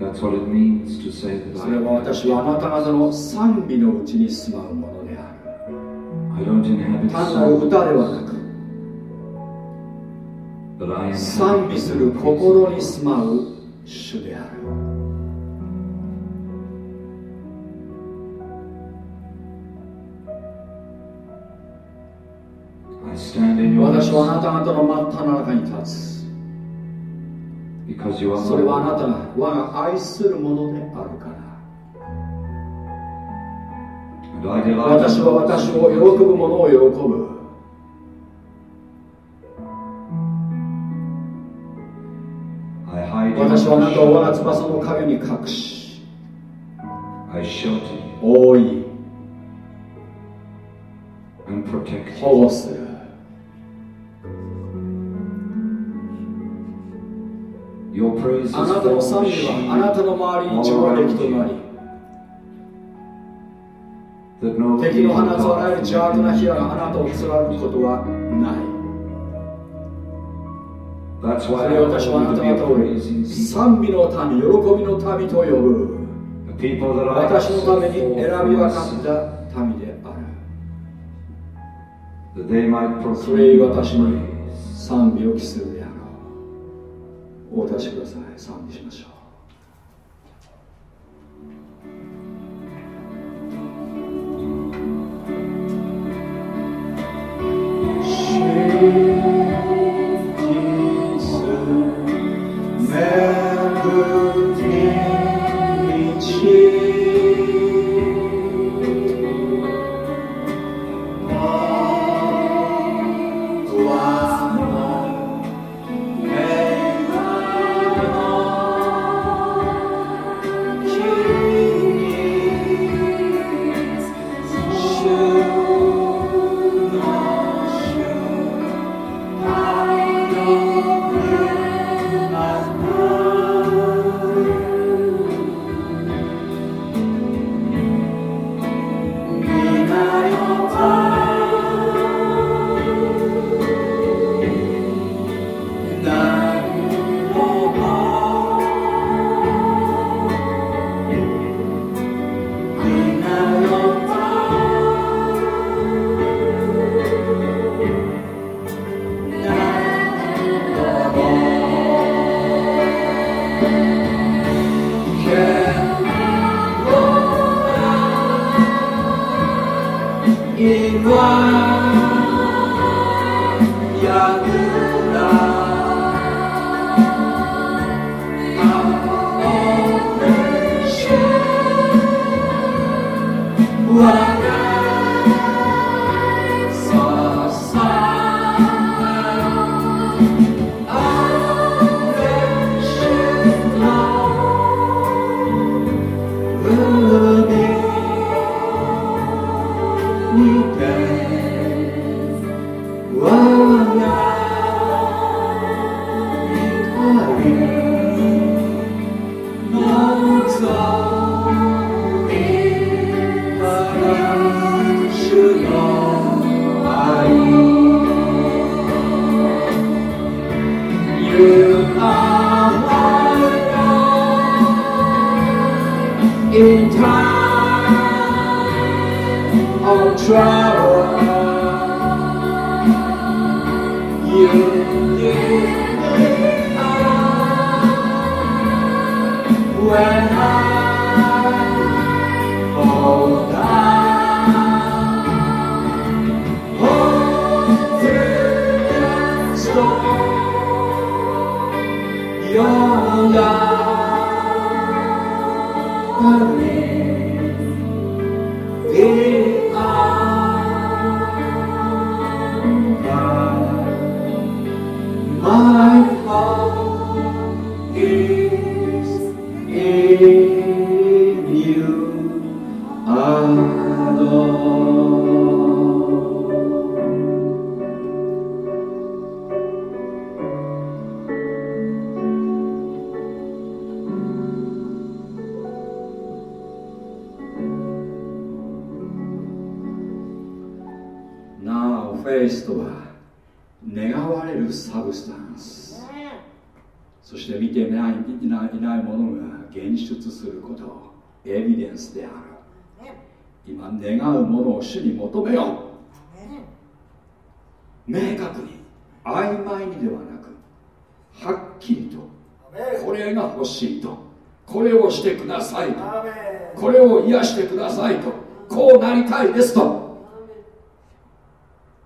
それは私はあなた方の賛美のうちに住まうものである。単な歌ではなく、賛美する心に住まう主である。私はあなた方の真っ只中に立つ。それはあなたは愛するものであるから。私は私を喜ぶものを喜ぶ。私はあなたを我が翼の影に隠し覆い保護する。あなたの賛美はあなたの周りに調和でない。敵の放つあらゆる邪悪な火があなたを貫くことはない。た賛美の民、喜びの民と呼ぶ。私のために選び分かった民であ。れる。お渡しください。賛美しましょう。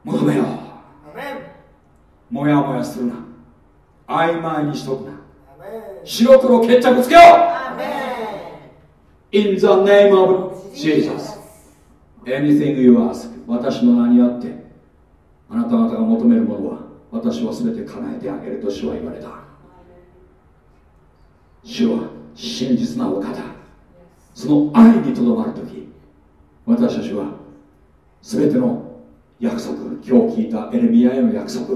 求めようもやもやするな。曖昧にしとくな。白黒決着つけよう。In the name of Jesus. Anything you ask 私の名にあってあなた方が求めるものは私は全て叶えてあげると主は言われた。主は真実なお方。その愛にとどまる時私たちは全ての約束今日聞いたエレミアへの約束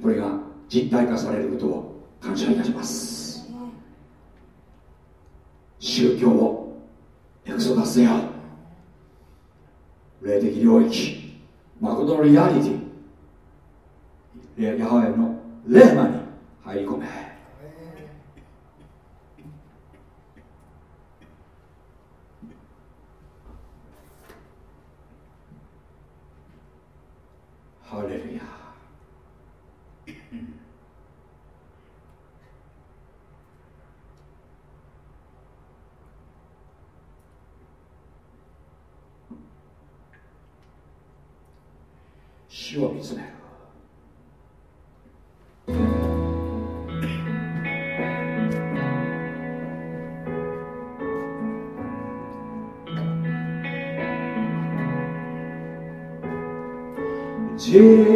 これが実体化されることを感謝いたします。宗教をエクソダスせよ霊的領域誠のリアリティヤハウェのレーマに入り込め。ジ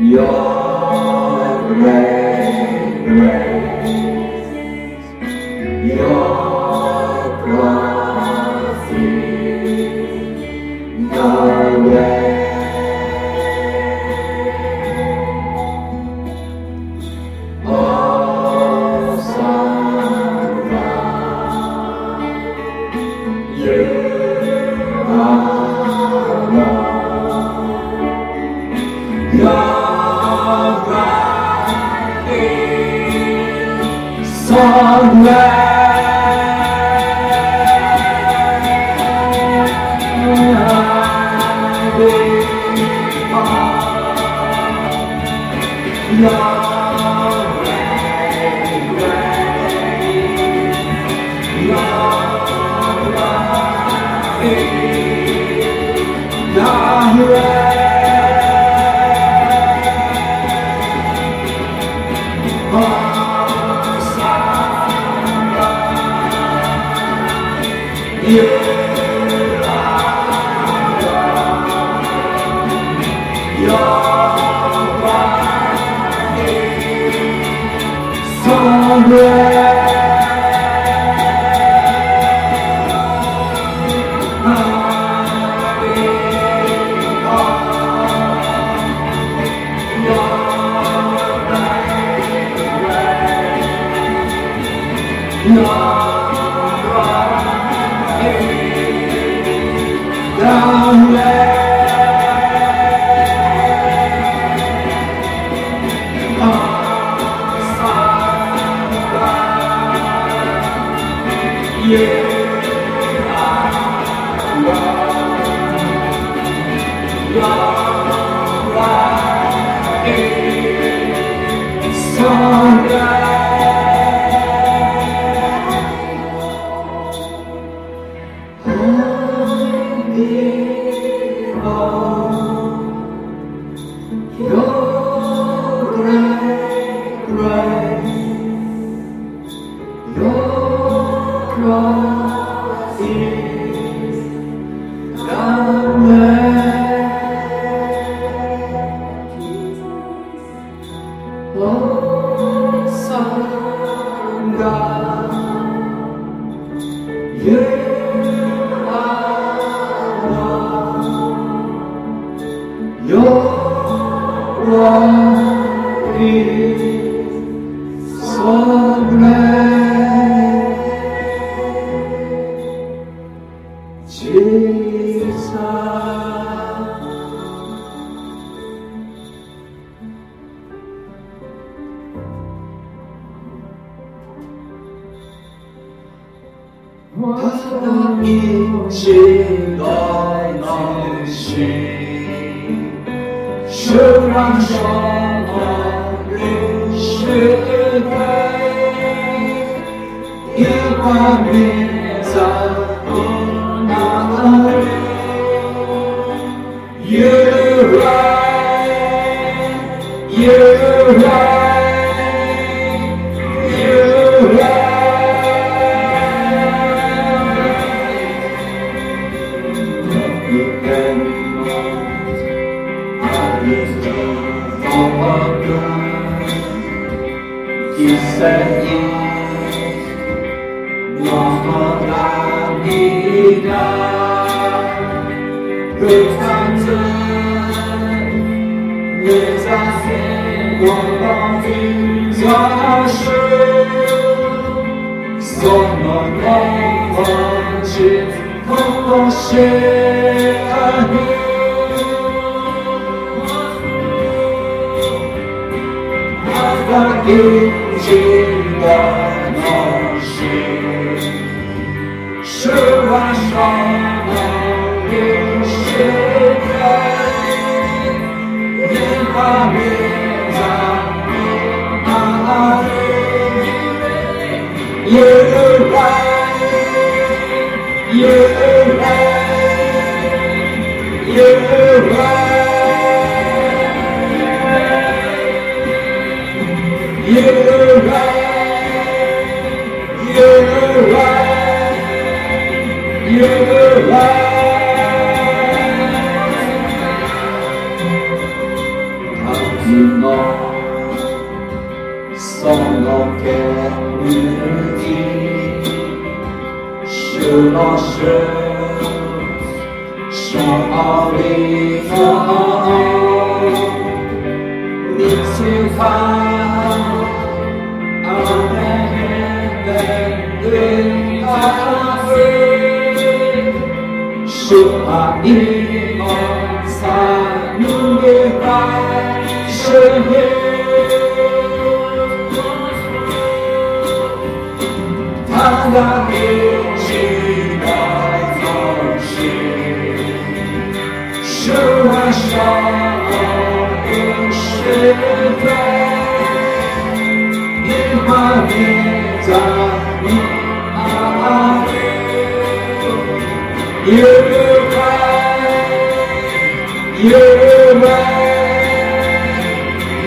Your grace, Your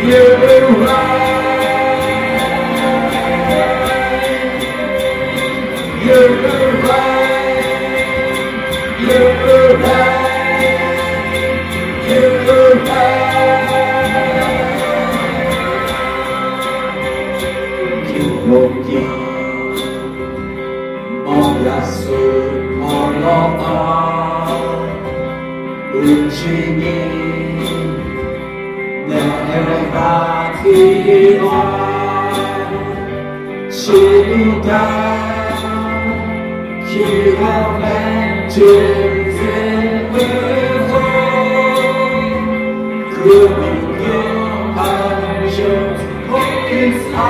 ゆらりたい極め純然無法 Grouping your passions Focus on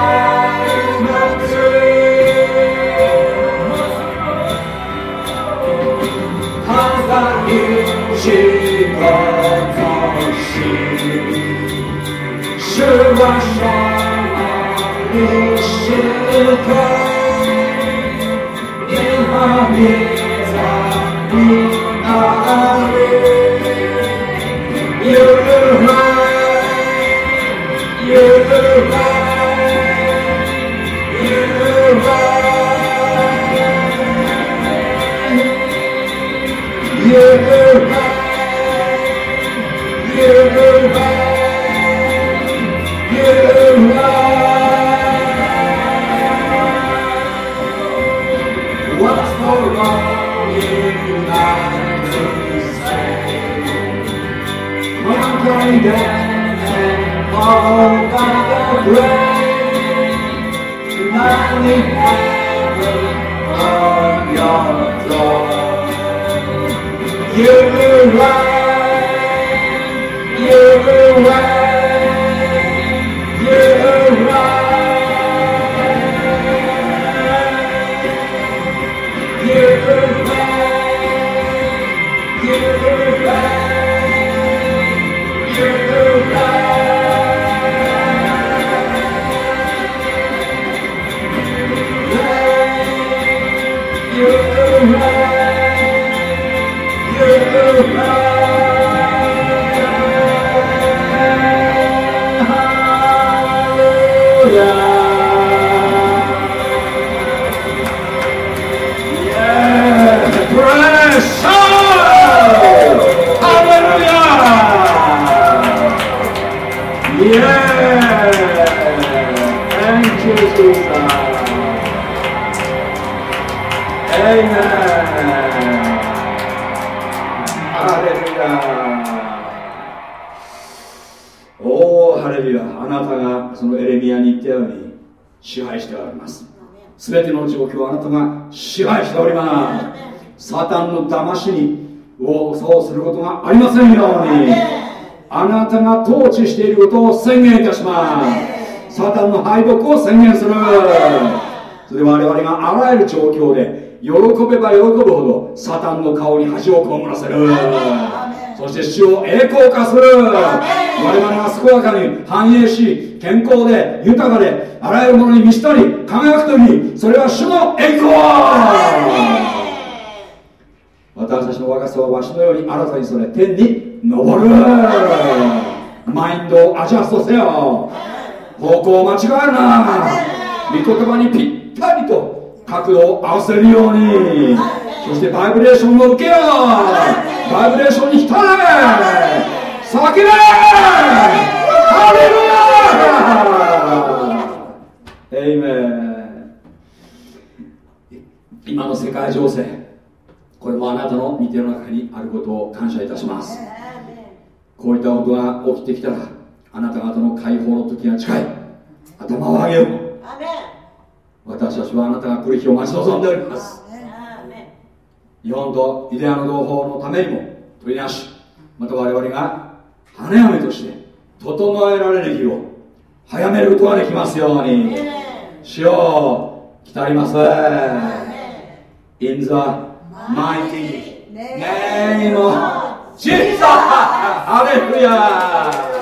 the truth ただに仕事し主は勝利し rain, tonight すべての状況をあなたが支配しておりますサタンの騙しにをそうすることがありませんように。あなたが統治していることを宣言いたしますサタンの敗北を宣言するそれで我々があらゆる状況で喜べば喜ぶほどサタンの顔に恥を被らせる。そして主を栄光化する。我々が健やかに繁栄し健康で豊かであらゆるものに満ちたり輝くときそれは主の栄光。私たちの若さはわしのように新たにそれ天に昇る。マインドをアジャストせよ。方向を間違えるな。御言葉にぴったりと角度を合わせるように。そしてバイブレーションを受けようバイブレーションに浸れ叫べハレルヤエイメン。今の世界情勢これもあなたの見ての中にあることを感謝いたします。こういったことが起きてきたらあなた方の解放の時が近い。頭を上げよう。私たちはあなたが来る日を待ち望んでおります。日本とイデアの同胞のためにも取りなしまた我々が花嫁として整えられる日を早めることができますように主よ来たります。In the mighty name of Jesus! ハレルヤ